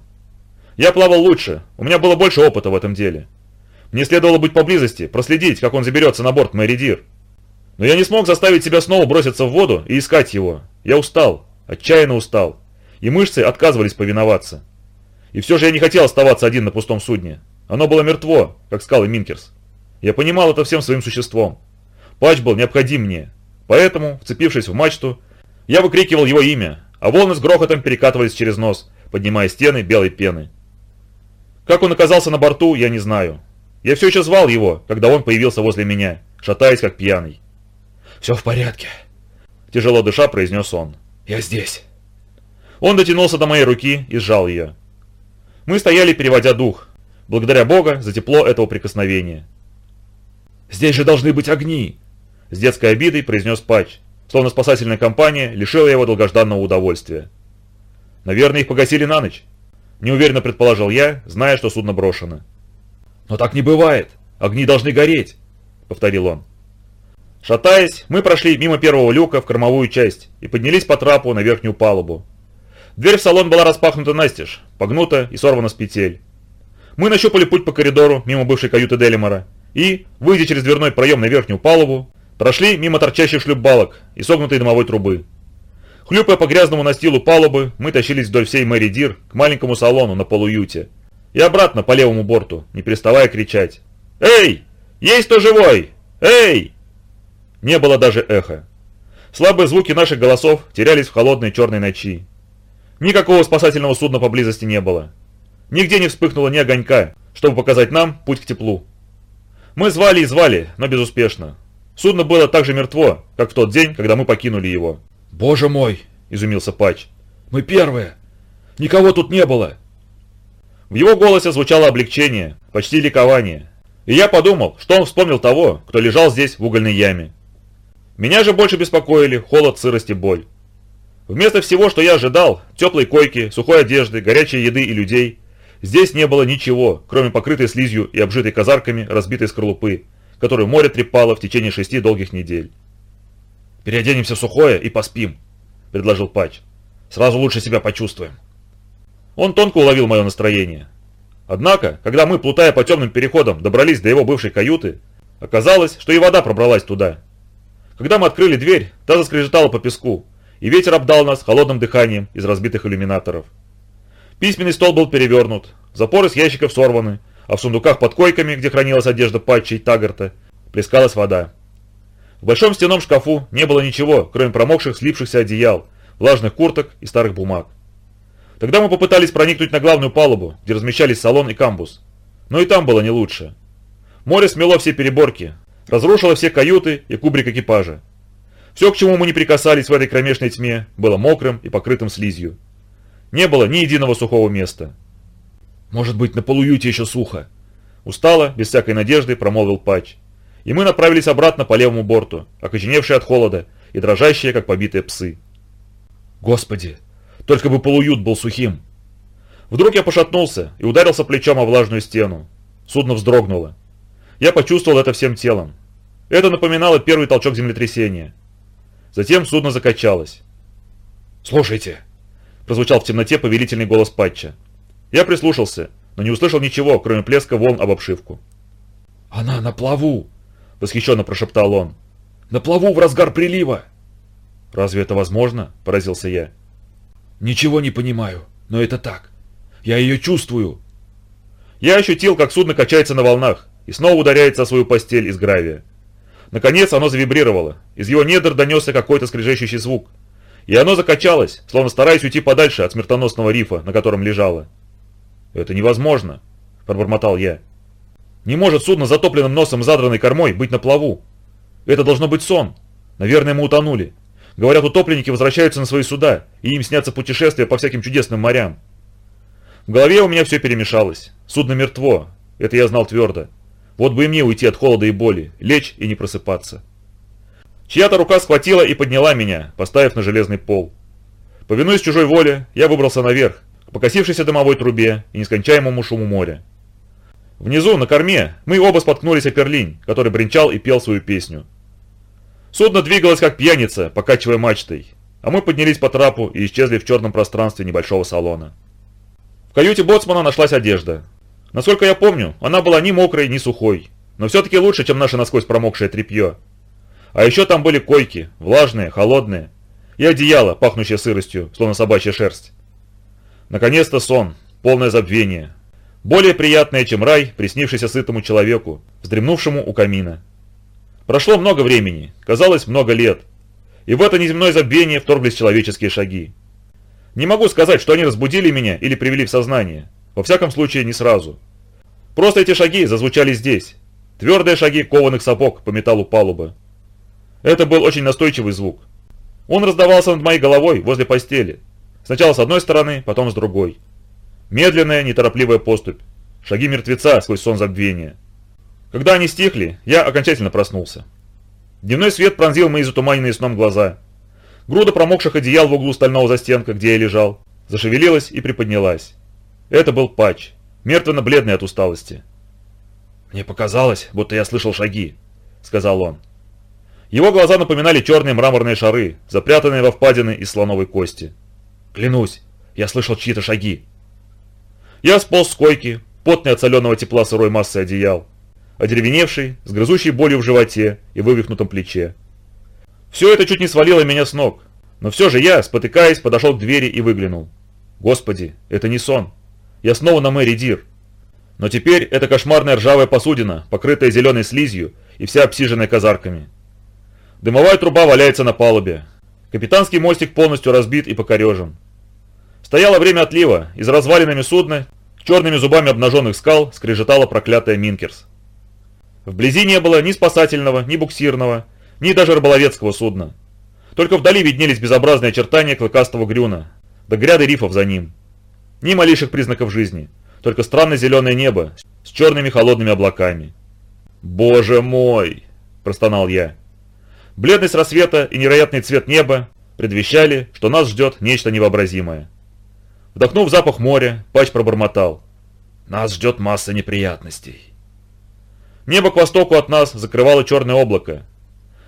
Я плавал лучше, у меня было больше опыта в этом деле. Мне следовало быть поблизости, проследить, как он заберется на борт Мэри Дир. Но я не смог заставить себя снова броситься в воду и искать его. Я устал, отчаянно устал, и мышцы отказывались повиноваться. И все же я не хотел оставаться один на пустом судне. Оно было мертво, как скалы Минкерс. Я понимал это всем своим существом. Патч был необходим мне. Поэтому, вцепившись в мачту, я выкрикивал его имя, а волны с грохотом перекатывались через нос, поднимая стены белой пены. Как он оказался на борту, я не знаю. Я все еще звал его, когда он появился возле меня, шатаясь как пьяный. «Все в порядке», – тяжело дыша произнес он. «Я здесь». Он дотянулся до моей руки и сжал ее. Мы стояли, переводя дух, благодаря Бога за тепло этого прикосновения. «Здесь же должны быть огни!» С детской обидой произнес Патч, словно спасательная компания лишила его долгожданного удовольствия. Наверное, их погасили на ночь. Неуверенно предположил я, зная, что судно брошено. «Но так не бывает. Огни должны гореть», — повторил он. Шатаясь, мы прошли мимо первого люка в кормовую часть и поднялись по трапу на верхнюю палубу. Дверь в салон была распахнута настежь, погнута и сорвана с петель. Мы нащупали путь по коридору мимо бывшей каюты Делимора и, выйдя через дверной проем на верхнюю палубу, прошли мимо торчащих шлюпбалок и согнутой дымовой трубы. Хлюпая по грязному настилу палубы, мы тащились вдоль всей Мэри Дир к маленькому салону на полуюте. И обратно по левому борту, не переставая кричать. «Эй! Есть кто живой? Эй!» Не было даже эха. Слабые звуки наших голосов терялись в холодной черной ночи. Никакого спасательного судна поблизости не было. Нигде не вспыхнуло ни огонька, чтобы показать нам путь к теплу. Мы звали и звали, но безуспешно. Судно было так же мертво, как в тот день, когда мы покинули его. «Боже мой!» – изумился Патч. «Мы первые! Никого тут не было!» В его голосе звучало облегчение, почти ликование. И я подумал, что он вспомнил того, кто лежал здесь в угольной яме. Меня же больше беспокоили холод, сырость и боль. Вместо всего, что я ожидал, теплой койки, сухой одежды, горячей еды и людей, здесь не было ничего, кроме покрытой слизью и обжитой казарками разбитой скорлупы, которую море трепало в течение шести долгих недель. «Переоденемся в сухое и поспим», — предложил Патч. «Сразу лучше себя почувствуем». Он тонко уловил мое настроение. Однако, когда мы, плутая по темным переходам, добрались до его бывшей каюты, оказалось, что и вода пробралась туда. Когда мы открыли дверь, та заскрежетала по песку, и ветер обдал нас холодным дыханием из разбитых иллюминаторов. Письменный стол был перевернут, запоры с ящиков сорваны, а в сундуках под койками, где хранилась одежда Патча и Таггарта, плескалась вода. В большом стенном шкафу не было ничего, кроме промокших слипшихся одеял, влажных курток и старых бумаг. Тогда мы попытались проникнуть на главную палубу, где размещались салон и камбус. Но и там было не лучше. Море смело все переборки, разрушило все каюты и кубрик экипажа. Все, к чему мы не прикасались в этой кромешной тьме, было мокрым и покрытым слизью. Не было ни единого сухого места. «Может быть, на полуюте еще сухо?» Устало, без всякой надежды, промолвил Патч и мы направились обратно по левому борту, окоченевшие от холода и дрожащие, как побитые псы. Господи, только бы полуют был сухим. Вдруг я пошатнулся и ударился плечом о влажную стену. Судно вздрогнуло. Я почувствовал это всем телом. Это напоминало первый толчок землетрясения. Затем судно закачалось. «Слушайте!» – прозвучал в темноте повелительный голос Патча. Я прислушался, но не услышал ничего, кроме плеска волн об обшивку. «Она на плаву!» — восхищенно прошептал он. «На плаву в разгар прилива!» «Разве это возможно?» — поразился я. «Ничего не понимаю, но это так. Я ее чувствую». Я ощутил, как судно качается на волнах и снова ударяется о свою постель из гравия. Наконец оно завибрировало, из его недр донесся какой-то скрежещущий звук. И оно закачалось, словно стараясь уйти подальше от смертоносного рифа, на котором лежало. «Это невозможно», — пробормотал я. Не может судно с затопленным носом и задранной кормой быть на плаву. Это должно быть сон. Наверное, мы утонули. Говорят, утопленники возвращаются на свои суда, и им снятся путешествия по всяким чудесным морям. В голове у меня все перемешалось. Судно мертво. Это я знал твердо. Вот бы и мне уйти от холода и боли, лечь и не просыпаться. Чья-то рука схватила и подняла меня, поставив на железный пол. Повинуясь чужой воле, я выбрался наверх, к покосившейся дымовой трубе и нескончаемому шуму моря. Внизу, на корме, мы оба споткнулись о перлинь, который бренчал и пел свою песню. Судно двигалось как пьяница, покачивая мачтой, а мы поднялись по трапу и исчезли в черном пространстве небольшого салона. В каюте боцмана нашлась одежда. Насколько я помню, она была ни мокрой, ни сухой, но все-таки лучше, чем наше насквозь промокшее тряпье. А еще там были койки, влажные, холодные, и одеяло, пахнущее сыростью, словно собачья шерсть. Наконец-то сон, полное забвение, более приятное, чем рай, приснившийся сытому человеку, вздремнувшему у камина. Прошло много времени, казалось, много лет, и в это неземное забвение вторглись человеческие шаги. Не могу сказать, что они разбудили меня или привели в сознание, во всяком случае не сразу. Просто эти шаги зазвучали здесь, твердые шаги кованых сапог по металлу палубы. Это был очень настойчивый звук. Он раздавался над моей головой возле постели, сначала с одной стороны, потом с другой. Медленная, неторопливая поступь. Шаги мертвеца сквозь сон забвения. Когда они стихли, я окончательно проснулся. Дневной свет пронзил мои затуманенные сном глаза. Груда промокших одеял в углу стального застенка, где я лежал, зашевелилась и приподнялась. Это был патч, мертвенно-бледный от усталости. «Мне показалось, будто я слышал шаги», — сказал он. Его глаза напоминали черные мраморные шары, запрятанные во впадины из слоновой кости. «Клянусь, я слышал чьи-то шаги». Я сполз с койки, потный от соленого тепла сырой массы одеял, одеревеневший, с грызущей болью в животе и вывихнутом плече. Все это чуть не свалило меня с ног, но все же я, спотыкаясь, подошел к двери и выглянул. Господи, это не сон. Я снова на Мэри Дир. Но теперь это кошмарная ржавая посудина, покрытая зеленой слизью и вся обсиженная казарками. Дымовая труба валяется на палубе. Капитанский мостик полностью разбит и покорежен. Стояло время отлива, и за развалинами судна, черными зубами обнаженных скал, скрежетала проклятая Минкерс. Вблизи не было ни спасательного, ни буксирного, ни даже рыболовецкого судна. Только вдали виднелись безобразные очертания клыкастого грюна, да гряды рифов за ним. Ни малейших признаков жизни, только странное зеленое небо с черными холодными облаками. «Боже мой!» – простонал я. Бледность рассвета и невероятный цвет неба предвещали, что нас ждет нечто невообразимое. Вдохнув запах моря, Пач пробормотал. «Нас ждет масса неприятностей». Небо к востоку от нас закрывало черное облако.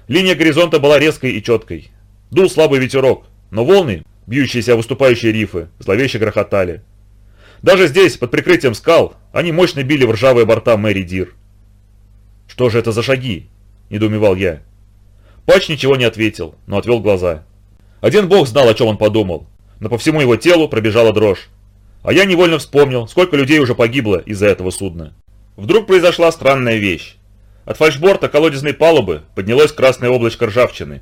Линия горизонта была резкой и четкой. Дул слабый ветерок, но волны, бьющиеся о выступающие рифы, зловеще грохотали. Даже здесь, под прикрытием скал, они мощно били в ржавые борта Мэри Дир. «Что же это за шаги?» – недоумевал я. Патч ничего не ответил, но отвел глаза. Один бог знал, о чем он подумал но по всему его телу пробежала дрожь. А я невольно вспомнил, сколько людей уже погибло из-за этого судна. Вдруг произошла странная вещь. От фальшборта колодезной палубы поднялось красное облачко ржавчины,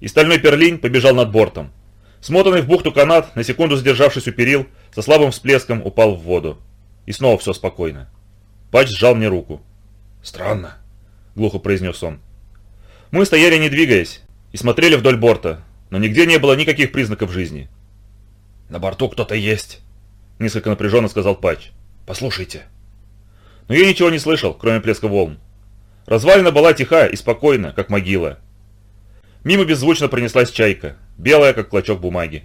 и стальной перлинь побежал над бортом. Смотанный в бухту канат, на секунду задержавшись у перил, со слабым всплеском упал в воду. И снова все спокойно. Пач сжал мне руку. «Странно», — глухо произнес он. Мы стояли не двигаясь и смотрели вдоль борта, но нигде не было никаких признаков жизни. «На борту кто-то есть», — несколько напряженно сказал Патч. «Послушайте». Но я ничего не слышал, кроме плеска волн. Развалина была тиха и спокойна, как могила. Мимо беззвучно пронеслась чайка, белая, как клочок бумаги.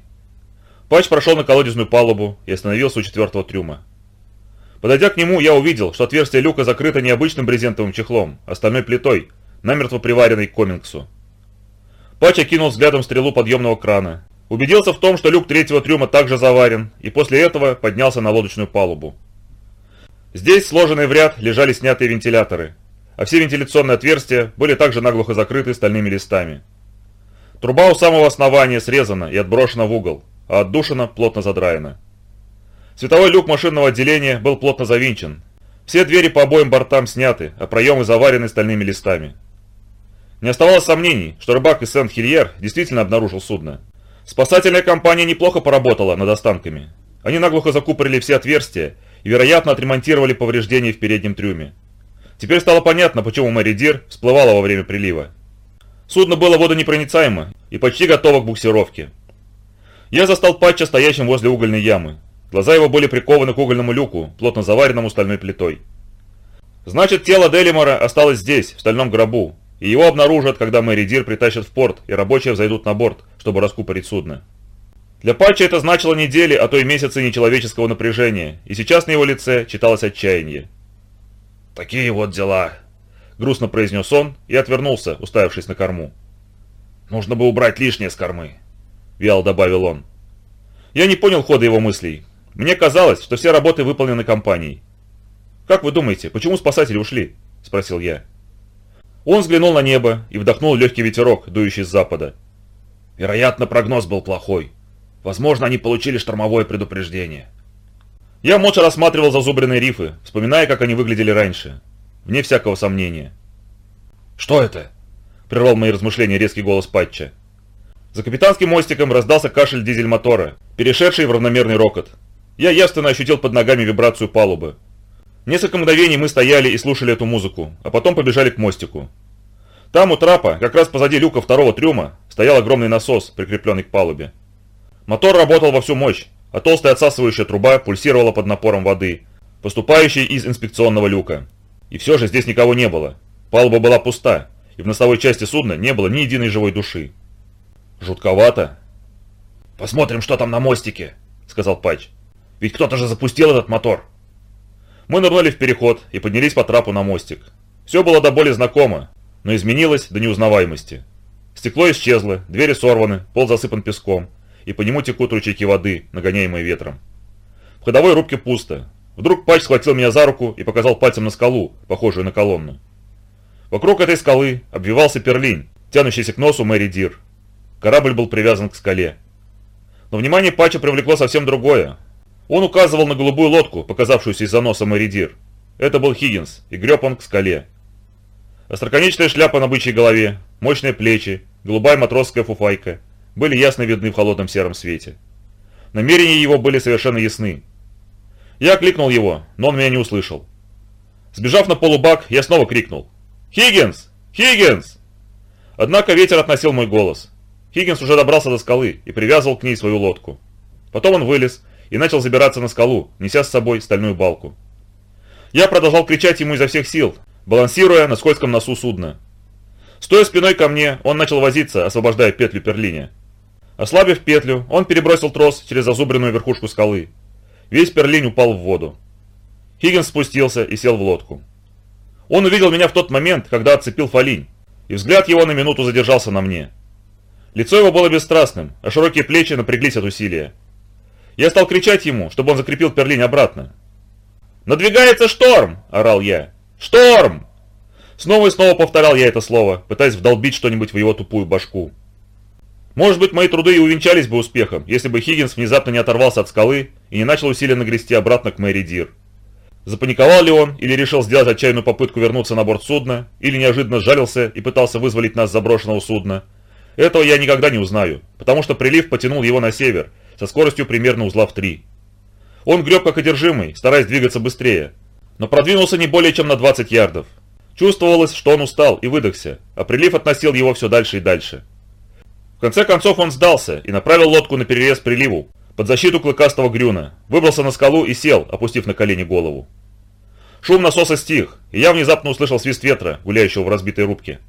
Патч прошел на колодезную палубу и остановился у четвертого трюма. Подойдя к нему, я увидел, что отверстие люка закрыто не обычным брезентовым чехлом, а стальной плитой, намертво приваренной к комингсу. Патч окинул взглядом стрелу подъемного крана Убедился в том, что люк третьего трюма также заварен, и после этого поднялся на лодочную палубу. Здесь, сложенные в ряд, лежали снятые вентиляторы, а все вентиляционные отверстия были также наглухо закрыты стальными листами. Труба у самого основания срезана и отброшена в угол, а отдушина плотно задраена. Световой люк машинного отделения был плотно завинчен. Все двери по обоим бортам сняты, а проемы заварены стальными листами. Не оставалось сомнений, что рыбак из Сент-Хильер действительно обнаружил судно. Спасательная компания неплохо поработала над останками. Они наглухо закупорили все отверстия и, вероятно, отремонтировали повреждения в переднем трюме. Теперь стало понятно, почему Мэри Дир всплывала во время прилива. Судно было водонепроницаемо и почти готово к буксировке. Я застал Патча стоящим возле угольной ямы. Глаза его были прикованы к угольному люку, плотно заваренному стальной плитой. Значит, тело Делимора осталось здесь, в стальном гробу, и его обнаружат, когда Мэри Дир притащат в порт, и рабочие взойдут на борт, чтобы раскупорить судно. Для Патча это значило недели, а то и месяцы нечеловеческого напряжения, и сейчас на его лице читалось отчаяние. «Такие вот дела», — грустно произнес он и отвернулся, уставившись на корму. «Нужно бы убрать лишнее с кормы», — вяло добавил он. Я не понял хода его мыслей. Мне казалось, что все работы выполнены компанией. «Как вы думаете, почему спасатели ушли?» – спросил я. Он взглянул на небо и вдохнул легкий ветерок, дующий с запада. Вероятно, прогноз был плохой. Возможно, они получили штормовое предупреждение. Я молча рассматривал зазубренные рифы, вспоминая, как они выглядели раньше. Вне всякого сомнения. «Что это?» – прервал мои размышления резкий голос Патча. За капитанским мостиком раздался кашель дизель-мотора, перешедший в равномерный рокот. Я явственно ощутил под ногами вибрацию палубы. Несколько мгновений мы стояли и слушали эту музыку, а потом побежали к мостику. Там у трапа, как раз позади люка второго трюма, стоял огромный насос, прикрепленный к палубе. Мотор работал во всю мощь, а толстая отсасывающая труба пульсировала под напором воды, поступающей из инспекционного люка. И все же здесь никого не было. Палуба была пуста, и в носовой части судна не было ни единой живой души. Жутковато. «Посмотрим, что там на мостике», — сказал Патч. «Ведь кто-то же запустил этот мотор». Мы нырнули в переход и поднялись по трапу на мостик. Все было до боли знакомо, но изменилось до неузнаваемости. Стекло исчезло, двери сорваны, пол засыпан песком, и по нему текут ручейки воды, нагоняемые ветром. В ходовой рубке пусто. Вдруг Патч схватил меня за руку и показал пальцем на скалу, похожую на колонну. Вокруг этой скалы обвивался перлинь, тянущийся к носу Мэри Дир. Корабль был привязан к скале. Но внимание Патча привлекло совсем другое. Он указывал на голубую лодку, показавшуюся из-за носа Мэри Дир. Это был Хиггинс, и греб он к скале. Остроконечная шляпа на бычьей голове, мощные плечи, голубая матросская фуфайка были ясно видны в холодном сером свете. Намерения его были совершенно ясны. Я кликнул его, но он меня не услышал. Сбежав на полубак, я снова крикнул. «Хиггинс! Хиггинс!» Однако ветер относил мой голос. Хиггинс уже добрался до скалы и привязывал к ней свою лодку. Потом он вылез и начал забираться на скалу, неся с собой стальную балку. Я продолжал кричать ему изо всех сил, балансируя на скользком носу судна. Стоя спиной ко мне, он начал возиться, освобождая петлю перлине. Ослабив петлю, он перебросил трос через зазубренную верхушку скалы. Весь перлинь упал в воду. Хиггинс спустился и сел в лодку. Он увидел меня в тот момент, когда отцепил фолинь, и взгляд его на минуту задержался на мне. Лицо его было бесстрастным, а широкие плечи напряглись от усилия. Я стал кричать ему, чтобы он закрепил перлинь обратно. «Надвигается шторм!» – орал я. «Шторм!» Снова и снова повторял я это слово, пытаясь вдолбить что-нибудь в его тупую башку. Может быть, мои труды и увенчались бы успехом, если бы Хиггинс внезапно не оторвался от скалы и не начал усиленно грести обратно к Мэри Дир. Запаниковал ли он, или решил сделать отчаянную попытку вернуться на борт судна, или неожиданно сжалился и пытался вызволить нас с заброшенного судна. Этого я никогда не узнаю, потому что прилив потянул его на север, со скоростью примерно узла в три. Он греб как одержимый, стараясь двигаться быстрее, но продвинулся не более чем на 20 ярдов. Чувствовалось, что он устал и выдохся, а прилив относил его все дальше и дальше. В конце концов он сдался и направил лодку на перерез приливу, под защиту клыкастого грюна, выбрался на скалу и сел, опустив на колени голову. Шум насоса стих, и я внезапно услышал свист ветра, гуляющего в разбитой рубке.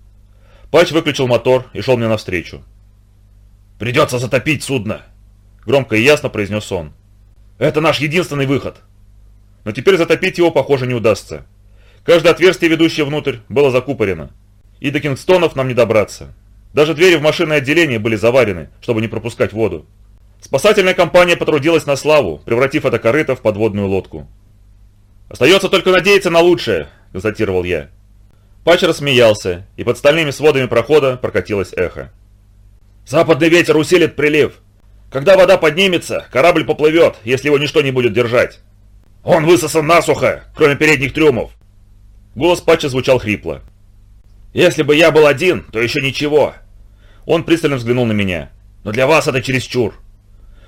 Патч выключил мотор и шел мне навстречу. «Придется затопить судно!» Громко и ясно произнес он. «Это наш единственный выход!» Но теперь затопить его, похоже, не удастся. Каждое отверстие, ведущее внутрь, было закупорено. И до Кингстонов нам не добраться. Даже двери в машинное отделение были заварены, чтобы не пропускать воду. Спасательная компания потрудилась на славу, превратив это корыто в подводную лодку. «Остается только надеяться на лучшее», – констатировал я. Патч рассмеялся, и под стальными сводами прохода прокатилось эхо. «Западный ветер усилит прилив. Когда вода поднимется, корабль поплывет, если его ничто не будет держать. Он высосан насухо, кроме передних трюмов». Голос Патча звучал хрипло. «Если бы я был один, то еще ничего». Он пристально взглянул на меня. «Но для вас это чересчур».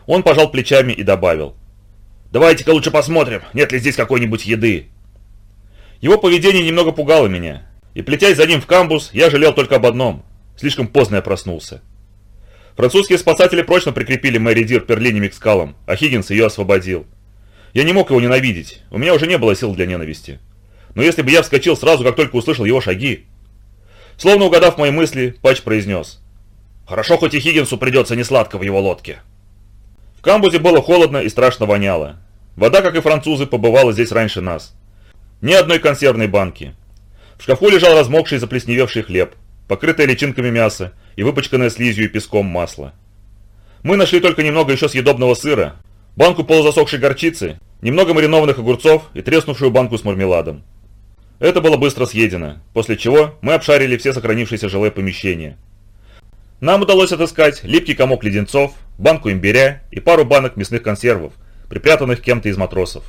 Он пожал плечами и добавил. «Давайте-ка лучше посмотрим, нет ли здесь какой-нибудь еды». Его поведение немного пугало меня, и плетясь за ним в камбуз, я жалел только об одном. Слишком поздно я проснулся. Французские спасатели прочно прикрепили Мэри Дир перлинями к скалам, а Хиггинс ее освободил. Я не мог его ненавидеть, у меня уже не было сил для ненависти. Но если бы я вскочил сразу, как только услышал его шаги... Словно угадав мои мысли, Патч произнес. «Хорошо, хоть и Хиггинсу придется несладко в его лодке». В камбузе было холодно и страшно воняло. Вода, как и французы, побывала здесь раньше нас. Ни одной консервной банки. В шкафу лежал размокший и заплесневевший хлеб, покрытое личинками мясо и выпачканное слизью и песком масло. Мы нашли только немного еще съедобного сыра, банку полузасохшей горчицы, немного маринованных огурцов и треснувшую банку с мармеладом. Это было быстро съедено, после чего мы обшарили все сохранившиеся жилые помещения. Нам удалось отыскать липкий комок леденцов, банку имбиря и пару банок мясных консервов, припрятанных кем-то из матросов.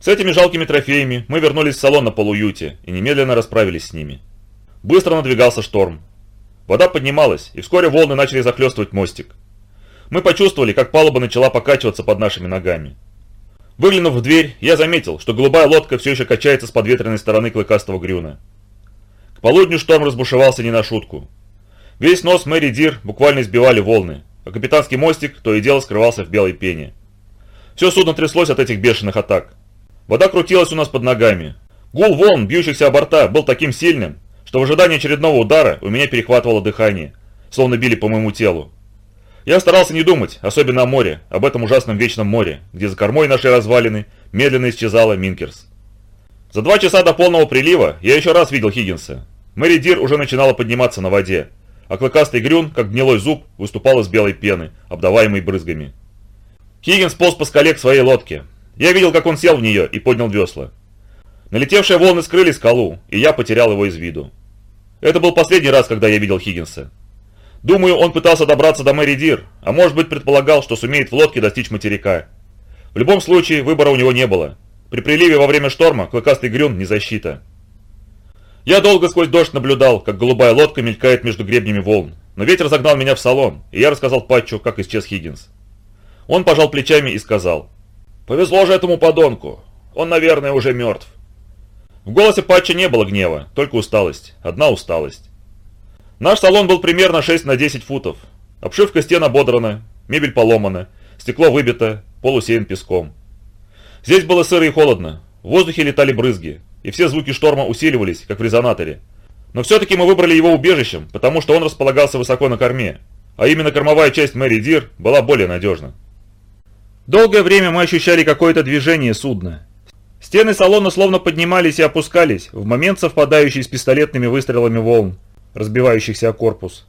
С этими жалкими трофеями мы вернулись в салон на полуюте и немедленно расправились с ними. Быстро надвигался шторм. Вода поднималась, и вскоре волны начали захлестывать мостик. Мы почувствовали, как палуба начала покачиваться под нашими ногами. Выглянув в дверь, я заметил, что голубая лодка все еще качается с подветренной стороны клыкастого грюна. К полудню шторм разбушевался не на шутку. Весь нос Мэри Дир буквально избивали волны, а капитанский мостик то и дело скрывался в белой пене. Все судно тряслось от этих бешеных атак. Вода крутилась у нас под ногами. Гул волн, бьющихся о борта, был таким сильным, что в ожидании очередного удара у меня перехватывало дыхание, словно били по моему телу. Я старался не думать, особенно о море, об этом ужасном вечном море, где за кормой нашей развалины медленно исчезала Минкерс. За два часа до полного прилива я еще раз видел Хиггинса. Мэри Дир уже начинала подниматься на воде, а клыкастый грюн, как гнилой зуб, выступал из белой пены, обдаваемой брызгами. Хиггинс полз по скале к своей лодке. Я видел, как он сел в нее и поднял весла. Налетевшие волны скрыли скалу, и я потерял его из виду. Это был последний раз, когда я видел Хиггинса. Думаю, он пытался добраться до Мэри Дир, а может быть предполагал, что сумеет в лодке достичь материка. В любом случае, выбора у него не было. При приливе во время шторма клыкастый грюн не защита. Я долго сквозь дождь наблюдал, как голубая лодка мелькает между гребнями волн, но ветер загнал меня в салон, и я рассказал Патчу, как исчез Хиггинс. Он пожал плечами и сказал, «Повезло же этому подонку, он, наверное, уже мертв». В голосе Патча не было гнева, только усталость, одна усталость. Наш салон был примерно 6 на 10 футов. Обшивка стен ободрана, мебель поломана, стекло выбито, пол усеян песком. Здесь было сыро и холодно, в воздухе летали брызги, и все звуки шторма усиливались, как в резонаторе. Но все-таки мы выбрали его убежищем, потому что он располагался высоко на корме, а именно кормовая часть Мэри Дир была более надежна. Долгое время мы ощущали какое-то движение судна. Стены салона словно поднимались и опускались в момент совпадающий с пистолетными выстрелами волн, разбивающихся о корпус.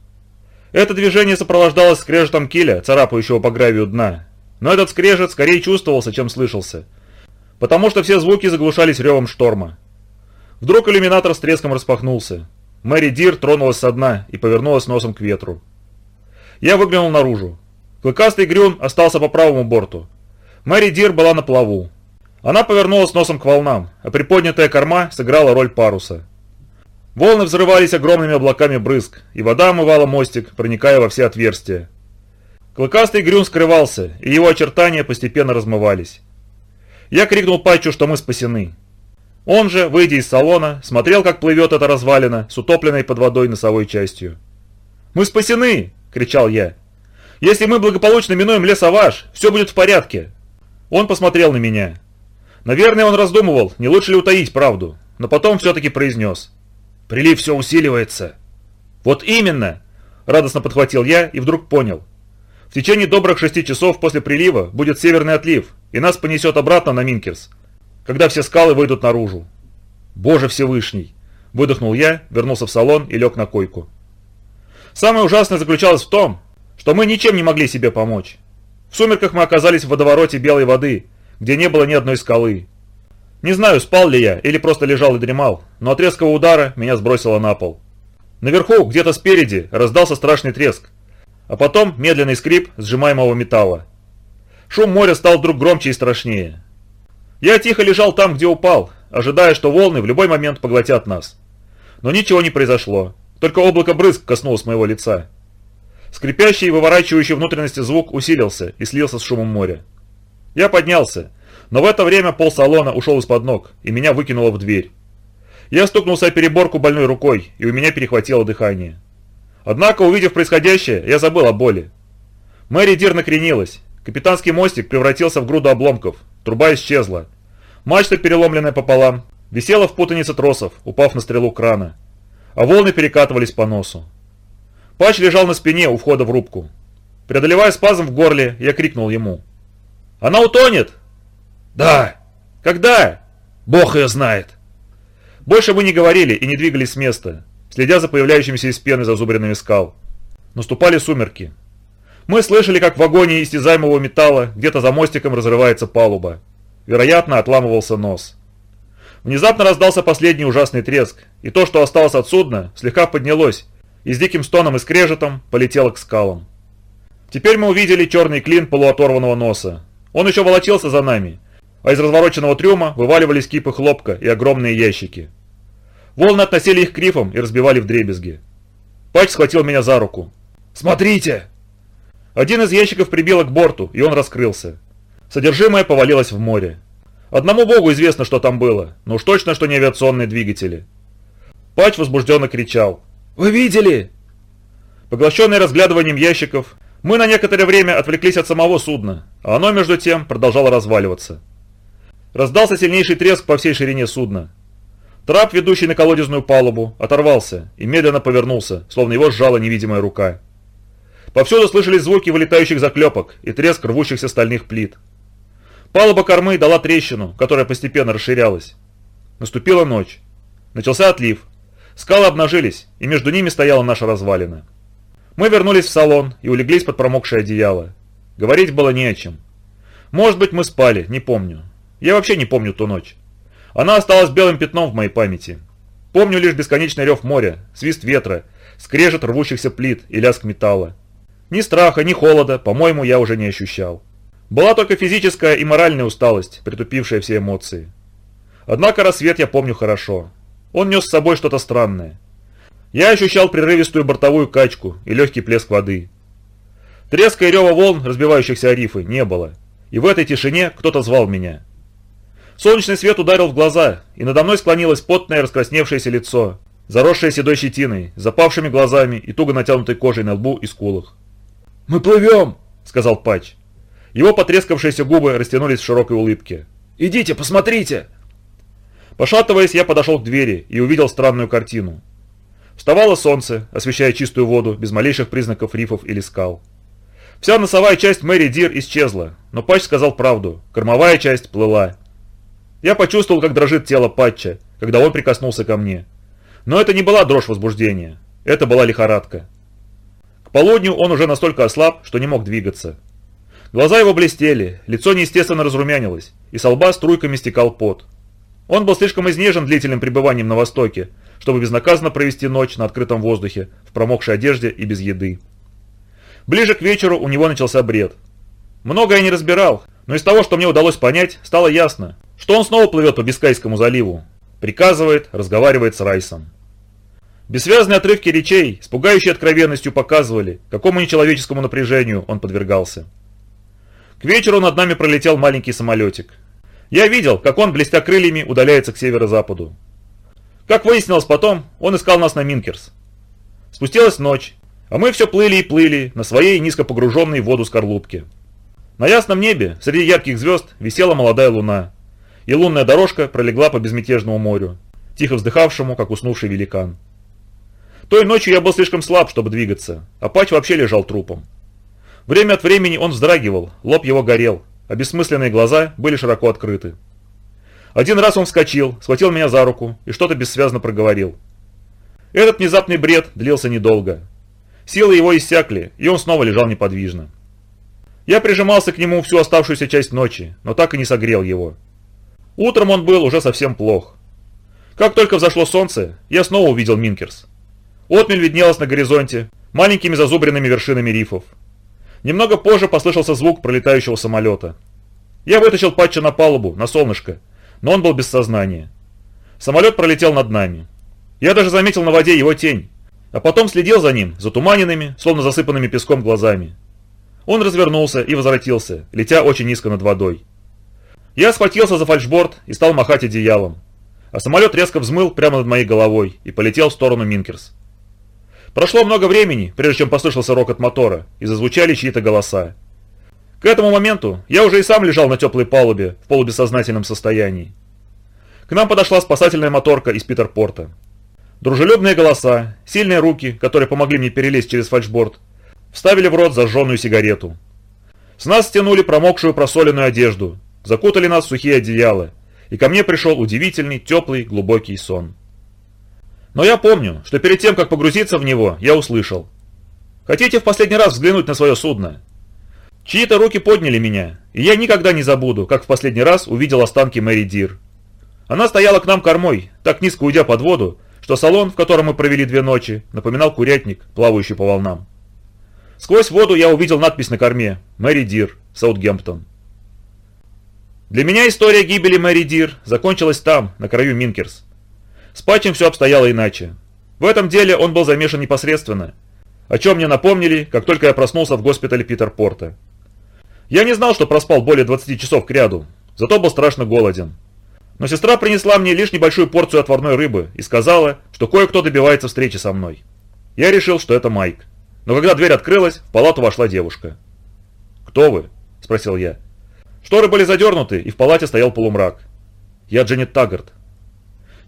Это движение сопровождалось скрежетом киля, царапающего по гравию дна. Но этот скрежет скорее чувствовался, чем слышался. Потому что все звуки заглушались ревом шторма. Вдруг иллюминатор с треском распахнулся. Мэри Дир тронулась со дна и повернулась носом к ветру. Я выглянул наружу. Клыкастый грюн остался по правому борту. Мэри Дир была на плаву. Она повернулась носом к волнам, а приподнятая корма сыграла роль паруса. Волны взрывались огромными облаками брызг, и вода омывала мостик, проникая во все отверстия. Клыкастый грюн скрывался, и его очертания постепенно размывались. Я крикнул Патчу, что мы спасены. Он же, выйдя из салона, смотрел, как плывет эта развалина с утопленной под водой носовой частью. «Мы спасены!» – кричал я. «Если мы благополучно минуем лесоваж, все будет в порядке!» Он посмотрел на меня. Наверное, он раздумывал, не лучше ли утаить правду, но потом все-таки произнес – Прилив все усиливается. Вот именно, радостно подхватил я и вдруг понял. В течение добрых шести часов после прилива будет северный отлив, и нас понесет обратно на Минкерс, когда все скалы выйдут наружу. Боже Всевышний! Выдохнул я, вернулся в салон и лег на койку. Самое ужасное заключалось в том, что мы ничем не могли себе помочь. В сумерках мы оказались в водовороте белой воды, где не было ни одной скалы, не знаю, спал ли я или просто лежал и дремал, но от резкого удара меня сбросило на пол. Наверху, где-то спереди, раздался страшный треск, а потом медленный скрип сжимаемого металла. Шум моря стал вдруг громче и страшнее. Я тихо лежал там, где упал, ожидая, что волны в любой момент поглотят нас. Но ничего не произошло, только облако брызг коснулось моего лица. Скрипящий и выворачивающий внутренности звук усилился и слился с шумом моря. Я поднялся, но в это время пол салона ушел из-под ног, и меня выкинуло в дверь. Я стукнулся о переборку больной рукой, и у меня перехватило дыхание. Однако, увидев происходящее, я забыл о боли. Мэри Дир накренилась. Капитанский мостик превратился в груду обломков. Труба исчезла. Мачта, переломленная пополам, висела в путанице тросов, упав на стрелу крана. А волны перекатывались по носу. Пач лежал на спине у входа в рубку. Преодолевая спазм в горле, я крикнул ему. «Она утонет!» «Да». «Когда?» «Бог ее знает». Больше мы не говорили и не двигались с места, следя за появляющимися из пены зазубренными скал. Наступали сумерки. Мы слышали, как в вагоне истязаемого металла где-то за мостиком разрывается палуба. Вероятно, отламывался нос. Внезапно раздался последний ужасный треск, и то, что осталось от судна, слегка поднялось, и с диким стоном и скрежетом полетело к скалам. Теперь мы увидели черный клин полуоторванного носа. Он еще волочился за нами, а из развороченного трюма вываливались кипы хлопка и огромные ящики. Волны относили их к рифам и разбивали в дребезги. Пач схватил меня за руку. «Смотрите!» Один из ящиков прибило к борту, и он раскрылся. Содержимое повалилось в море. Одному богу известно, что там было, но уж точно, что не авиационные двигатели. Пач возбужденно кричал. «Вы видели?» Поглощенный разглядыванием ящиков, мы на некоторое время отвлеклись от самого судна, а оно, между тем, продолжало разваливаться. Раздался сильнейший треск по всей ширине судна. Трап, ведущий на колодезную палубу, оторвался и медленно повернулся, словно его сжала невидимая рука. Повсюду слышались звуки вылетающих заклепок и треск рвущихся стальных плит. Палуба кормы дала трещину, которая постепенно расширялась. Наступила ночь. Начался отлив. Скалы обнажились, и между ними стояла наша развалина. Мы вернулись в салон и улеглись под промокшее одеяло. Говорить было не о чем. Может быть, мы спали, не помню. Я вообще не помню ту ночь. Она осталась белым пятном в моей памяти. Помню лишь бесконечный рев моря, свист ветра, скрежет рвущихся плит и лязг металла. Ни страха, ни холода, по-моему, я уже не ощущал. Была только физическая и моральная усталость, притупившая все эмоции. Однако рассвет я помню хорошо. Он нес с собой что-то странное. Я ощущал прерывистую бортовую качку и легкий плеск воды. Треска и рева волн, разбивающихся о рифы, не было. И в этой тишине кто-то звал меня. Солнечный свет ударил в глаза, и надо мной склонилось потное раскрасневшееся лицо, заросшее седой щетиной, запавшими глазами и туго натянутой кожей на лбу и скулах. «Мы плывем!» — сказал Патч. Его потрескавшиеся губы растянулись в широкой улыбке. «Идите, посмотрите!» Пошатываясь, я подошел к двери и увидел странную картину. Вставало солнце, освещая чистую воду, без малейших признаков рифов или скал. Вся носовая часть Мэри Дир исчезла, но Патч сказал правду, кормовая часть плыла. Я почувствовал, как дрожит тело Патча, когда он прикоснулся ко мне. Но это не была дрожь возбуждения, это была лихорадка. К полудню он уже настолько ослаб, что не мог двигаться. Глаза его блестели, лицо неестественно разрумянилось, и со лба струйками стекал пот. Он был слишком изнежен длительным пребыванием на Востоке, чтобы безнаказанно провести ночь на открытом воздухе, в промокшей одежде и без еды. Ближе к вечеру у него начался бред. Много я не разбирал, но из того, что мне удалось понять, стало ясно, что он снова плывет по Бискайскому заливу. Приказывает, разговаривает с Райсом. Бессвязные отрывки речей с пугающей откровенностью показывали, какому нечеловеческому напряжению он подвергался. К вечеру над нами пролетел маленький самолетик. Я видел, как он, блестя крыльями, удаляется к северо-западу. Как выяснилось потом, он искал нас на Минкерс. Спустилась ночь, а мы все плыли и плыли на своей низко погруженной в воду скорлупке. На ясном небе, среди ярких звезд, висела молодая луна, и лунная дорожка пролегла по безмятежному морю, тихо вздыхавшему, как уснувший великан. Той ночью я был слишком слаб, чтобы двигаться, а Пач вообще лежал трупом. Время от времени он вздрагивал, лоб его горел, а бессмысленные глаза были широко открыты. Один раз он вскочил, схватил меня за руку и что-то бессвязно проговорил. Этот внезапный бред длился недолго. Силы его иссякли, и он снова лежал неподвижно. Я прижимался к нему всю оставшуюся часть ночи, но так и не согрел его. Утром он был уже совсем плох. Как только взошло солнце, я снова увидел Минкерс. Отмель виднелась на горизонте, маленькими зазубренными вершинами рифов. Немного позже послышался звук пролетающего самолета. Я вытащил Патча на палубу, на солнышко, но он был без сознания. Самолет пролетел над нами. Я даже заметил на воде его тень, а потом следил за ним, затуманенными, словно засыпанными песком глазами. Он развернулся и возвратился, летя очень низко над водой. Я схватился за фальшборд и стал махать одеялом. А самолет резко взмыл прямо над моей головой и полетел в сторону Минкерс. Прошло много времени, прежде чем послышался рокот мотора и зазвучали чьи-то голоса. К этому моменту я уже и сам лежал на теплой палубе в полубессознательном состоянии. К нам подошла спасательная моторка из Питерпорта. Дружелюбные голоса, сильные руки, которые помогли мне перелезть через фальшборд, вставили в рот зажженную сигарету. С нас стянули промокшую просоленную одежду, закутали нас в сухие одеяла, и ко мне пришел удивительный, теплый, глубокий сон. Но я помню, что перед тем, как погрузиться в него, я услышал. Хотите в последний раз взглянуть на свое судно? Чьи-то руки подняли меня, и я никогда не забуду, как в последний раз увидел останки Мэри Дир. Она стояла к нам кормой, так низко уйдя под воду, что салон, в котором мы провели две ночи, напоминал курятник, плавающий по волнам. Сквозь воду я увидел надпись на корме «Мэри Дир, Саутгемптон». Для меня история гибели Мэри Дир закончилась там, на краю Минкерс. С Патчем все обстояло иначе. В этом деле он был замешан непосредственно, о чем мне напомнили, как только я проснулся в госпитале Питерпорта. Я не знал, что проспал более 20 часов кряду, зато был страшно голоден. Но сестра принесла мне лишь небольшую порцию отварной рыбы и сказала, что кое-кто добивается встречи со мной. Я решил, что это Майк. Но когда дверь открылась, в палату вошла девушка. «Кто вы?» – спросил я. Шторы были задернуты, и в палате стоял полумрак. «Я Дженнет Таггарт»,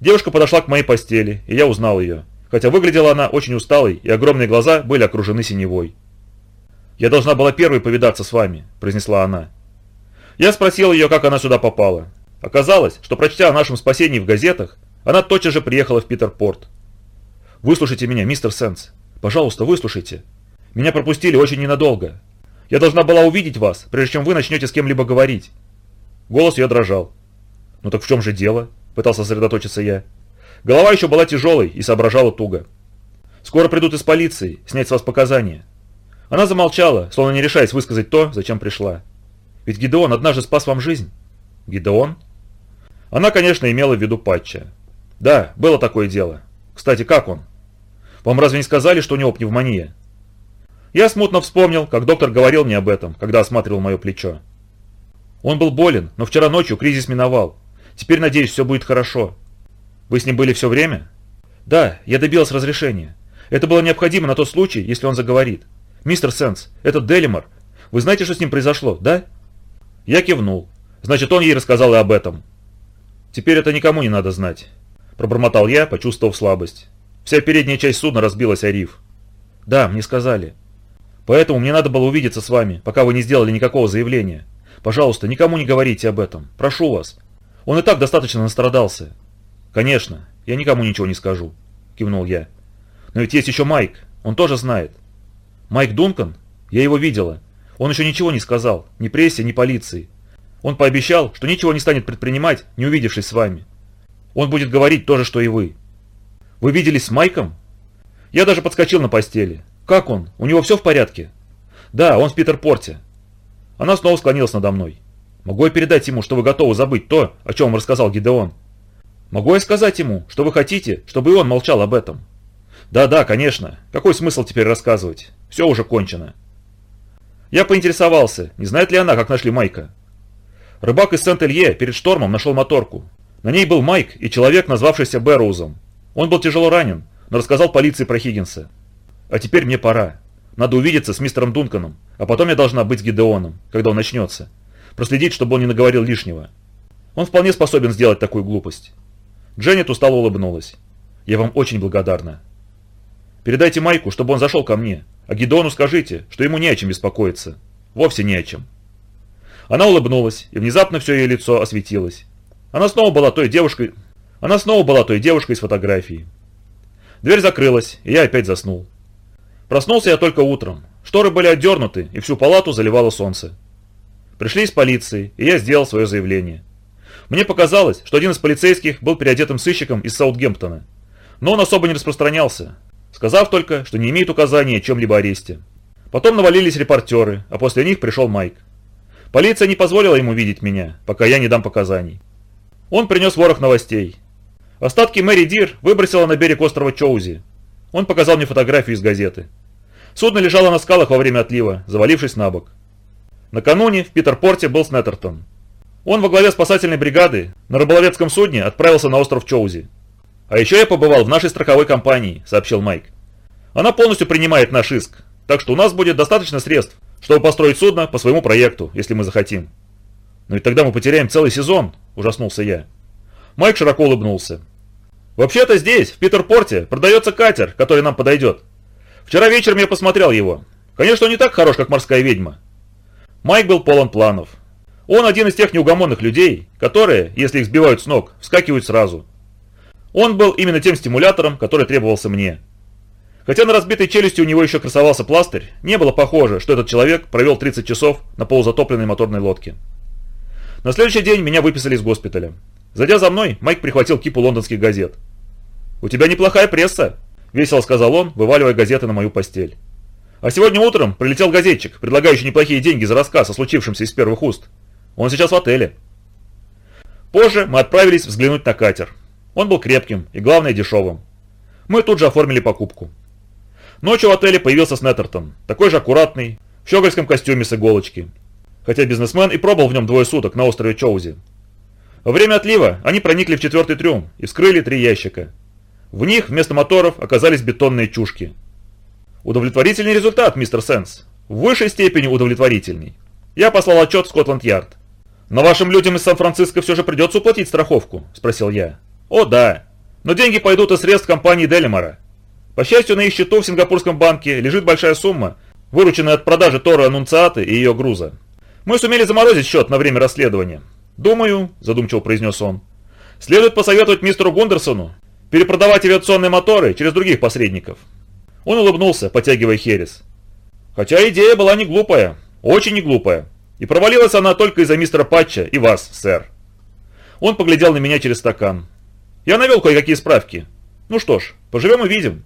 Девушка подошла к моей постели, и я узнал ее, хотя выглядела она очень усталой, и огромные глаза были окружены синевой. «Я должна была первой повидаться с вами», – произнесла она. Я спросил ее, как она сюда попала. Оказалось, что прочтя о нашем спасении в газетах, она тотчас же приехала в Питерпорт. «Выслушайте меня, мистер Сенс. Пожалуйста, выслушайте. Меня пропустили очень ненадолго. Я должна была увидеть вас, прежде чем вы начнете с кем-либо говорить». Голос ее дрожал. «Ну так в чем же дело?» – пытался сосредоточиться я. Голова еще была тяжелой и соображала туго. «Скоро придут из полиции, снять с вас показания». Она замолчала, словно не решаясь высказать то, зачем пришла. «Ведь Гидеон однажды спас вам жизнь». «Гидеон?» Она, конечно, имела в виду Патча. «Да, было такое дело. Кстати, как он?» «Вам разве не сказали, что у него пневмония?» Я смутно вспомнил, как доктор говорил мне об этом, когда осматривал мое плечо. Он был болен, но вчера ночью кризис миновал. Теперь, надеюсь, все будет хорошо. Вы с ним были все время? Да, я добилась разрешения. Это было необходимо на тот случай, если он заговорит. Мистер Сенс, этот Делимор, вы знаете, что с ним произошло, да? Я кивнул. Значит, он ей рассказал и об этом. Теперь это никому не надо знать. Пробормотал я, почувствовав слабость. Вся передняя часть судна разбилась о риф. Да, мне сказали. Поэтому мне надо было увидеться с вами, пока вы не сделали никакого заявления. Пожалуйста, никому не говорите об этом. Прошу вас. Он и так достаточно настрадался. Конечно, я никому ничего не скажу, кивнул я. Но ведь есть еще Майк, он тоже знает. Майк Дункан? Я его видела. Он еще ничего не сказал, ни прессе, ни полиции. Он пообещал, что ничего не станет предпринимать, не увидевшись с вами. Он будет говорить то же, что и вы. Вы виделись с Майком? Я даже подскочил на постели. Как он? У него все в порядке? Да, он в Питерпорте. Она снова склонилась надо мной. Могу я передать ему, что вы готовы забыть то, о чем рассказал Гидеон? Могу я сказать ему, что вы хотите, чтобы и он молчал об этом? Да-да, конечно. Какой смысл теперь рассказывать? Все уже кончено. Я поинтересовался, не знает ли она, как нашли Майка. Рыбак из Сент-Элье перед штормом нашел моторку. На ней был Майк и человек, назвавшийся Бэрроузом. Он был тяжело ранен, но рассказал полиции про Хиггинса. А теперь мне пора. Надо увидеться с мистером Дунканом, а потом я должна быть с Гидеоном, когда он начнется. Проследить, чтобы он не наговорил лишнего. Он вполне способен сделать такую глупость. Дженнет устало улыбнулась. Я вам очень благодарна. Передайте Майку, чтобы он зашел ко мне, а Гидеону скажите, что ему не о чем беспокоиться. Вовсе не о чем. Она улыбнулась, и внезапно все ее лицо осветилось. Она снова была той девушкой, она снова была той девушкой из фотографии. Дверь закрылась, и я опять заснул. Проснулся я только утром. Шторы были отдернуты, и всю палату заливало солнце. Пришли из полиции, и я сделал свое заявление. Мне показалось, что один из полицейских был переодетым сыщиком из Саутгемптона. Но он особо не распространялся, сказав только, что не имеет указания о чьем-либо аресте. Потом навалились репортеры, а после них пришел Майк. Полиция не позволила ему видеть меня, пока я не дам показаний. Он принес ворох новостей. Остатки Мэри Дир выбросило на берег острова Чоузи. Он показал мне фотографию из газеты. Судно лежало на скалах во время отлива, завалившись на бок. Накануне в Питерпорте был Снеттертон. Он во главе спасательной бригады на рыболовецком судне отправился на остров Чоузи. «А еще я побывал в нашей страховой компании», — сообщил Майк. «Она полностью принимает наш иск, так что у нас будет достаточно средств, чтобы построить судно по своему проекту, если мы захотим». «Но ведь тогда мы потеряем целый сезон», – ужаснулся я. Майк широко улыбнулся. «Вообще-то здесь, в Питерпорте, продается катер, который нам подойдет. Вчера вечером я посмотрел его. Конечно, он не так хорош, как морская ведьма». Майк был полон планов. Он один из тех неугомонных людей, которые, если их сбивают с ног, вскакивают сразу. Он был именно тем стимулятором, который требовался мне. Хотя на разбитой челюсти у него еще красовался пластырь, не было похоже, что этот человек провел 30 часов на полузатопленной моторной лодке. На следующий день меня выписали из госпиталя. Зайдя за мной, Майк прихватил кипу лондонских газет. «У тебя неплохая пресса», – весело сказал он, вываливая газеты на мою постель. «А сегодня утром прилетел газетчик, предлагающий неплохие деньги за рассказ о случившемся из первых уст. Он сейчас в отеле». Позже мы отправились взглянуть на катер. Он был крепким и, главное, дешевым. Мы тут же оформили покупку. Ночью в отеле появился Снеттертон, такой же аккуратный, в щегольском костюме с иголочки, хотя бизнесмен и пробыл в нем двое суток на острове Чоузи. Во время отлива они проникли в четвертый трюм и вскрыли три ящика. В них вместо моторов оказались бетонные чушки. Удовлетворительный результат, мистер Сенс. В высшей степени удовлетворительный. Я послал отчет в Скотланд-Ярд. «Но вашим людям из Сан-Франциско все же придется уплатить страховку?» – спросил я. «О, да. Но деньги пойдут из средств компании Делимора. По счастью, на их счету в Сингапурском банке лежит большая сумма, вырученная от продажи Тора Аннунциаты и ее груза. Мы сумели заморозить счет на время расследования. Думаю, задумчиво произнес он, следует посоветовать мистеру Гундерсону перепродавать авиационные моторы через других посредников. Он улыбнулся, потягивая херес. Хотя идея была не глупая, очень не глупая. И провалилась она только из-за мистера Патча и вас, сэр. Он поглядел на меня через стакан. Я навел кое-какие справки. Ну что ж, поживем и видим.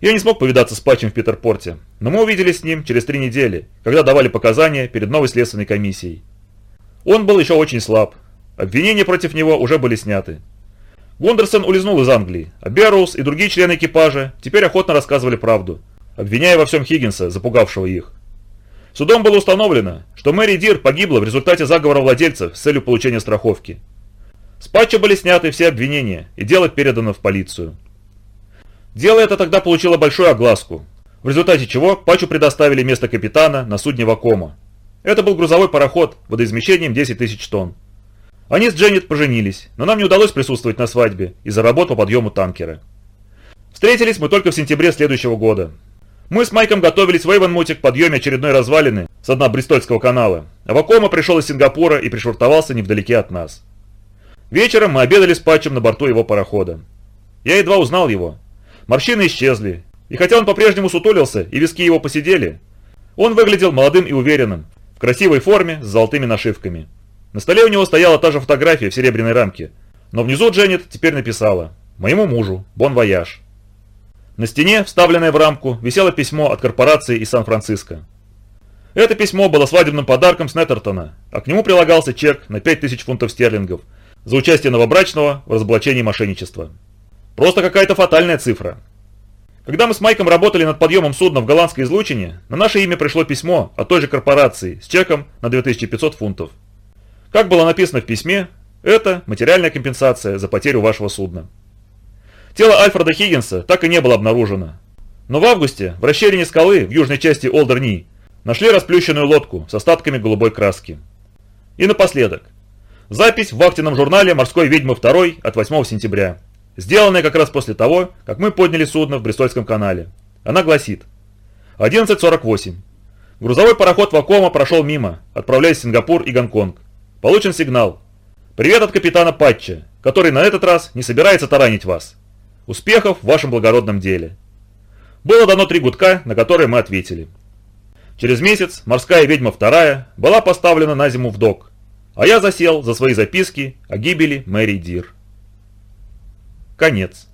Я не смог повидаться с Патчем в Питерпорте, но мы увиделись с ним через три недели, когда давали показания перед новой следственной комиссией. Он был еще очень слаб. Обвинения против него уже были сняты. Гундерсон улизнул из Англии, а Берроуз и другие члены экипажа теперь охотно рассказывали правду, обвиняя во всем Хиггинса, запугавшего их. Судом было установлено, что Мэри Дир погибла в результате заговора владельцев с целью получения страховки. С Патча были сняты все обвинения, и дело передано в полицию. Дело это тогда получило большую огласку, в результате чего Патчу предоставили место капитана на судне Вакома. Это был грузовой пароход водоизмещением 10 тысяч тонн. Они с Дженнет поженились, но нам не удалось присутствовать на свадьбе из-за работ по подъему танкера. Встретились мы только в сентябре следующего года. Мы с Майком готовились в Эйвенмуте к подъеме очередной развалины с дна Бристольского канала, а Вакома пришел из Сингапура и пришвартовался невдалеке от нас. Вечером мы обедали с Патчем на борту его парохода. Я едва узнал его. Морщины исчезли, и хотя он по-прежнему сутулился и виски его посидели, он выглядел молодым и уверенным, в красивой форме с золотыми нашивками. На столе у него стояла та же фотография в серебряной рамке, но внизу Дженнет теперь написала «Моему мужу, бон вояж». На стене, вставленное в рамку, висело письмо от корпорации из Сан-Франциско. Это письмо было свадебным подарком с Неттертона, а к нему прилагался чек на 5000 фунтов стерлингов за участие новобрачного в разоблачении мошенничества. Просто какая-то фатальная цифра. Когда мы с Майком работали над подъемом судна в голландской излучине, на наше имя пришло письмо от той же корпорации с чеком на 2500 фунтов. Как было написано в письме, это материальная компенсация за потерю вашего судна. Тело Альфреда Хиггинса так и не было обнаружено. Но в августе в расщелине скалы в южной части Олдерни нашли расплющенную лодку с остатками голубой краски. И напоследок. Запись в вахтенном журнале «Морской ведьмы 2» от 8 сентября, сделанная как раз после того, как мы подняли судно в Бристольском канале. Она гласит 11.48. Грузовой пароход Вакома прошел мимо, отправляясь в Сингапур и Гонконг. Получен сигнал. Привет от капитана Патча, который на этот раз не собирается таранить вас. Успехов в вашем благородном деле. Было дано три гудка, на которые мы ответили. Через месяц морская ведьма вторая была поставлена на зиму в док, а я засел за свои записки о гибели Мэри Дир. Конец.